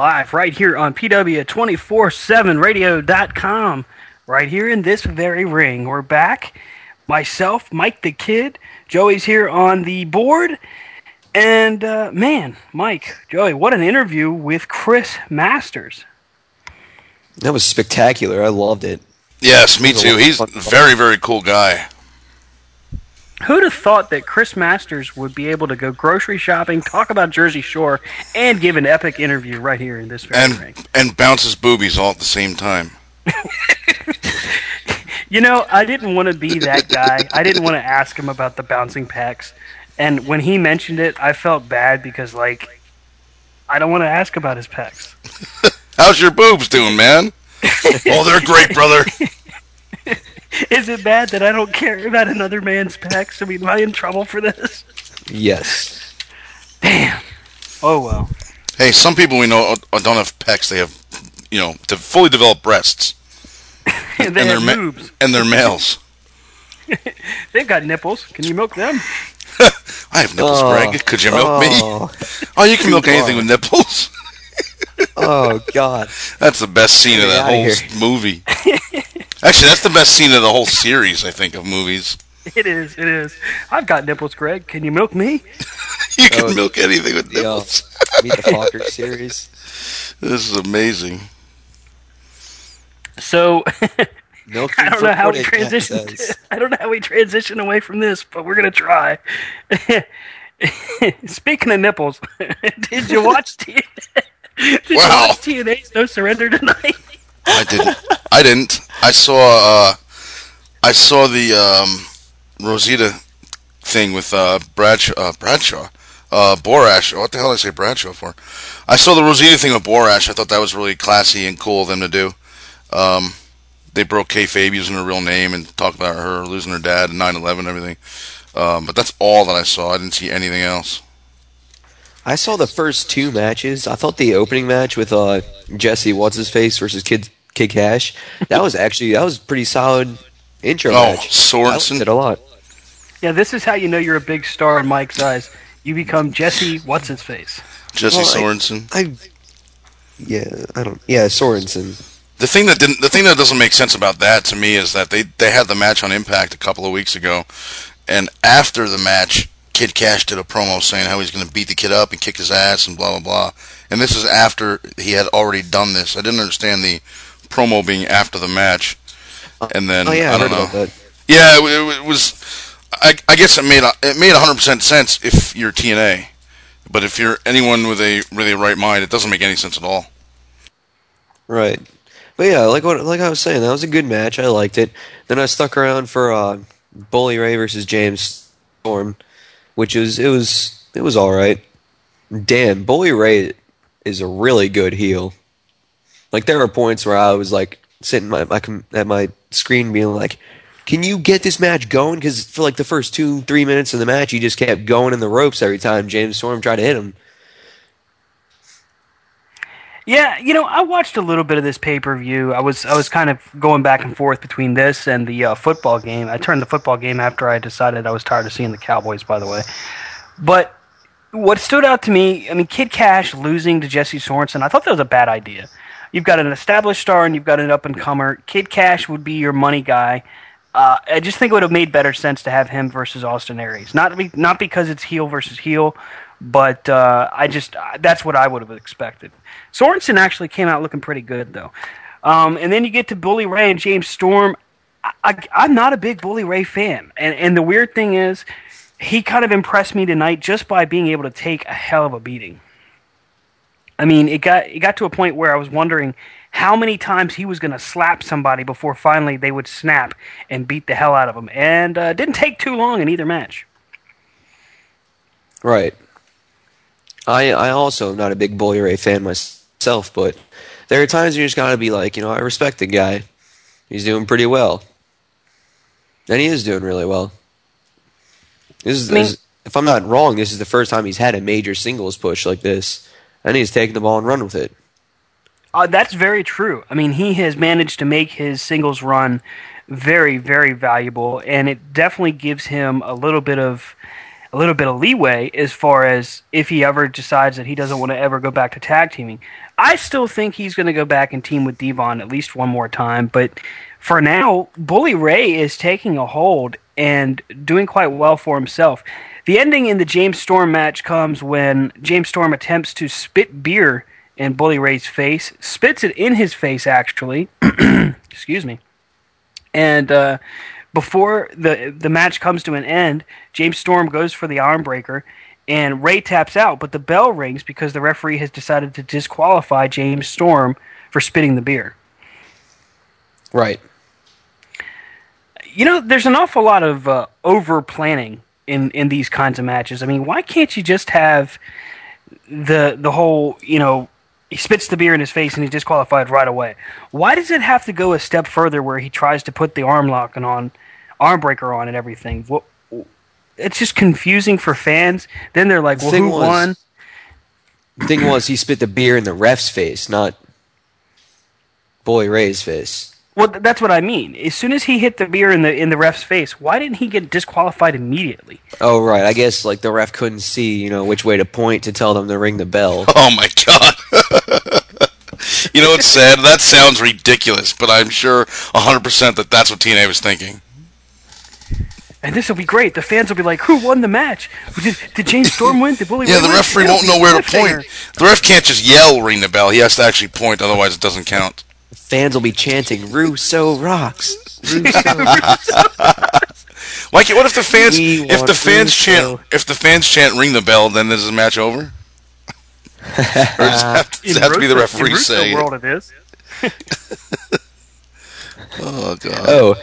Speaker 6: Live right here on PW247radio.com. Right here in this very ring. We're back. Myself, Mike the Kid. Joey's here on the board. And uh, man, Mike, Joey, what an interview with Chris Masters.
Speaker 3: That was spectacular. I loved it.
Speaker 7: Yes, me
Speaker 3: It was a
Speaker 7: too. He's a very, very cool guy.
Speaker 6: Who'd have thought that Chris Masters would be able to go grocery shopping, talk about Jersey Shore, and give an epic interview right here in this very ring?
Speaker 7: And and bounces boobies all at the same time.
Speaker 6: You know, I didn't want to be that guy. I didn't want to ask him about the bouncing pecs. And when he mentioned it, I felt bad because, like, I don't want to ask about his pecs.
Speaker 7: How's your boobs doing, man? oh, they're great, brother.
Speaker 6: Is it bad that I don't care about another man's pecs? I mean, am I in trouble for this?
Speaker 3: Yes. Damn.
Speaker 6: Oh, well.
Speaker 7: Hey, some people we know uh, don't have pecs. They have, you know, to fully developed breasts.
Speaker 6: they
Speaker 7: and they're
Speaker 6: have boobs.
Speaker 7: and they're males.
Speaker 6: They've got nipples. Can you milk them?
Speaker 7: I have nipples,
Speaker 3: Oh.
Speaker 7: Greg. Could you milk
Speaker 3: Oh.
Speaker 7: me? Oh, you can milk anything with nipples.
Speaker 3: Oh God.
Speaker 7: That's the best scene of
Speaker 3: Get
Speaker 7: that whole
Speaker 3: here.
Speaker 7: movie. Actually, that's the best scene of the whole series. I think of movies.
Speaker 6: It is. It is. I've got nipples, Greg. Can you milk me?
Speaker 7: You can
Speaker 3: Oh,
Speaker 7: milk anything with
Speaker 3: Yo, uh,
Speaker 7: nipples.
Speaker 3: Meet the Focker series.
Speaker 7: This is amazing.
Speaker 6: So
Speaker 3: Milk
Speaker 6: I don't know how we
Speaker 3: Jack
Speaker 6: transition. I don't know how we transition away from this, but we're gonna try. Speaking of nipples, did you watch TNA? Did
Speaker 7: Wow.
Speaker 6: you watch TNA's No Surrender tonight?
Speaker 7: I didn't. I didn't. I saw. Uh, I saw the um, Rosita thing with uh, Bradshaw. Uh, Bradshaw. Uh, Borash. What the hell did I say Bradshaw for? I saw the Rosita thing with Borash. I thought that was really classy and cool of them to do. Um, they broke kayfabe using her real name and talked about her losing her dad and 9/11 and everything. Um, but that's all that I saw. I didn't see anything else.
Speaker 3: I saw the first two matches. I thought the opening match with uh, Jesse What's His Face versus Kid Kid Kash. That was actually that was a pretty solid intro
Speaker 7: Oh,
Speaker 3: match.
Speaker 7: Sorensen.
Speaker 3: I liked it a lot.
Speaker 6: Yeah, this is how you know you're a big star in Mike's eyes. You become Jesse. What's his face?
Speaker 7: Jesse
Speaker 3: Well, I- I yeah, I don't. Yeah, Sorensen.
Speaker 7: The thing that didn't, the thing that doesn't make sense about that to me is that they they had the match on Impact a couple of weeks ago, and after the match, Kid Kash did a promo saying how he's going to beat the kid up and kick his ass and blah blah blah. And this is after he had already done this. I didn't understand the promo being after the match, and then
Speaker 3: oh yeah, I,
Speaker 7: I don't know. Yeah, it, it, was. I, I guess it made a- it made 100 percent sense if you're TNA, but if you're anyone with a really right mind, it doesn't make any sense at all.
Speaker 3: Right. But yeah, like what like I was saying, that was a good match. I liked it. Then I stuck around for uh, Bully Ray versus James Storm, which was it was it was all right. Damn, Bully Ray is a really good heel. Like there were points where I was like sitting my, my at my screen being like, "Can you get this match going?" Because for like the first two three minutes of the match, he just kept going in the ropes every time James Storm tried to hit him.
Speaker 6: Yeah, you know, I watched a little bit of this pay per view. I was I was kind of going back and forth between this and the uh, football game. I turned the football game after I decided I was tired of seeing the Cowboys. By the way, but what stood out to me, I mean, Kid Kash losing to Jesse Sorensen, I thought that was a bad idea. You've got an established star and you've got an up and comer. Kid Kash would be your money guy. Uh, I just think it would have made better sense to have him versus Austin Aries. Not be, not because it's heel versus heel, but uh, I just that's what I would have expected. Sorensen actually came out looking pretty good though. Um, and then you get to Bully Ray and James Storm. I, I'm not a big Bully Ray fan, and and the weird thing is, he kind of impressed me tonight just by being able to take a hell of a beating. I mean, it got it got to a point where I was wondering how many times he was going to slap somebody before finally they would snap and beat the hell out of him, and uh, it didn't take too long in either match.
Speaker 3: Right. I I also am not a big Bully Ray fan myself, but there are times you just gotta be like, you know, I respect the guy. He's doing pretty well, and he is doing really well. This is,
Speaker 6: I mean-
Speaker 3: this- if I'm not wrong, this is the first time he's had a major singles push like this, and he's taken the ball and run with it.
Speaker 6: Uh, that's very true. I mean, he has managed to make his singles run very, very valuable, and it definitely gives him a little bit of a little bit of leeway as far as if he ever decides that he doesn't want to ever go back to tag teaming. I still think he's going to go back and team with Devon at least one more time, but for now, Bully Ray is taking a hold and doing quite well for himself. The ending in the James Storm match comes when James Storm attempts to spit beer in Bully Ray's face, spits it in his face actually. Excuse me. And uh, before the the match comes to an end, James Storm goes for the arm breaker, and Ray taps out, but the bell rings because the referee has decided to disqualify James Storm for spitting the beer.
Speaker 3: Right.
Speaker 6: You know, there's an awful lot of uh, over planning in in these kinds of matches. I mean, why can't you just have the the whole you know he spits the beer in his face and he's disqualified right away? Why does it have to go a step further where he tries to put the arm lock and on arm breaker on and everything? What, it's just confusing for fans. Then they're like, well, who
Speaker 3: was-
Speaker 6: won?
Speaker 3: The thing was, he spit the beer in the ref's face, not Bully Ray's face.
Speaker 6: Well, that's what I mean. As soon as he hit the beer in the in the ref's face, why didn't he get disqualified immediately?
Speaker 3: Oh, right. I guess like the ref couldn't see, you know, which way to point to tell them to ring the bell.
Speaker 7: Oh my god. you know what's sad? That sounds ridiculous, but I'm sure 100% that that's what TNA was thinking.
Speaker 6: And this will be great. The fans will be like, "Who won the match? Did, did James Storm win? Did Bully
Speaker 7: Yeah,
Speaker 6: Ray
Speaker 7: the referee
Speaker 6: It'll
Speaker 7: won't know where to point. The ref can't just yell ring the bell. He has to actually point, otherwise it doesn't count.
Speaker 3: Fans will be chanting "Russo rocks."
Speaker 7: Like, what if the fans
Speaker 3: We
Speaker 7: if the
Speaker 3: want
Speaker 7: fans chant
Speaker 3: Russo.
Speaker 7: if the fans chant ring the bell, then this is the match over? or does it have, to- does it
Speaker 6: In
Speaker 7: have to be the
Speaker 6: Russo- in
Speaker 7: referee
Speaker 6: Russo
Speaker 7: saying? it?
Speaker 6: world it is.
Speaker 7: Oh god.
Speaker 3: Oh,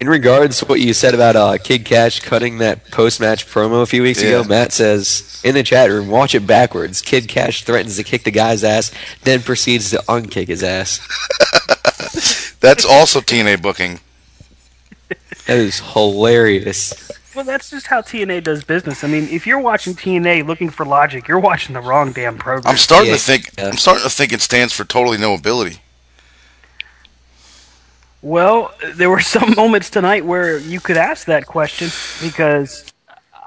Speaker 3: in regards to what you said about uh, Kid Kash cutting that post-match promo a few weeks
Speaker 7: Yeah.
Speaker 3: ago, Matt says in the chat room, watch it backwards. Kid Kash threatens to kick the guy's ass, then proceeds to unkick his ass.
Speaker 7: That's also TNA booking.
Speaker 3: That is hilarious.
Speaker 6: Well, that's just how TNA does business. I mean, if you're watching TNA looking for logic, you're watching the wrong damn program.
Speaker 7: I'm starting
Speaker 3: Yeah.
Speaker 7: to think I'm starting to think it stands for totally no ability.
Speaker 6: Well, there were some moments tonight where you could ask that question because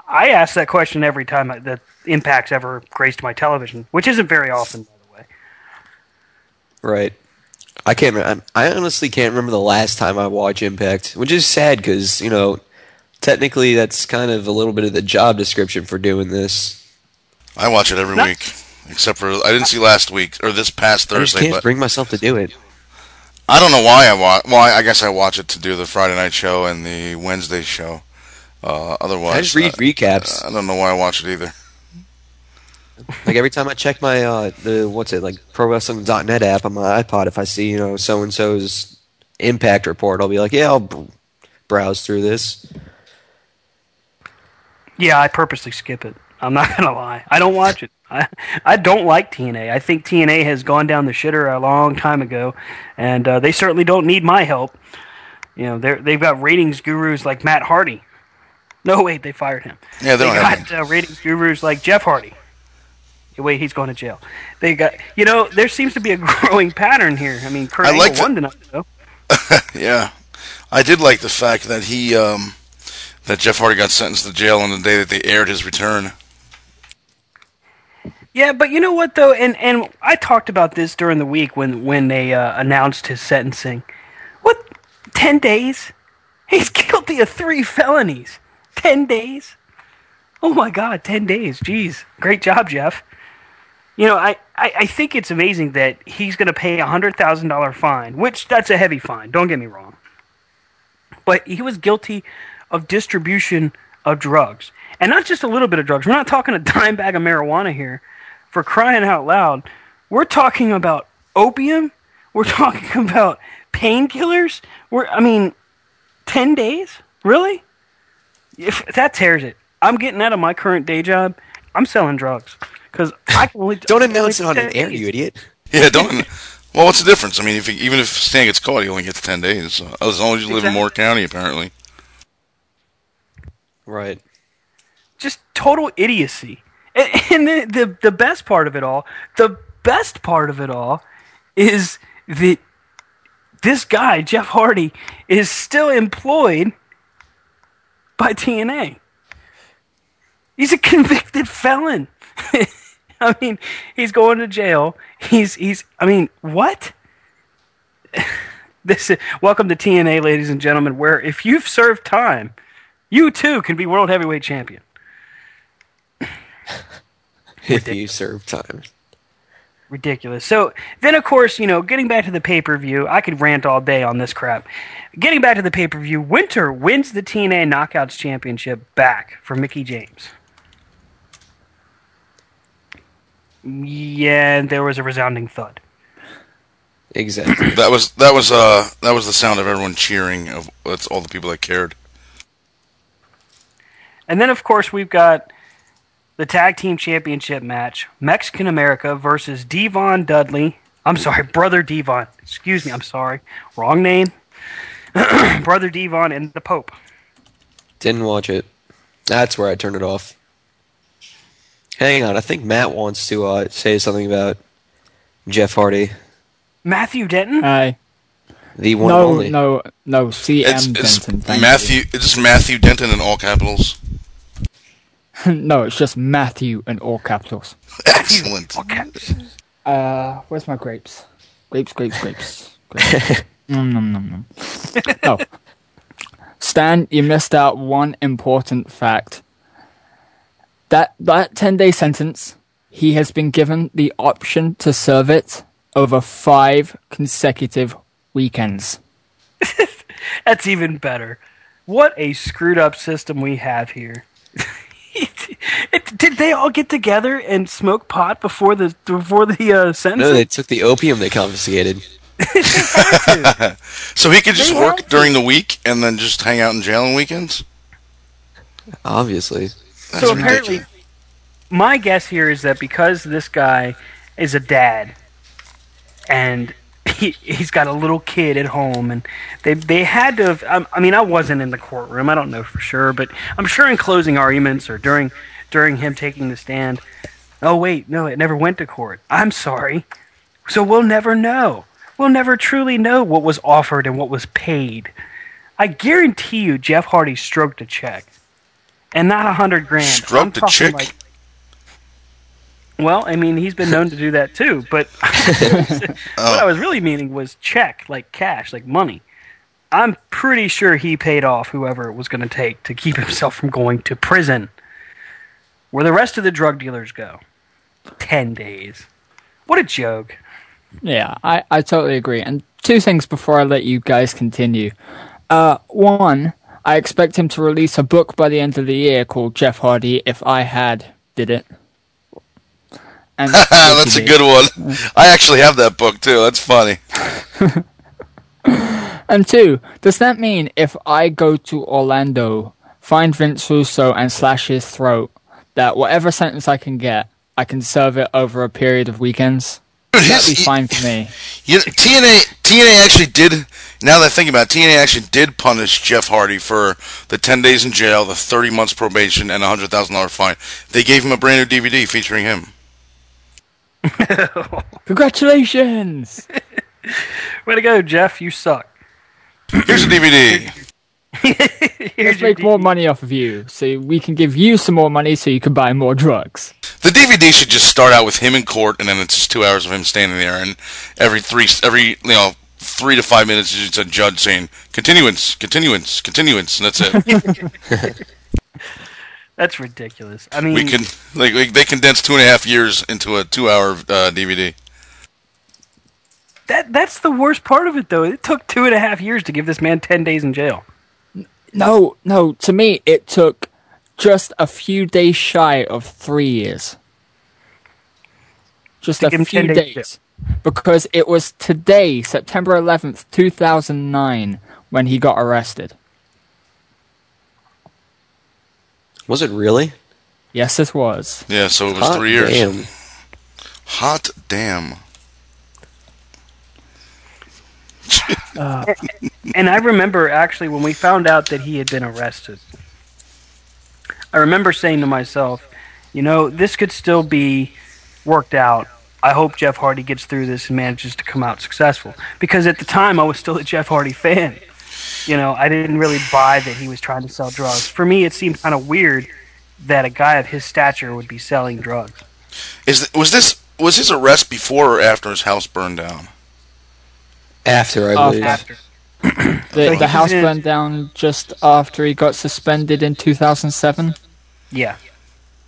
Speaker 6: I ask that question every time I- that Impact's ever graced my television, which isn't very often, by the way.
Speaker 3: Right. I can't. Remember, I honestly can't remember the last time I watched Impact, which is sad because you know, technically that's kind of a little bit of the job description for doing this.
Speaker 7: I watch it every
Speaker 6: No.
Speaker 7: week, except for I didn't see last week or this past
Speaker 3: I just
Speaker 7: Thursday.
Speaker 3: can't
Speaker 7: But
Speaker 3: bring myself to do it.
Speaker 7: I don't know why I watch. Well, I guess I watch it to do the Friday night show and the Wednesday show. Uh, otherwise,
Speaker 3: I just read
Speaker 7: uh,
Speaker 3: recaps.
Speaker 7: I don't know why I watch it either.
Speaker 3: Like every time I check my uh the what's it like ProWrestling.net app on my iPod, if I see you know so and so's Impact report, I'll be like, yeah, I'll br- browse through this.
Speaker 6: Yeah, I purposely skip it. I'm not gonna lie. I don't watch it. I I don't like TNA. I think TNA has gone down the shitter a long time ago, and uh, they certainly don't need my help. You know, they they've got ratings gurus like Matt Hardy. No, wait, they fired him.
Speaker 7: Yeah, they
Speaker 6: they
Speaker 7: don't have
Speaker 6: got uh, ratings gurus like Jeff Hardy. Wait, he's going to jail. They got, you know, there seems to be a growing pattern here. I mean, Kurt
Speaker 7: I like
Speaker 6: won tonight, though.
Speaker 7: Yeah, I did like the fact that he um, that Jeff Hardy got sentenced to jail on the day that they aired his return.
Speaker 6: Yeah, but you know what though, and and I talked about this during the week when when they uh, announced his sentencing. What? Ten days? He's guilty of three felonies. Ten days? Oh my God, ten days. Jeez, great job, Jeff. You know, I, I, I think it's amazing that he's going to pay a hundred thousand dollar fine, which that's a heavy fine. Don't get me wrong. But he was guilty of distribution of drugs, and not just a little bit of drugs. We're not talking a dime bag of marijuana here. For crying out loud, we're talking about opium. We're talking about painkillers. We're, I mean, ten days, really? If that tears it, I'm getting out of my current day job, I'm selling drugs because I can only
Speaker 3: Don't
Speaker 6: only
Speaker 3: announce it on an air,
Speaker 6: days.
Speaker 3: you idiot.
Speaker 7: Yeah, don't. well, what's the difference? I mean, if you, even if Stan gets caught, he only gets ten days. So, as long as you live in
Speaker 6: Exactly.
Speaker 7: Moore County, apparently.
Speaker 3: Right.
Speaker 6: just total idiocy. And, and the, the the best part of it all, the best part of it all, is that this guy Jeff Hardy is still employed by TNA. He's a convicted felon. I mean, he's going to jail. He's he's. I mean, what? This is, welcome to TNA, ladies and gentlemen. Where if you've served time, you too can be world heavyweight champion.
Speaker 3: If you serve time.
Speaker 6: ridiculous. So then, of course, you know, getting back to the pay per view, I could rant all day on this crap. Getting back to the pay per view, Winter wins the TNA Knockouts Championship back from Mickie James. Yeah, and there was a resounding thud.
Speaker 3: Exactly.
Speaker 7: That was that was uh that was the sound of everyone cheering. Of that's all the people that cared.
Speaker 6: And then, of course, we've got the tag team championship match Mexican America versus Devon Dudley. I'm sorry, Brother Devon. Excuse me, I'm sorry. Wrong name. Brother Devon and the Pope.
Speaker 3: Didn't watch it. That's where I turned it off. Hang on, I think Matt wants to uh, say something about Jeff Hardy,
Speaker 6: Matthew Denton?
Speaker 11: Hi.
Speaker 3: the one
Speaker 11: no,
Speaker 3: only.
Speaker 11: no, no. no, CM
Speaker 7: It's, it's
Speaker 11: Denton. thank
Speaker 7: Matthew. It's just Matthew Denton in all capitals.
Speaker 11: You. no, it's just Matthew in all capitals.
Speaker 7: Excellent.
Speaker 11: Uh, where's my grapes? Grapes, grapes, grapes. grapes. nom, nom, nom, nom. Oh. Stan, you missed out one important fact. That that 10-day sentence, he has been given the option to serve it over 5 consecutive weekends.
Speaker 6: That's even better. What a screwed up system we have here. It- did they all get together and smoke pot before the before the uh, sentence?
Speaker 3: No, they took the opium they confiscated.
Speaker 7: So he could just
Speaker 6: They
Speaker 7: work
Speaker 6: had to.
Speaker 7: during the week and then just hang out in jail on weekends.
Speaker 3: Obviously.
Speaker 7: That's
Speaker 6: so apparently,
Speaker 7: ridiculous.
Speaker 6: my guess here is that because this guy is a dad, and he he's got a little kid at home, and they they had to. Have, um, I mean, I wasn't in the courtroom. I don't know for sure, but I'm sure in closing arguments or during during him taking the stand. Oh wait, no, it never went to court. I'm sorry. So we'll never know. We'll never truly know what was offered and what was paid. I guarantee you, Jeff Hardy stroked a check, and not a hundred grand.
Speaker 7: Stroked a chick?
Speaker 6: like- well, I mean, he's been known to do that too, but what I was really meaning was check, like cash, like money. I'm pretty sure he paid off whoever it was going to take to keep himself from going to prison, where the rest of the drug dealers go. Ten days. What a joke.
Speaker 11: Yeah, I, I totally agree. And two things before I let you guys continue. Uh, one, I expect him to release a book by the end of the year called Jeff Hardy If I Had Did It. And
Speaker 7: That's a good one. I actually have that book too. That's funny.
Speaker 11: And two, does that mean if I go to Orlando, find Vince Russo and slash his throat, that whatever sentence I can get, I can serve it over a period of weekends? That'd be fine for me.
Speaker 7: You know, TNA TNA actually did. Now that I think about it, TNA actually did punish Jeff Hardy for the ten days in jail, the thirty months probation, and a hundred thousand dollar fine. They gave him a brand new DVD featuring him.
Speaker 11: Congratulations!
Speaker 6: Way to go, Jeff. You suck.
Speaker 7: Here's a DVD.
Speaker 11: Let's make more money off of you, so we can give you some more money so you can buy more drugs.
Speaker 7: The DVD should just start out with him in court, and then it's just two hours of him standing there, and every three, every you know, three to five minutes, it's a judge saying continuance, continuance, continuance, and that's it.
Speaker 6: That's ridiculous. I mean,
Speaker 7: we can like, like they condense two and a half years into a two-hour uh, DVD.
Speaker 6: that that's the worst part of it, though. It took two and a half years to give this man ten days in jail.
Speaker 11: No, no, to me, it took just a few days shy of three years. Just
Speaker 6: To
Speaker 11: a few
Speaker 6: days
Speaker 11: days. Because it was today, September 11th, 2009, when he got arrested.
Speaker 3: Was it really?
Speaker 11: Yes, it was.
Speaker 7: Yeah, so it was
Speaker 3: Hot
Speaker 7: three years.
Speaker 3: damn.
Speaker 7: Hot damn.
Speaker 6: And I remember actually when we found out that he had been arrested, I remember saying to myself, you know, this could still be worked out. I hope Jeff Hardy gets through this and manages to come out successful. Because at the time, I was still a Jeff Hardy fan. You know, I didn't really buy that he was trying to sell drugs. For me, it seemed kind of weird that a guy of his stature would be selling drugs.
Speaker 7: Is was this was his arrest before or after his house burned down?
Speaker 3: After, I believe.
Speaker 6: After.
Speaker 11: The,
Speaker 6: Like,
Speaker 11: the house
Speaker 6: was in-
Speaker 11: burned down just after he got suspended in 2007.
Speaker 6: Yeah.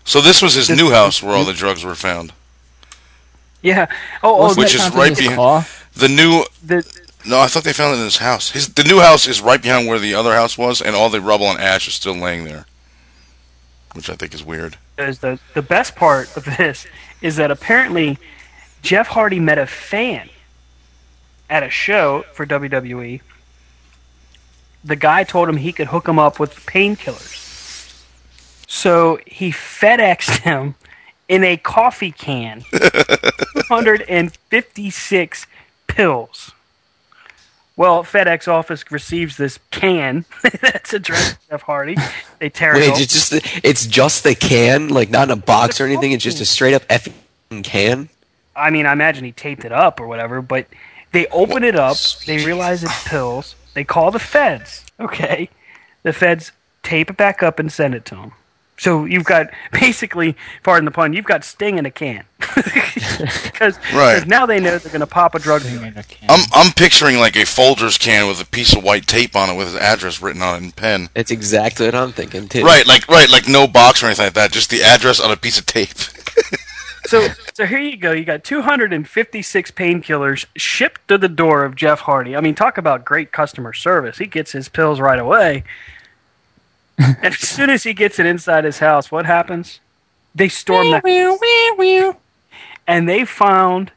Speaker 7: So this was his new house where all the drugs were found.
Speaker 6: Yeah. Oh, oh
Speaker 7: Which
Speaker 11: it
Speaker 7: is
Speaker 11: found in
Speaker 7: right behind the new.
Speaker 6: the,
Speaker 7: No, I thought they found it in his house. His the new house is right behind where the other house was, and all the rubble and ash is still laying there, which I think is weird.
Speaker 6: is the the best part of this is that apparently Jeff Hardy met a fan at a show for WWE. The guy told him he could hook him up with painkillers. So he FedExed him in a coffee can 256 pills. Well, FedEx office receives this can that's addressed to Jeff Hardy. They tear it
Speaker 3: Wait, it's just the, it's just the can, like not in a box or anything. It's just a straight up effing can.
Speaker 6: I mean, I imagine he taped it up or whatever, but they open it up, they realize it's pills, they call the feds, okay? The feds tape it back up and send it to them. So you've got basically, pardon the pun, you've got Sting in a can. Because
Speaker 7: Right.
Speaker 6: now they know they're going to pop a drug dealer.
Speaker 7: I'm I'm picturing like a Folgers can with a piece of white tape on it with his address written on it in pen.
Speaker 3: It's exactly what I'm thinking too.
Speaker 7: Right, like right, like no box or anything like that. Just the address on a piece of tape.
Speaker 6: So, so here you go. You got 256 painkillers shipped to the door of Jeff Hardy. I mean, talk about great customer service. He gets his pills right away. and as soon as he gets it inside his house, what happens? They storm the and they found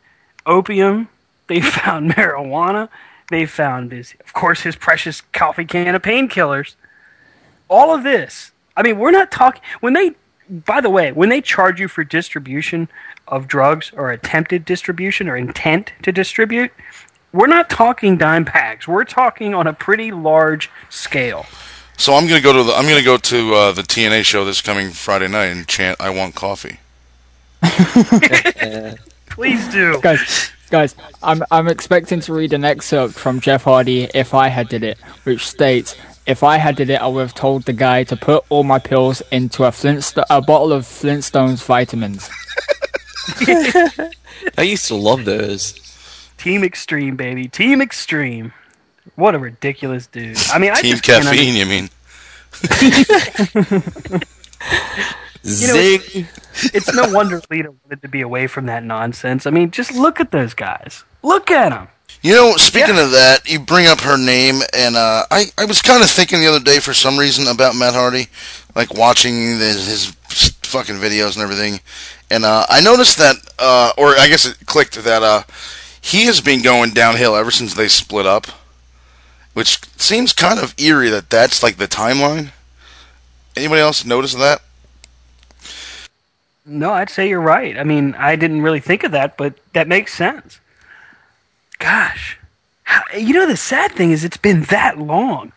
Speaker 6: opium. They found marijuana. They found his, of course, his precious coffee can of painkillers. All of this. I mean, we're not talking when they. By the way, when they charge you for distribution of drugs or attempted distribution or intent to distribute, we're not talking dime bags. We're talking on a pretty large scale.
Speaker 7: So I'm gonna go to the I'm gonna go to uh, the TNA show this coming Friday night and chant "I want coffee."
Speaker 6: Please do.
Speaker 11: Guys, guys, I'm I'm expecting to read an excerpt from Jeff Hardy if I had did it, which states, "If I had did it, I would have told the guy to put all my pills into a Flintsto- a bottle of Flintstones vitamins."
Speaker 3: I used to love those.
Speaker 6: Team Extreme, baby. Team Extreme. What a ridiculous dude. I mean, I
Speaker 7: Team
Speaker 6: just can't
Speaker 7: caffeine, you mean?
Speaker 6: You know,
Speaker 3: Zing.
Speaker 6: it's no wonder Lita wanted to be away from that nonsense. I mean, just look at those guys. Look at them.
Speaker 7: You know, speaking of that, you bring up her name, and uh, I I was kind of thinking the other day for some reason about Matt Hardy, like watching his, his fucking videos and everything, and uh, I noticed that, uh, or I guess it clicked that uh, he has been going downhill ever since they split up, which seems kind of eerie that that's like the timeline. Anybody else notice that?
Speaker 6: No, I'd say you're right. I mean, I didn't really think of that, but that makes sense. Gosh. How, you know, the sad thing is it's been that long.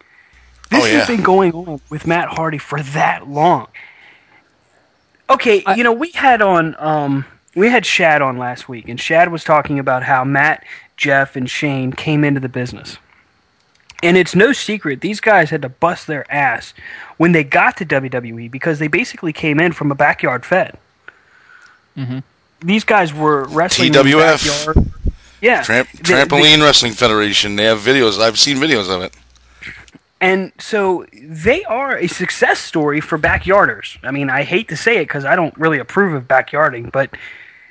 Speaker 6: This
Speaker 7: Oh, yeah.
Speaker 6: has been going on with Matt Hardy for that long. Okay, you know, we had on um we had Shad on last week and Shad was talking about how Matt, Jeff and Shane came into the business. And it's no secret these guys had to bust their ass when they got to WWE because they basically came in from a backyard fed.
Speaker 11: Mm-hmm.
Speaker 6: These guys were wrestling in the
Speaker 7: TWF.
Speaker 6: backyard. Yeah.
Speaker 7: Tramp, Trampoline
Speaker 6: they-
Speaker 7: Wrestling Federation. They have videos. I've seen videos of it.
Speaker 6: And so they are a success story for backyarders. I mean, I hate to say it because I don't really approve of backyarding, but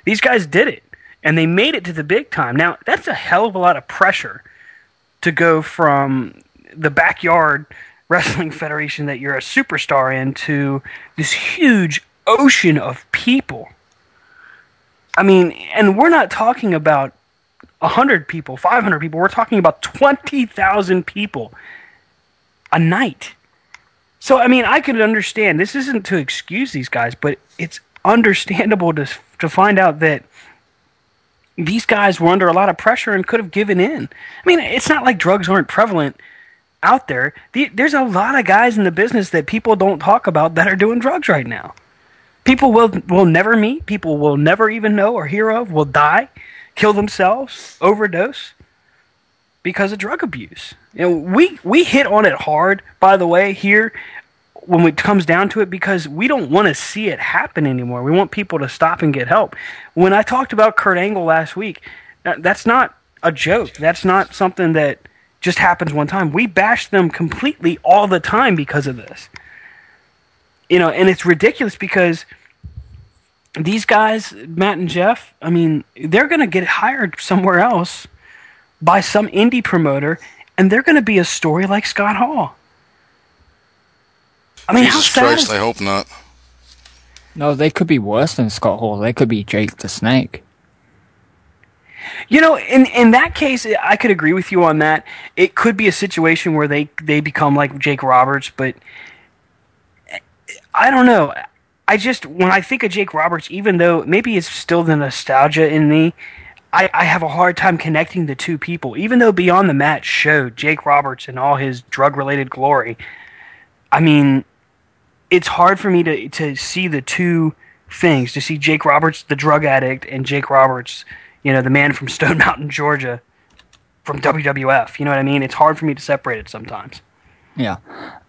Speaker 6: these guys did it. And they made it to the big time. Now, that's a hell of a lot of pressure to go from the backyard wrestling federation that you're a superstar in to this huge ocean of people. I mean, and we're not talking about 100 people, 500 people. We're talking about 20,000 people a night. So I mean, I could understand. This isn't to excuse these guys, but it's understandable to to find out that these guys were under a lot of pressure and could have given in. I mean, it's not like drugs aren't prevalent out there. The, there's a lot of guys in the business that people don't talk about that are doing drugs right now. People will will never meet. People will never even know or hear of. Will die, kill themselves, overdose because of drug abuse. You know, we we hit on it hard, by the way, here when it comes down to it because we don't want to see it happen anymore. We want people to stop and get help. When I talked about Kurt Angle last week, uh, that's not a joke. That's not something that just happens one time. We bash them completely all the time because of this. You know, and it's ridiculous because these guys, Matt and Jeff, I mean, they're going to get hired somewhere else by some indie promoter, and they're going to be a story like Scott Hall. I mean,
Speaker 7: Jesus
Speaker 6: how sad
Speaker 7: Christ,
Speaker 6: is
Speaker 7: I hope not.
Speaker 11: No, they could be worse than Scott Hall. They could be Jake the Snake.
Speaker 6: You know, in in that case, I could agree with you on that. It could be a situation where they they become like Jake Roberts, but I don't know. I just when I think of Jake Roberts, even though maybe it's still the nostalgia in me, I, I have a hard time connecting the two people. Even though Beyond the Match showed Jake Roberts in all his drug related glory, I mean, it's hard for me to to see the two things to see Jake Roberts, the drug addict, and Jake Roberts, you know, the man from Stone Mountain, Georgia, from WWF. You know what I mean? It's hard for me to separate it sometimes.
Speaker 11: Yeah.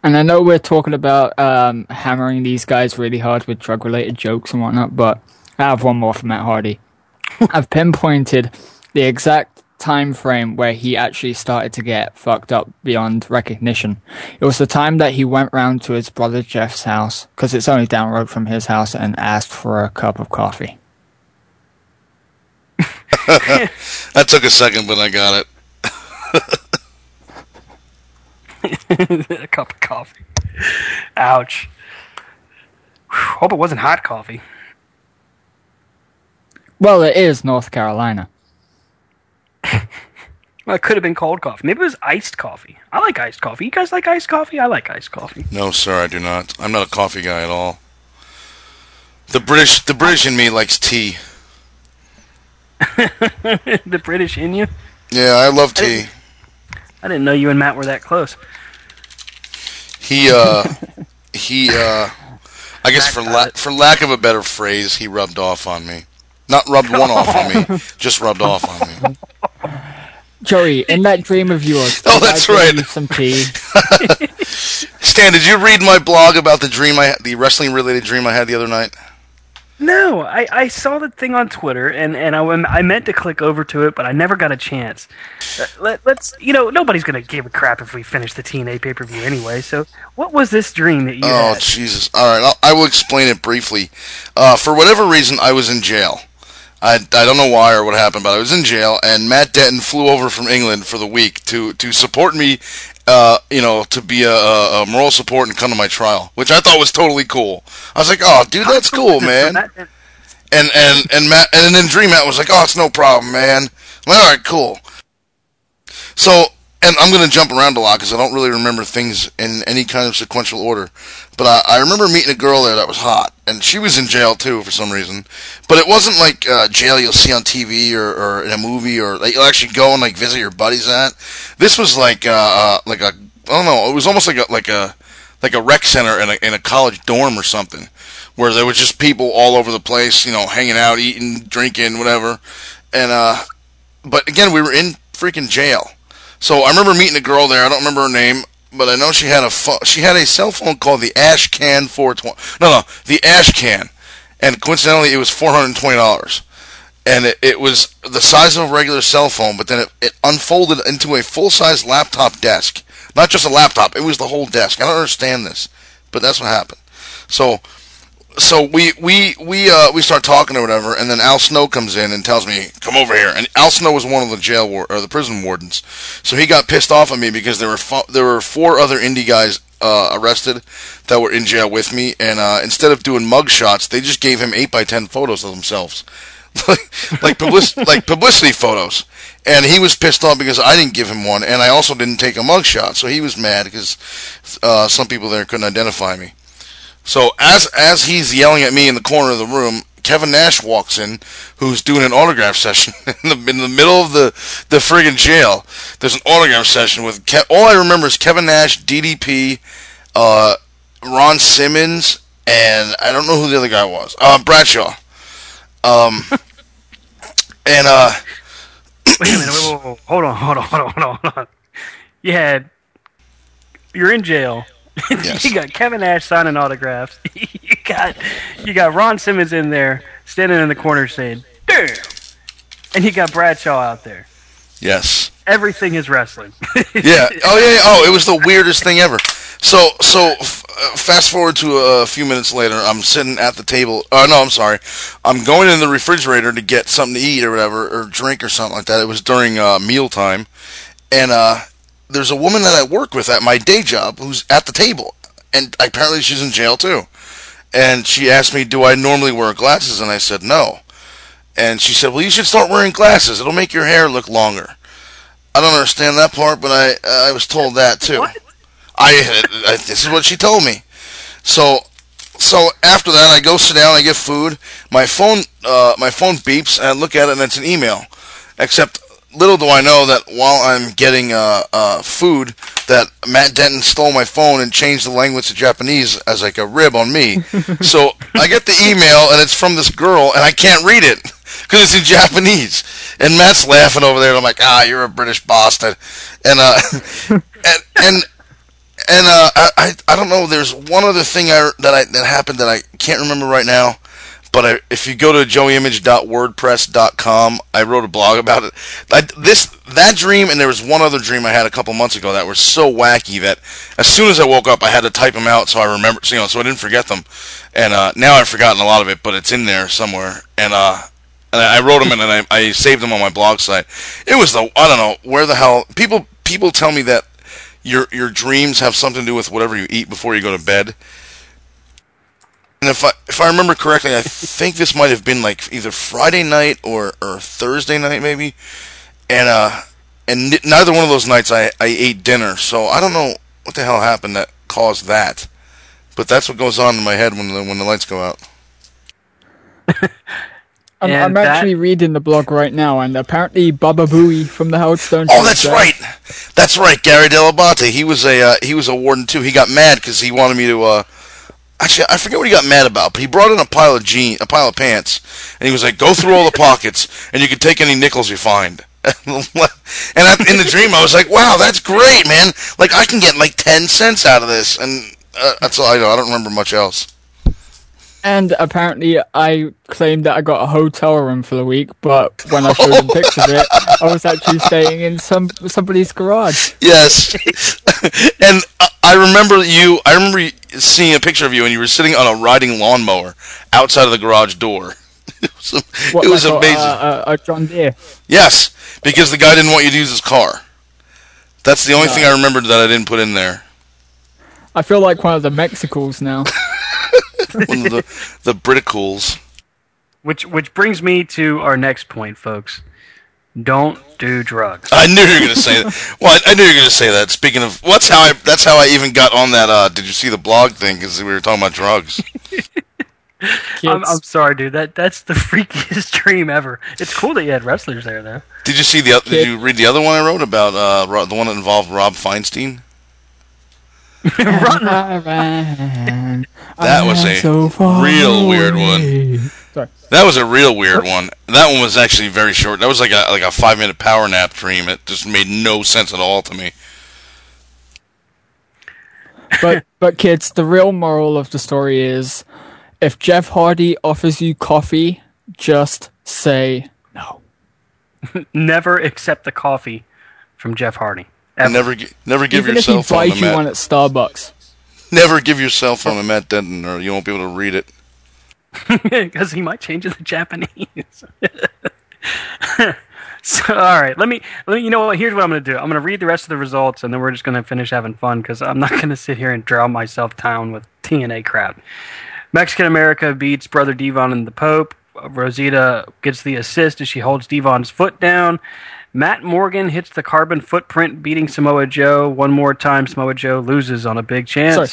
Speaker 11: And I know we're talking about um, hammering these guys really hard with drug related jokes and whatnot, but I have one more for Matt Hardy. I've pinpointed the exact time frame where he actually started to get fucked up beyond recognition. It was the time that he went round to his brother Jeff's house, because it's only down the road from his house, and asked for a cup of coffee.
Speaker 7: that took a second, but I got it.
Speaker 6: a cup of coffee. Ouch. Whew, hope it wasn't hot coffee.
Speaker 11: Well, it is North Carolina.
Speaker 6: Well, it could have been cold coffee. Maybe it was iced coffee. I like iced coffee. You guys like iced coffee? I like iced coffee.
Speaker 7: No, sir, I do not. I'm not a coffee guy at all. The British, the British in me likes tea.
Speaker 6: the British in you?
Speaker 7: Yeah, I love tea.
Speaker 6: I didn't know you and Matt were that close.
Speaker 7: He, uh, he, uh, I guess for la- for lack of a better phrase, he rubbed off on me. Not rubbed one off on me, just rubbed off on me.
Speaker 11: Joey, in that dream of yours,
Speaker 7: Oh,
Speaker 11: did I
Speaker 7: that's right.
Speaker 11: Some tea.
Speaker 7: Stan, did you read my blog about the dream I, the wrestling related dream I had the other night?
Speaker 6: No, I, I saw the thing on Twitter and, and I, I meant to click over to it, but I never got a chance. Uh, Let, let's, you know, nobody's going to give a crap if we finish the TNA pay per view anyway. So, what was this dream that you
Speaker 7: Oh
Speaker 6: had?
Speaker 7: Jesus! All right, I'll, I will explain it briefly. Uh, for whatever reason, I was in jail. I, I don't know why or what happened, but I was in jail, and Matt Denton flew over from England for the week to to support me. Uh, you know, to be a, a, moral support and come to my trial, which I thought was totally cool. I was like, "Oh, dude, that's cool, man." And and and Matt and then Dream Matt was like, "Oh, it's no problem, man." I'm like, "All right, cool." So, and I'm going to jump around a lot because I don't really remember things in any kind of sequential order. But I, I remember meeting a girl there that was hot, and she was in jail too for some reason. But it wasn't like uh, jail you'll see on TV or, or in a movie or like you'll actually go and like visit your buddies at. This was like uh, uh, like a I don't know. It was almost like a like a like a rec center in a in a college dorm or something, where there was just people all over the place, you know, hanging out, eating, drinking, whatever. And uh, but again, we were in freaking jail. So I remember meeting a girl there. I don't remember her name, but I know she had a she had a cell phone called the Ash Can 420. No, no, the Ash Can, and coincidentally, it was four hundred and twenty dollars. And it, it was the size of a regular cell phone, but then it, it unfolded into a full size laptop desk. Not just a laptop; it was the whole desk. I don't understand this, but that's what happened. So so we we we uh we start talking or whatever, and then Al Snow comes in and tells me, "Come over here." And Al Snow was one of the jail war- or the prison wardens, so he got pissed off at me because there were fo- there were four other indie guys uh, arrested that were in jail with me, and uh, instead of doing mug shots, they just gave him eight by ten photos of themselves, like public, like publicity photos, and he was pissed off because I didn't give him one, and I also didn't take a mugshot, so he was mad because uh, some people there couldn't identify me. So as as he's yelling at me in the corner of the room, Kevin Nash walks in, who's doing an autograph session in the in the middle of the the friggin' jail. There's an autograph session with Ke- all I remember is Kevin Nash, DDP, uh, Ron Simmons, and I don't know who the other guy was. Uh, Bradshaw. Um, and uh,
Speaker 6: Wait a minute. Wait, wait, wait, hold on. Hold on. Hold on. Hold on. Hold on. You had. You're in jail.
Speaker 7: Yes.
Speaker 6: you got Kevin Nash signing autographs. you got you got Ron Simmons in there standing in the corner saying "damn," and you got Bradshaw out there.
Speaker 7: yes.
Speaker 6: Everything is wrestling.
Speaker 7: yeah. Oh yeah. yeah. Oh, it was the weirdest thing ever. So so f- uh, fast forward to a few minutes later. I'm sitting at the table. Uh, no, I'm sorry. I'm going in the refrigerator to get something to eat or whatever, or drink or something like that. It was during uh, mealtime, and uh, there's a woman that I work with at my day job who's at the table, and apparently she's in jail too. And she asked me, "Do I normally wear glasses?" And I said, "No." And she said, "Well, you should start wearing glasses. It'll make your hair look longer." I don't understand that part, but I I was told that too. I, I this is what she told me. So so after that, I go sit down, I get food. My phone uh, my phone beeps, and I look at it, and it's an email. Except little do I know that while I'm getting uh, uh, food, that Matt Denton stole my phone and changed the language to Japanese as like a rib on me. so I get the email, and it's from this girl, and I can't read it because it's in Japanese. And Matt's laughing over there. And I'm like, ah, you're a British bastard. And uh, and and and uh, I, I I don't know. There's one other thing I, that I that happened that I can't remember right now. But I, if you go to joeyimage.wordpress.com, I wrote a blog about it. I, this that dream, and there was one other dream I had a couple months ago that were so wacky that as soon as I woke up, I had to type them out so I remember, so, you know, so I didn't forget them. And uh, now I've forgotten a lot of it, but it's in there somewhere. And uh, and I wrote them and I, I saved them on my blog site. It was the I don't know where the hell people people tell me that your your dreams have something to do with whatever you eat before you go to bed. And if I if I remember correctly, I think this might have been like either Friday night or, or Thursday night maybe, and uh and n- neither one of those nights I, I ate dinner, so I don't know what the hell happened that caused that, but that's what goes on in my head when the when the lights go out.
Speaker 11: I'm, I'm
Speaker 6: that-
Speaker 11: actually reading the blog right now, and apparently Baba Booey from the Howard Stern.
Speaker 7: Oh, that's
Speaker 11: said-
Speaker 7: right. That's right. Gary Dell'Abate. He was a uh, he was a warden too. He got mad because he wanted me to. Uh, actually, I forget what he got mad about, but he brought in a pile of jeans, a pile of pants, and he was like, "Go through all the pockets, and you can take any nickels you find." and I, in the dream, I was like, "Wow, that's great, man! Like I can get like ten cents out of this." And uh, that's all I know. I don't remember much else.
Speaker 11: And apparently, I claimed that I got a hotel room for the week, but when I showed them pictures of it, I was actually staying in some somebody's garage.
Speaker 7: Yes, and I- I remember you. I remember you- seeing a picture of you, and you were sitting on a riding lawnmower outside of the garage door. it was,
Speaker 11: What,
Speaker 7: it was
Speaker 11: like
Speaker 7: amazing.
Speaker 11: A, a, a John Deere.
Speaker 7: yes, because the guy didn't want you to use his car. That's the only thing I remembered that I didn't put in there.
Speaker 11: I feel like one of the Mexicools now.
Speaker 7: One of the the Briticools.
Speaker 6: Which which brings me to our next point, folks. Don't do drugs.
Speaker 7: I knew you were going to say that. Well, I, I knew you were going to say that. Speaking of, what's how I? That's how I even got on that. Uh, did you see the blog thing? Because we were talking about drugs.
Speaker 6: I'm, I'm sorry, dude. That that's the freakiest dream ever. It's cool that you had wrestlers there, though.
Speaker 7: Did you see the? oth- Did you read the other one I wrote about? Uh, the one that involved Rob Feinstein. That was a real weird one.
Speaker 11: Sorry.
Speaker 7: That was a real weird one. That one was actually very short. That was like a like a five minute power nap dream. It just made no sense at all to me.
Speaker 11: but but kids, the real moral of the story is, if Jeff Hardy offers you coffee, just say no.
Speaker 6: Never accept the coffee from Jeff Hardy.
Speaker 7: And never never give
Speaker 11: Even
Speaker 7: your
Speaker 11: if he
Speaker 7: phone
Speaker 11: buys you
Speaker 7: Matt.
Speaker 11: one at Starbucks.
Speaker 7: Never give your cell phone to Matt Denton, or you won't be able to read it.
Speaker 6: because he might change it to Japanese. so, all right, let me, let me. You know what? Here's what I'm going to do. I'm going to read the rest of the results, and then we're just going to finish having fun because I'm not going to sit here and drown myself down with TNA crap. Mexican America beats Brother Devon and the Pope. Rosita gets the assist as she holds Devon's foot down. Matt Morgan hits the carbon footprint, beating Samoa Joe. One more time, Samoa Joe loses on a big chance.
Speaker 11: Sorry.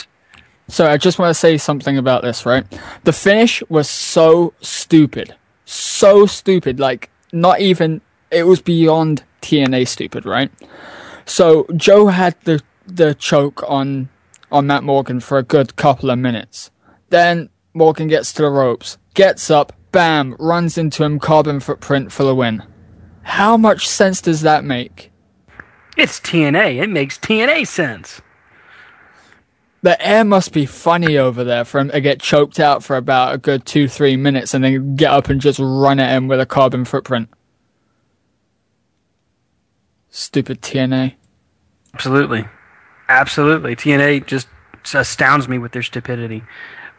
Speaker 11: So I just want to say something about this, right? The finish was so stupid. So stupid. Like, not even, it was beyond TNA stupid, right? So Joe had the, the choke on, on Matt Morgan for a good couple of minutes. Then Morgan gets to the ropes, gets up, bam, runs into him, carbon footprint for the win. How much sense does that make?
Speaker 6: It's TNA. It makes TNA sense.
Speaker 11: The air must be funny over there for him to get choked out for about a good two, three minutes and then get up and just run at him with a carbon footprint. Stupid TNA.
Speaker 6: Absolutely. Absolutely. TNA just astounds me with their stupidity.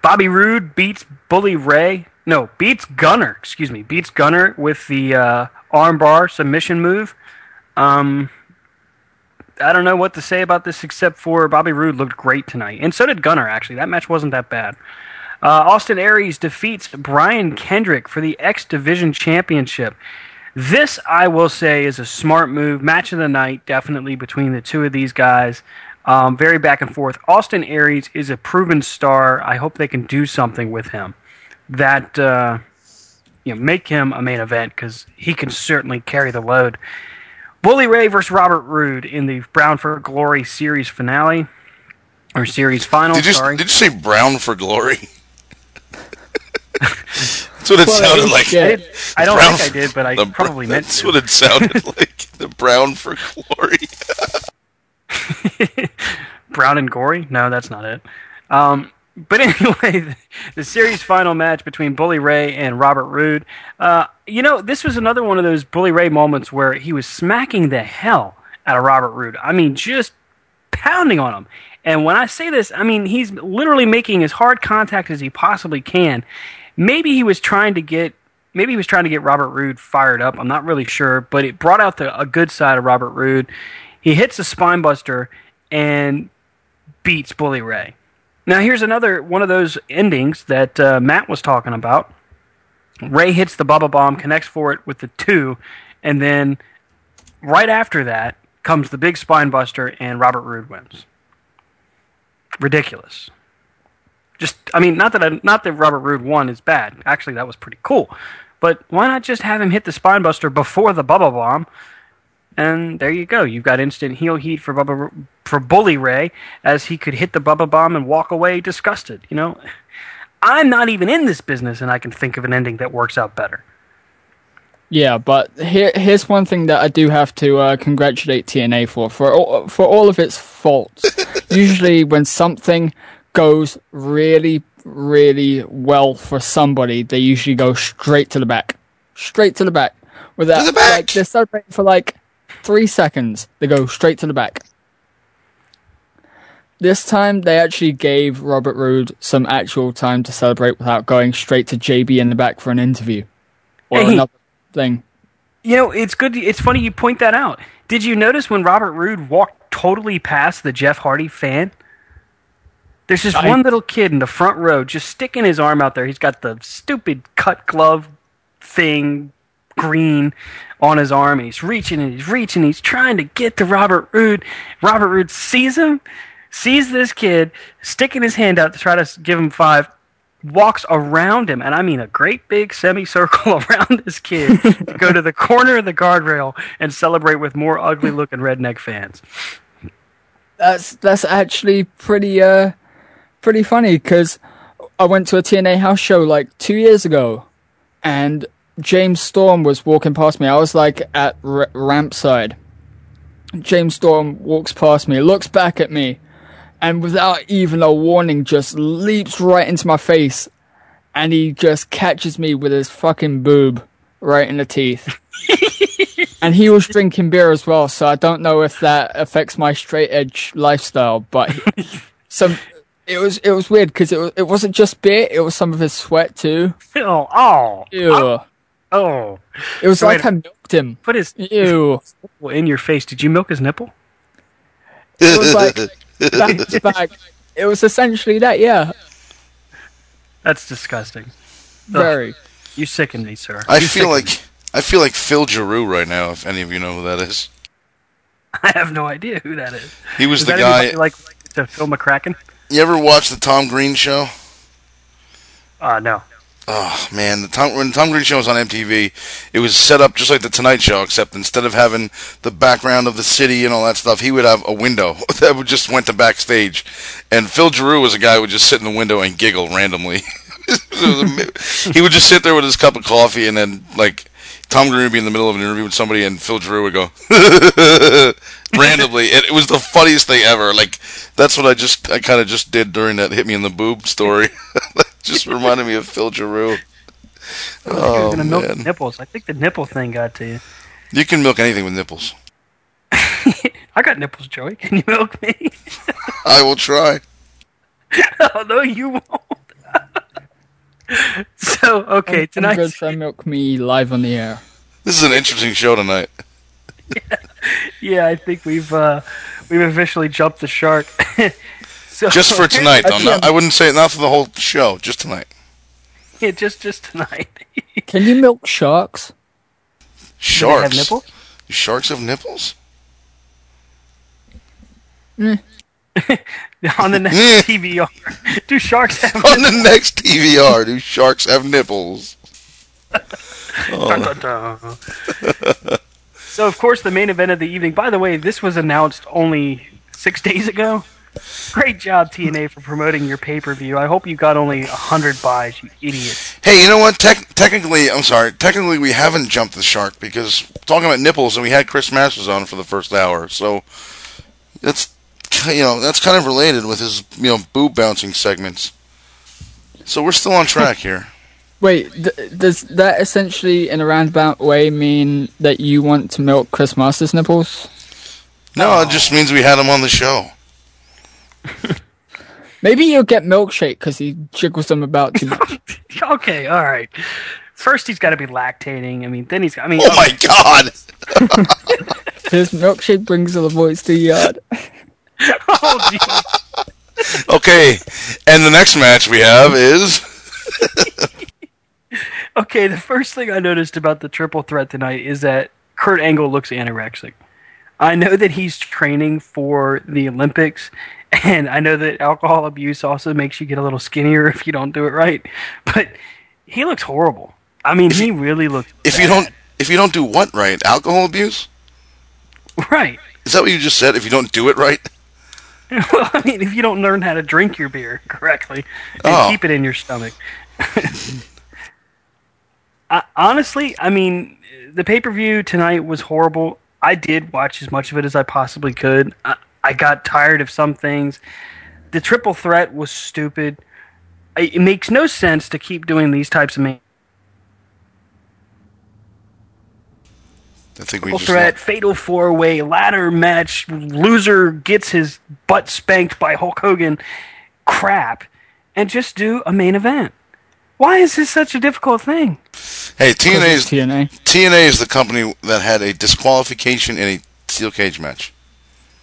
Speaker 6: Bobby Roode beats Bully Ray. No, beats Gunner. Excuse me. Beats Gunner with the uh, armbar submission move. Um, I don't know what to say about this except for Bobby Roode looked great tonight, and so did Gunner. Actually, that match wasn't that bad. Uh, Austin Aries defeats Brian Kendrick for the X Division Championship. This, I will say, is a smart move. Match of the night, definitely between the two of these guys. Um, very back and forth. Austin Aries is a proven star. I hope they can do something with him that uh, you know make him a main event because he can certainly carry the load. Bully Ray versus Robert Roode in the Brown for Glory series finale or series final.
Speaker 7: Did you,
Speaker 6: sorry,
Speaker 7: did you say brown for glory? That's what it
Speaker 6: Well,
Speaker 7: sounded
Speaker 6: I
Speaker 7: like.
Speaker 6: did. I don't
Speaker 7: Brown
Speaker 6: think I did, but I
Speaker 7: the
Speaker 6: probably meant
Speaker 7: That's
Speaker 6: to.
Speaker 7: what it sounded like. The brown for glory.
Speaker 6: Brown and gory? No, that's not it. Um, but anyway, the, series final match between Bully Ray and Robert Roode. Uh, you know, this was another one of those Bully Ray moments where he was smacking the hell out of Robert Roode. I mean, just pounding on him. And when I say this, I mean he's literally making as hard contact as he possibly can. Maybe he was trying to get maybe he was trying to get Robert Roode fired up. I'm not really sure, but it brought out the, a good side of Robert Roode. He hits a spine buster and beats Bully Ray. Now here's another one of those endings that uh, Matt was talking about. Ray hits the Bubba Bomb, connects for it with the two, and then right after that comes the big spine buster, and Robert Roode wins. Ridiculous. Just, I mean, not that I, not that Robert Roode won is bad. Actually, that was pretty cool. But why not just have him hit the spine buster before the Bubba Bomb? And there you go. You've got instant heel heat for Bubba for Bully Ray, as he could hit the Bubba Bomb and walk away disgusted. You know, I'm not even in this business, and I can think of an ending that works out better.
Speaker 11: Yeah, but here, here's one thing that I do have to uh, congratulate TNA for for all, for all of its faults. Usually, when something goes really, really well for somebody, they usually go straight to the back, straight to the back. Without
Speaker 7: To the back!
Speaker 11: like they're celebrating for like three seconds, they go straight to the back. This time, they actually gave Robert Roode some actual time to celebrate without going straight to JB in the back for an interview or
Speaker 6: Hey.
Speaker 11: another thing.
Speaker 6: You know, it's good. It's funny you point that out. Did you notice when Robert Roode walked totally past the Jeff Hardy fan? There's just
Speaker 11: I-
Speaker 6: one little kid in the front row just sticking his arm out there. He's got the stupid cut glove thing, green, on his arm, and he's reaching and he's reaching. He's trying to get to Robert Roode. Robert Roode sees him, sees this kid sticking his hand out to try to give him five, walks around him, and I mean a great big semicircle around this kid to go to the corner of the guardrail and celebrate with more ugly looking redneck fans.
Speaker 11: That's that's actually pretty uh pretty funny because I went to a TNA house show like two years ago, and James Storm was walking past me. I was like at r- ramp side. James Storm walks past me, looks back at me, and without even a warning, just leaps right into my face, and he just catches me with his fucking boob right in the teeth. and he was drinking beer as well, so I don't know if that affects my straight edge lifestyle. But some, it was it was weird because it was, it wasn't just beer; it was some of his sweat too.
Speaker 6: Oh, oh,
Speaker 11: Ew!
Speaker 6: oh!
Speaker 11: It was
Speaker 6: So
Speaker 11: like
Speaker 6: wait-
Speaker 11: I milked him.
Speaker 6: Put his
Speaker 11: Ew!
Speaker 6: nipple in your face. Did you milk his nipple?
Speaker 11: It was like back to back. It was essentially that. Yeah,
Speaker 6: That's disgusting.
Speaker 11: very.
Speaker 6: You sicken me, sir.
Speaker 7: I
Speaker 6: You
Speaker 7: feel like
Speaker 6: me.
Speaker 7: I feel like Phil Giroux right now. If any of you know who that is,
Speaker 6: I have no idea who that is.
Speaker 7: He was
Speaker 6: Is
Speaker 7: the
Speaker 6: that
Speaker 7: guy-
Speaker 6: anybody Like to Phil McCracken?
Speaker 7: you ever watch the Tom Green show?
Speaker 6: Uh no.
Speaker 7: Oh man, the Tom when Tom Green show was on MTV, it was set up just like the Tonight Show, except instead of having the background of the city and all that stuff, he would have a window that would just went to backstage, and Phil Giroux was a guy who would just sit in the window and giggle randomly. It he would just sit there with his cup of coffee, and then like Tom Green would be in the middle of an interview with somebody, and Phil Giroux would go randomly. And it was the funniest thing ever. Like that's what I just I kind of just did during that hit me in the boob story. Just reminded me of Phil Giroux.
Speaker 6: I was
Speaker 7: Oh
Speaker 6: gonna milk
Speaker 7: man,
Speaker 6: nipples. I think the nipple thing got to you.
Speaker 7: you can milk anything with nipples.
Speaker 6: I got nipples, Joey. Can you milk me?
Speaker 7: I will try.
Speaker 6: oh no, you won't. so okay,
Speaker 11: Tonight.
Speaker 6: tonight.
Speaker 11: Good milk me live on the air.
Speaker 7: This is an interesting show tonight.
Speaker 6: Yeah, I think we've uh, we've officially jumped the shark. So,
Speaker 7: Just for tonight, though. Not, I wouldn't say not for the whole show. Just tonight.
Speaker 6: Yeah, just just tonight.
Speaker 11: Can you milk sharks?
Speaker 7: Sharks.
Speaker 6: have nipples?
Speaker 7: Do Sharks have nipples?
Speaker 6: On the next
Speaker 7: Yeah.
Speaker 6: TVR, do sharks have nipples?
Speaker 7: On the next TVR, do sharks have nipples?
Speaker 6: Dun, dun, dun. so, of course, the main event of the evening. By the way, this was announced only six days ago. Great job, TNA, for promoting your pay per view. I hope you got only hundred buys, you idiots.
Speaker 7: Hey, you know what? Tec- technically, I'm sorry. Technically, we haven't jumped the shark because talking about nipples, and we had Chris Masters on for the first hour, so that's you know that's kind of related with his you know boob bouncing segments. So we're still on track here.
Speaker 11: Wait, th- does that essentially, in a roundabout way, mean that you want to milk Chris Masters' nipples?
Speaker 7: No, it just means we had him on the show.
Speaker 11: Maybe you'll get milkshake because he jiggles them about too much.
Speaker 6: Okay, all right. First, he's got to be lactating. I mean, then he's. I mean,
Speaker 7: Oh my God!
Speaker 11: His milkshake brings the boys to the yard.
Speaker 6: oh, geez.
Speaker 7: Okay, and the next match we have is
Speaker 6: Okay, the first thing I noticed about the triple threat tonight is that Kurt Angle looks anorexic. I know that he's training for the Olympics, and I know that alcohol abuse also makes you get a little skinnier if you don't do it right. But he looks horrible. I mean, he really looks.
Speaker 7: if you don't if you don't do what right, alcohol abuse.
Speaker 6: Right.
Speaker 7: Is that what you just said? If you don't do it right,
Speaker 6: well, I mean, if you don't learn how to drink your beer correctly and
Speaker 7: Oh.
Speaker 6: keep it in your stomach. I, honestly, I mean, the pay per view tonight was horrible. I did watch as much of it as I possibly could. I, I got tired of some things. The triple threat was stupid. It makes no sense to keep doing these types of main
Speaker 7: I think we
Speaker 6: triple
Speaker 7: just
Speaker 6: threat, fatal four way, ladder match, loser gets his butt spanked by Hulk Hogan crap, and just do a main event. Why is this such a difficult thing?
Speaker 7: Hey, TNA is
Speaker 11: TNA.
Speaker 7: TNA is the company that had a disqualification in a steel cage match.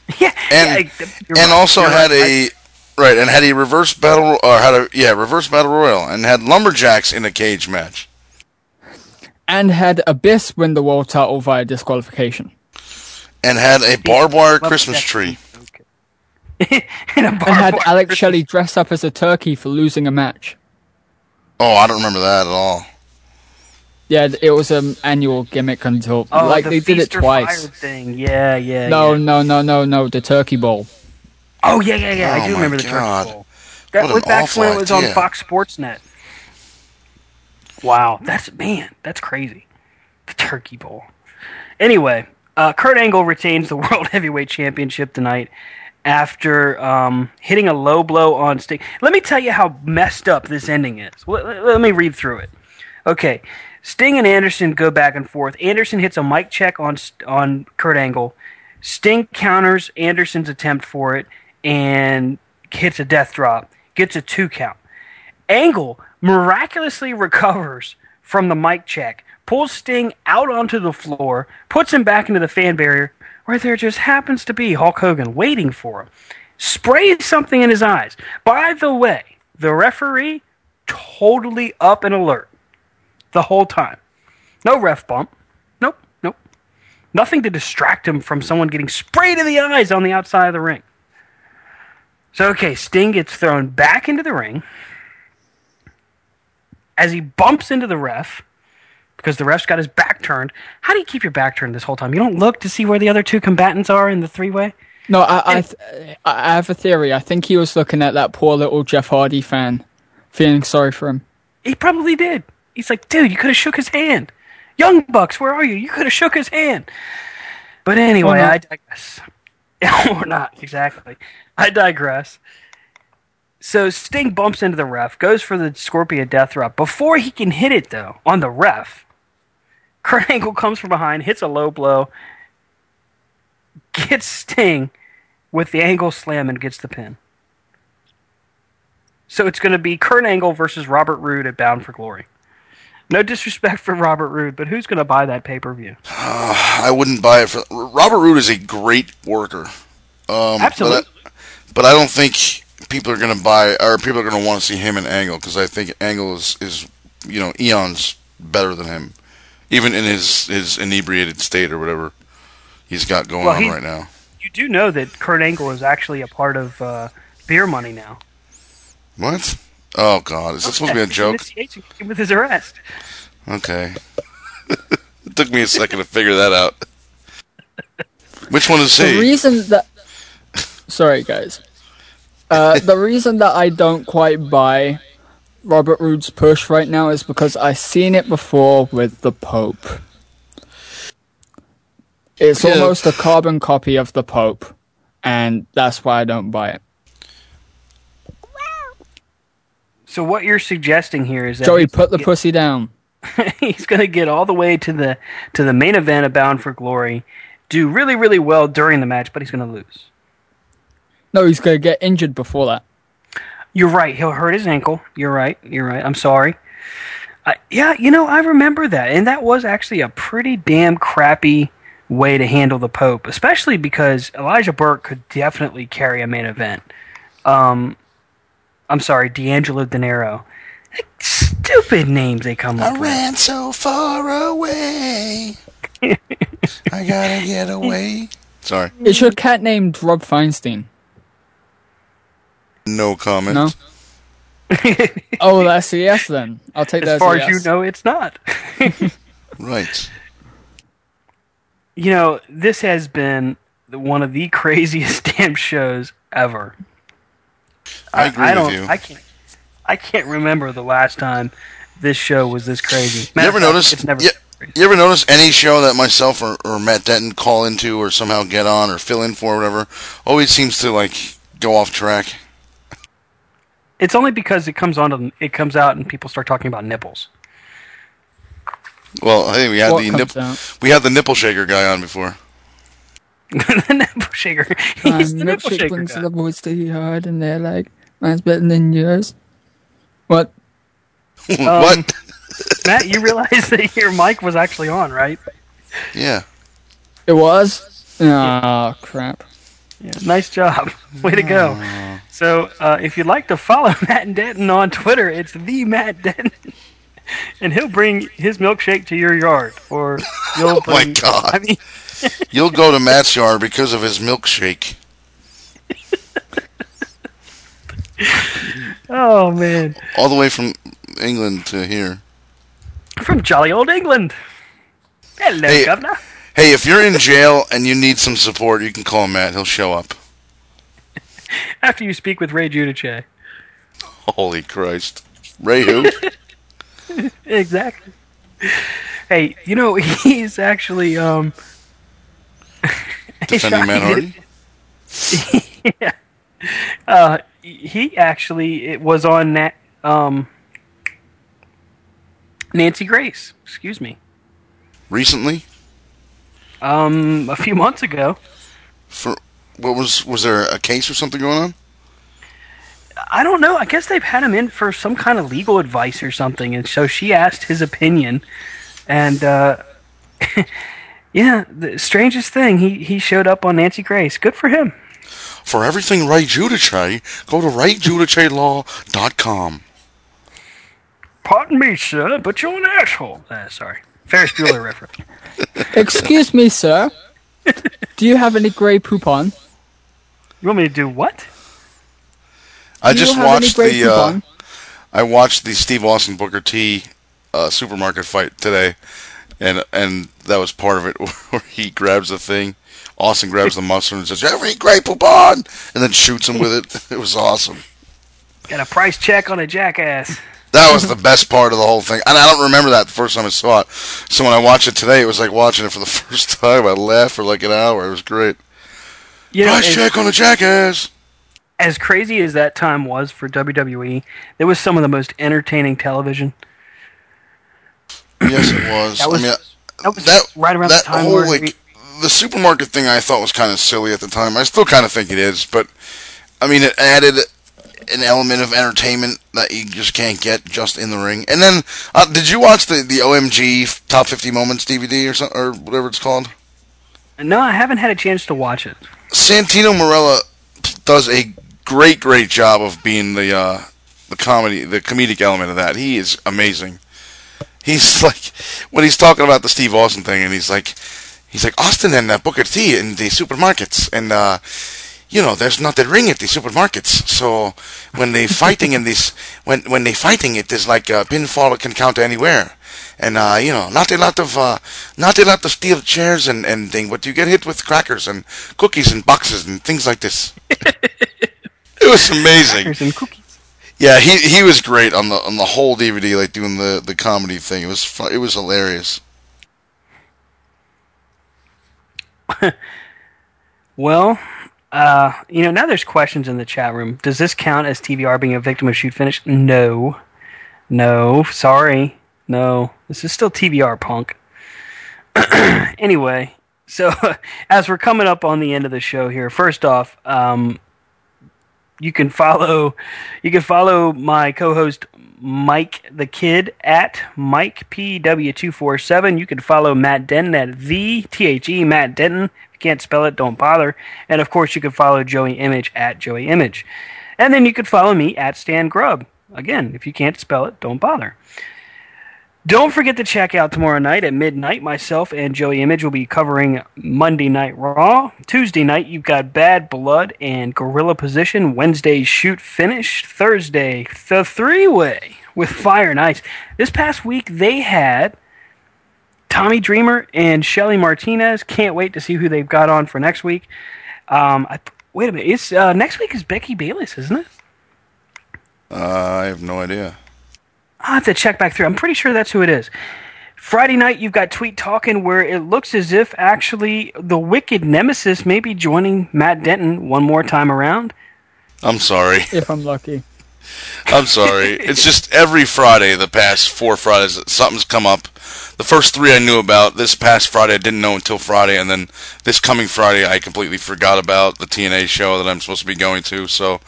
Speaker 6: Yeah,
Speaker 7: and
Speaker 6: yeah,
Speaker 7: and
Speaker 6: right,
Speaker 7: also had
Speaker 6: right.
Speaker 7: a right and had a reverse battle or had a yeah reverse battle royal and had lumberjacks in a cage match
Speaker 11: And had Abyss win the world title via disqualification.
Speaker 7: and had a barbed wire Christmas tree.
Speaker 6: and,
Speaker 11: And had Alex Shelley dress up as a turkey for losing a match.
Speaker 7: Oh, I don't remember that at all.
Speaker 11: Yeah, it was an annual gimmick until
Speaker 6: Oh,
Speaker 11: like
Speaker 6: the
Speaker 11: they did it
Speaker 6: Feast or
Speaker 11: twice.
Speaker 6: Fire thing. Yeah, yeah.
Speaker 11: no,
Speaker 6: yeah.
Speaker 11: no, no, no, no, the turkey bowl.
Speaker 6: Oh yeah, yeah, yeah. I
Speaker 7: Oh,
Speaker 6: do
Speaker 7: my
Speaker 6: remember the Turkey Bowl. That
Speaker 7: What
Speaker 6: was
Speaker 7: an
Speaker 6: back
Speaker 7: awful
Speaker 6: when it was on. Fox Sports Net. Wow, that's man, that's crazy. The Turkey Bowl. Anyway, uh, Kurt Angle retains the World Heavyweight Championship tonight after um, hitting a low blow on Sting. Let me tell you how messed up this ending is. Let, let- let me read through it. Okay, Sting and Anderson go back and forth. Anderson hits a mic check on on Kurt Angle. Sting counters Anderson's attempt for it and hits a death drop. Gets a two count. Angle miraculously recovers from the mic check, pulls Sting out onto the floor, puts him back into the fan barrier, where there just happens to be Hulk Hogan waiting for him. Sprays something in his eyes. By the way, the referee totally up and alert. The whole time. No ref bump. Nope, nope. Nothing to distract him from someone getting sprayed in the eyes on the outside of the ring. So, okay, Sting gets thrown back into the ring. As he bumps into the ref, because the ref's got his back turned. How do you keep your back turned this whole time? You don't look to see where the other two combatants are in the three way?
Speaker 11: No, I I, th- I have a theory. I think he was looking at that poor little Jeff Hardy fan, feeling sorry for him.
Speaker 6: He probably did. He's like, dude, you could have shook his hand. Young Bucks, where are you? You could have shook his hand. But anyway. I digress. or not, exactly. I digress. So Sting bumps into the ref, goes for the Scorpion Death Drop. Before he can hit it, though, on the ref, Kurt Angle comes from behind, hits a low blow, gets Sting with the angle slam, and gets the pin. So it's going to be Kurt Angle versus Robert Roode at Bound for Glory. No disrespect for Robert Roode, but who's going to buy that pay per view?
Speaker 7: Uh, I wouldn't buy it for Robert Roode is a great worker. Um,
Speaker 6: Absolutely.
Speaker 7: But I, but I don't think people are going to buy or people are going to want to see him in Angle because I think Angle is, is you know eons better than him, even in his his inebriated state or whatever he's got going
Speaker 6: Well,
Speaker 7: on
Speaker 6: he-
Speaker 7: right now.
Speaker 6: You do know that Kurt Angle is actually a part of uh, Beer Money now.
Speaker 7: What? Oh God, is that supposed to be a joke?
Speaker 6: came with his arrest.
Speaker 7: Okay. it took me a second to figure that out. Which one is he?
Speaker 11: The reason that sorry guys, uh, the reason that I don't quite buy Robert Roode's push right now is because I've seen it before with the Pope. It's
Speaker 7: Yeah.
Speaker 11: almost a carbon copy of the Pope, and that's why I don't buy it.
Speaker 6: So what you're suggesting here is that
Speaker 11: Joey, put the
Speaker 6: gonna
Speaker 11: pussy down.
Speaker 6: he's going to get all the way to the to the main event of Bound for Glory, do really really well during the match, but he's going to lose.
Speaker 11: No, he's gonna get injured before that.
Speaker 6: You're right. He'll hurt his ankle. You're right. You're right. I'm sorry. Uh, yeah, you know, I remember that. And that was actually a pretty damn crappy way to handle the Pope, especially because Elijah Burke could definitely carry a main event. Um, I'm sorry, D'Angelo Dinero. Stupid names they come up
Speaker 7: I ran so far away. I gotta get away. Sorry.
Speaker 11: Is your cat named Rob Feinstein?
Speaker 7: No comment.
Speaker 11: No. oh, that's a yes then. I'll take that
Speaker 6: As
Speaker 11: as
Speaker 6: far
Speaker 11: a
Speaker 6: as
Speaker 11: yes.
Speaker 6: you know, it's not.
Speaker 7: Right.
Speaker 6: You know, this has been one of the craziest damn shows ever.
Speaker 7: I agree
Speaker 6: I
Speaker 7: with
Speaker 6: don't.
Speaker 7: you.
Speaker 6: I can't. I can't remember the last time this show was this crazy.
Speaker 7: You ever notice?
Speaker 6: It's never.
Speaker 7: you, you ever notice any show that myself or, or Matt Denton call into or somehow get on or fill in for or whatever always seems to like go off track.
Speaker 6: It's only because it comes on. It comes out and people start talking about nipples.
Speaker 7: Well, I think we had
Speaker 11: What
Speaker 7: the
Speaker 11: comes
Speaker 7: nip,
Speaker 11: out?
Speaker 7: we had the nipple shaker guy on before.
Speaker 6: the nipple shaker. Uh, He's the nipple shaker.
Speaker 11: brings
Speaker 6: guy.
Speaker 11: the boys to your heart, and they're like, mine's better than yours. What?
Speaker 7: what?
Speaker 6: Matt, you realize that your mic was actually on, right?
Speaker 7: Yeah.
Speaker 11: It was? Oh, crap.
Speaker 6: Yeah, nice job. Way to go. So, uh, if you'd like to follow Matt and Denton on Twitter, it's the Matt Denton, and he'll bring his milkshake to your yard, or you'll
Speaker 7: Oh my. God.
Speaker 6: I mean,
Speaker 7: You'll go to Matt's yard because of his milkshake.
Speaker 6: Oh man,
Speaker 7: All the way from England to here.
Speaker 6: from jolly old England. Hello,
Speaker 7: Hey.
Speaker 6: governor.
Speaker 7: Hey, if you're in jail and you need some support, you can call Matt. He'll show up.
Speaker 6: After you speak with Ray Judice.
Speaker 7: Holy Christ. Ray who?
Speaker 6: exactly. Hey, you know he's actually um.
Speaker 7: Defending Matt Hardy?
Speaker 6: yeah. Uh, he actually it was on that um. Nancy Grace, excuse me.
Speaker 7: Recently?
Speaker 6: Um, a few months ago.
Speaker 7: For what was was there a case or something going on?
Speaker 6: I don't know. I guess they've had him in for some kind of legal advice or something, and so she asked his opinion, and uh, yeah, the strangest thing, he he showed up on Nancy Grace. Good for him.
Speaker 7: For everything Ray Judice, go to RayJudiceLaw.com.
Speaker 6: pardon me, sir, but you're an asshole. Uh, sorry. Ferris Bueller reference.
Speaker 11: Excuse me, sir. Do you have any grey poop on?
Speaker 6: You want me to do what?
Speaker 7: I
Speaker 11: Do you
Speaker 7: just
Speaker 11: have any
Speaker 7: watched the. Uh. I watched the Steve Austin Booker T uh, supermarket fight today, and and that was part of it where he grabs the thing. Austin grabs the mustard and says, "Every great poupon," and then shoots him with it. It was awesome.
Speaker 6: Got a price check on a jackass.
Speaker 7: That was the best part of the whole thing, and I don't remember that the first time I saw it. So when I watched it today, it was like watching it for the first time. I laughed for like an hour. It was great.
Speaker 6: You know,
Speaker 7: Price check on a jackass.
Speaker 6: As crazy as that time was for WWE, it was some of the most entertaining television.
Speaker 7: Yes, it was.
Speaker 6: That was-
Speaker 7: I mean,
Speaker 6: that was right around
Speaker 7: that
Speaker 6: the time
Speaker 7: whole
Speaker 6: where
Speaker 7: like the supermarket thing. I thought was kind of silly at the time. I still kind of think it is, but I mean, it added an element of entertainment that you just can't get just in the ring. And then, uh, did you watch the the OMG Top 50 Moments DVD or something or whatever it's called?
Speaker 6: No, I haven't had a chance to watch it.
Speaker 7: Santino Marella does a great, great job of being the uh, the comedy, the comedic element of that. He is amazing. He's like when he's talking about the Steve Austin thing, and he's like, he's like Austin and uh, Booker T in the supermarkets, and uh, you know, there's not a ring at the supermarkets. So when they fighting in this, when when they fighting, it is like a pinfall can count anywhere. And uh, you know, not a lot of uh, not a lot of steel chairs and and thing, but you get hit with crackers and cookies and boxes and things like this. it was amazing.
Speaker 6: Crackers and cookies.
Speaker 7: Yeah, he he was great on the on the whole DVD, like doing the the comedy thing. It was it was hilarious.
Speaker 6: Well, uh, you know, now there's questions in the chat room. Does this count as TVR being a victim of shoot finish? No. No. Sorry. No. This is still TVR punk. anyway, so as we're coming up on the end of the show here, first off, um, you can follow you can follow my co-host Mike the Kid at Mike PW247. You can follow Matt Denton at the THE Matt Denton. If you can't spell it, don't bother. And of course, you can follow Joey Image at Joey Image. And then you can follow me at Stan Grubb. Again, if you can't spell it, don't bother. Don't forget to check out tomorrow night at midnight. Myself and Joey Image will be covering Monday Night Raw. Tuesday night, you've got Bad Blood and Gorilla Position. Wednesday, Shoot Finish. Thursday, The Three Way with Fire and Ice. This past week, they had Tommy Dreamer and Shelly Martinez. Can't wait to see who they've got on for next week. Um, I, wait a minute. It's uh, next week is Becky Bayless, isn't it?
Speaker 7: Uh, I have no idea.
Speaker 6: I'll have to check back through. I'm pretty sure that's who it is. Friday night, you've got Tweet Talking, where it looks as if actually the Wicked Nemesis may be joining Matt Denton one more time around.
Speaker 7: I'm sorry.
Speaker 11: If I'm lucky.
Speaker 7: I'm sorry. it's just every Friday, the past four Fridays, something's come up. The first three I knew about. This past Friday, I didn't know until Friday, and then this coming Friday, I completely forgot about the TNA show that I'm supposed to be going to. So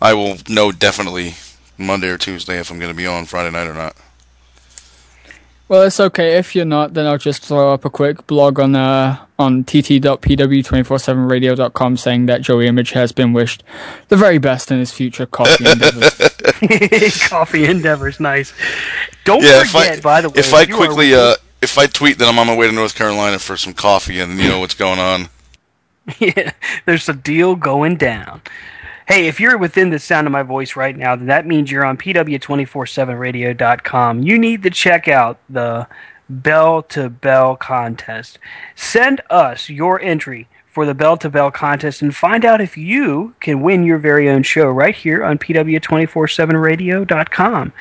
Speaker 7: I will know definitely Monday or Tuesday if I'm going to be on Friday night or not.
Speaker 11: Well, it's okay. If you're not, then I'll just throw up a quick blog on uh, on tt.pw247radio.com saying that Joey Image has been wished the very best in his future coffee endeavors.
Speaker 6: Coffee Endeavors, nice. Don't
Speaker 7: yeah,
Speaker 6: forget,
Speaker 7: I,
Speaker 6: by the way,
Speaker 7: if I
Speaker 6: you are
Speaker 7: quickly, uh, if I tweet that I'm on my way to North Carolina for some coffee, and you know what's going on.
Speaker 6: yeah, there's a deal going down. Hey, if you're within the sound of my voice right now, then that means you're on pw247radio.com. You need to check out the Bell to Bell contest. Send us your entry for the Bell to Bell contest and find out if you can win your very own show right here on pw247radio.com.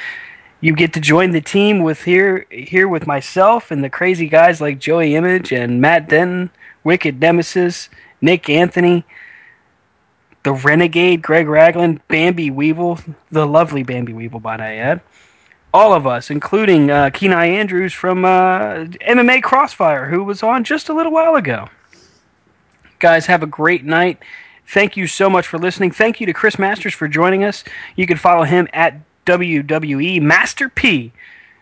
Speaker 6: You get to join the team with here here with myself and the crazy guys like Joey Image and Matt Denton, Wicked Nemesis, Nick Anthony, the Renegade, Greg Ragland, Bambi Weevil, the lovely Bambi Weevil, might I add. All of us, including uh, Kenai Andrews from uh, MMA Crossfire, who was on just a little while ago. Guys, have a great night. Thank you so much for listening. Thank you to Chris Masters for joining us. You can follow him at WWE Master P.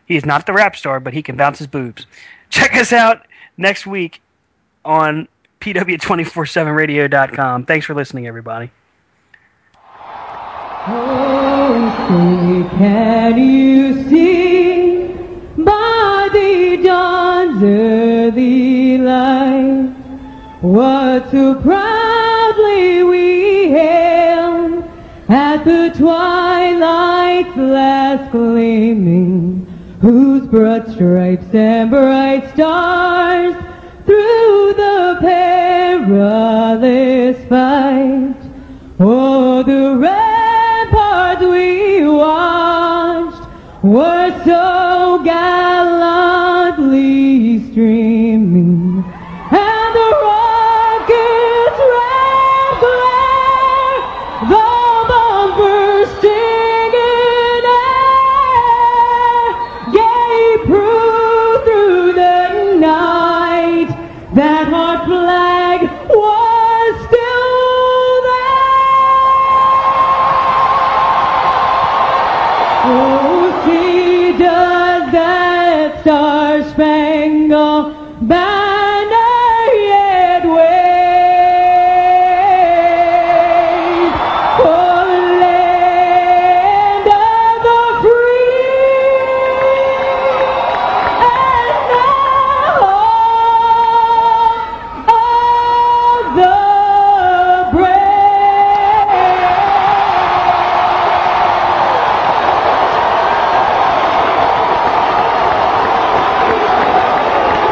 Speaker 6: He is not the rap star, but he can bounce his boobs. Check us out next week on pw247radio.com. Thanks for listening, everybody.
Speaker 5: Oh, say, can you see by the dawn's early light what so proudly we hailed at the twilight's last gleaming, whose broad stripes and bright stars through the perilous fight. Oh, the ramparts we watched were so gallantly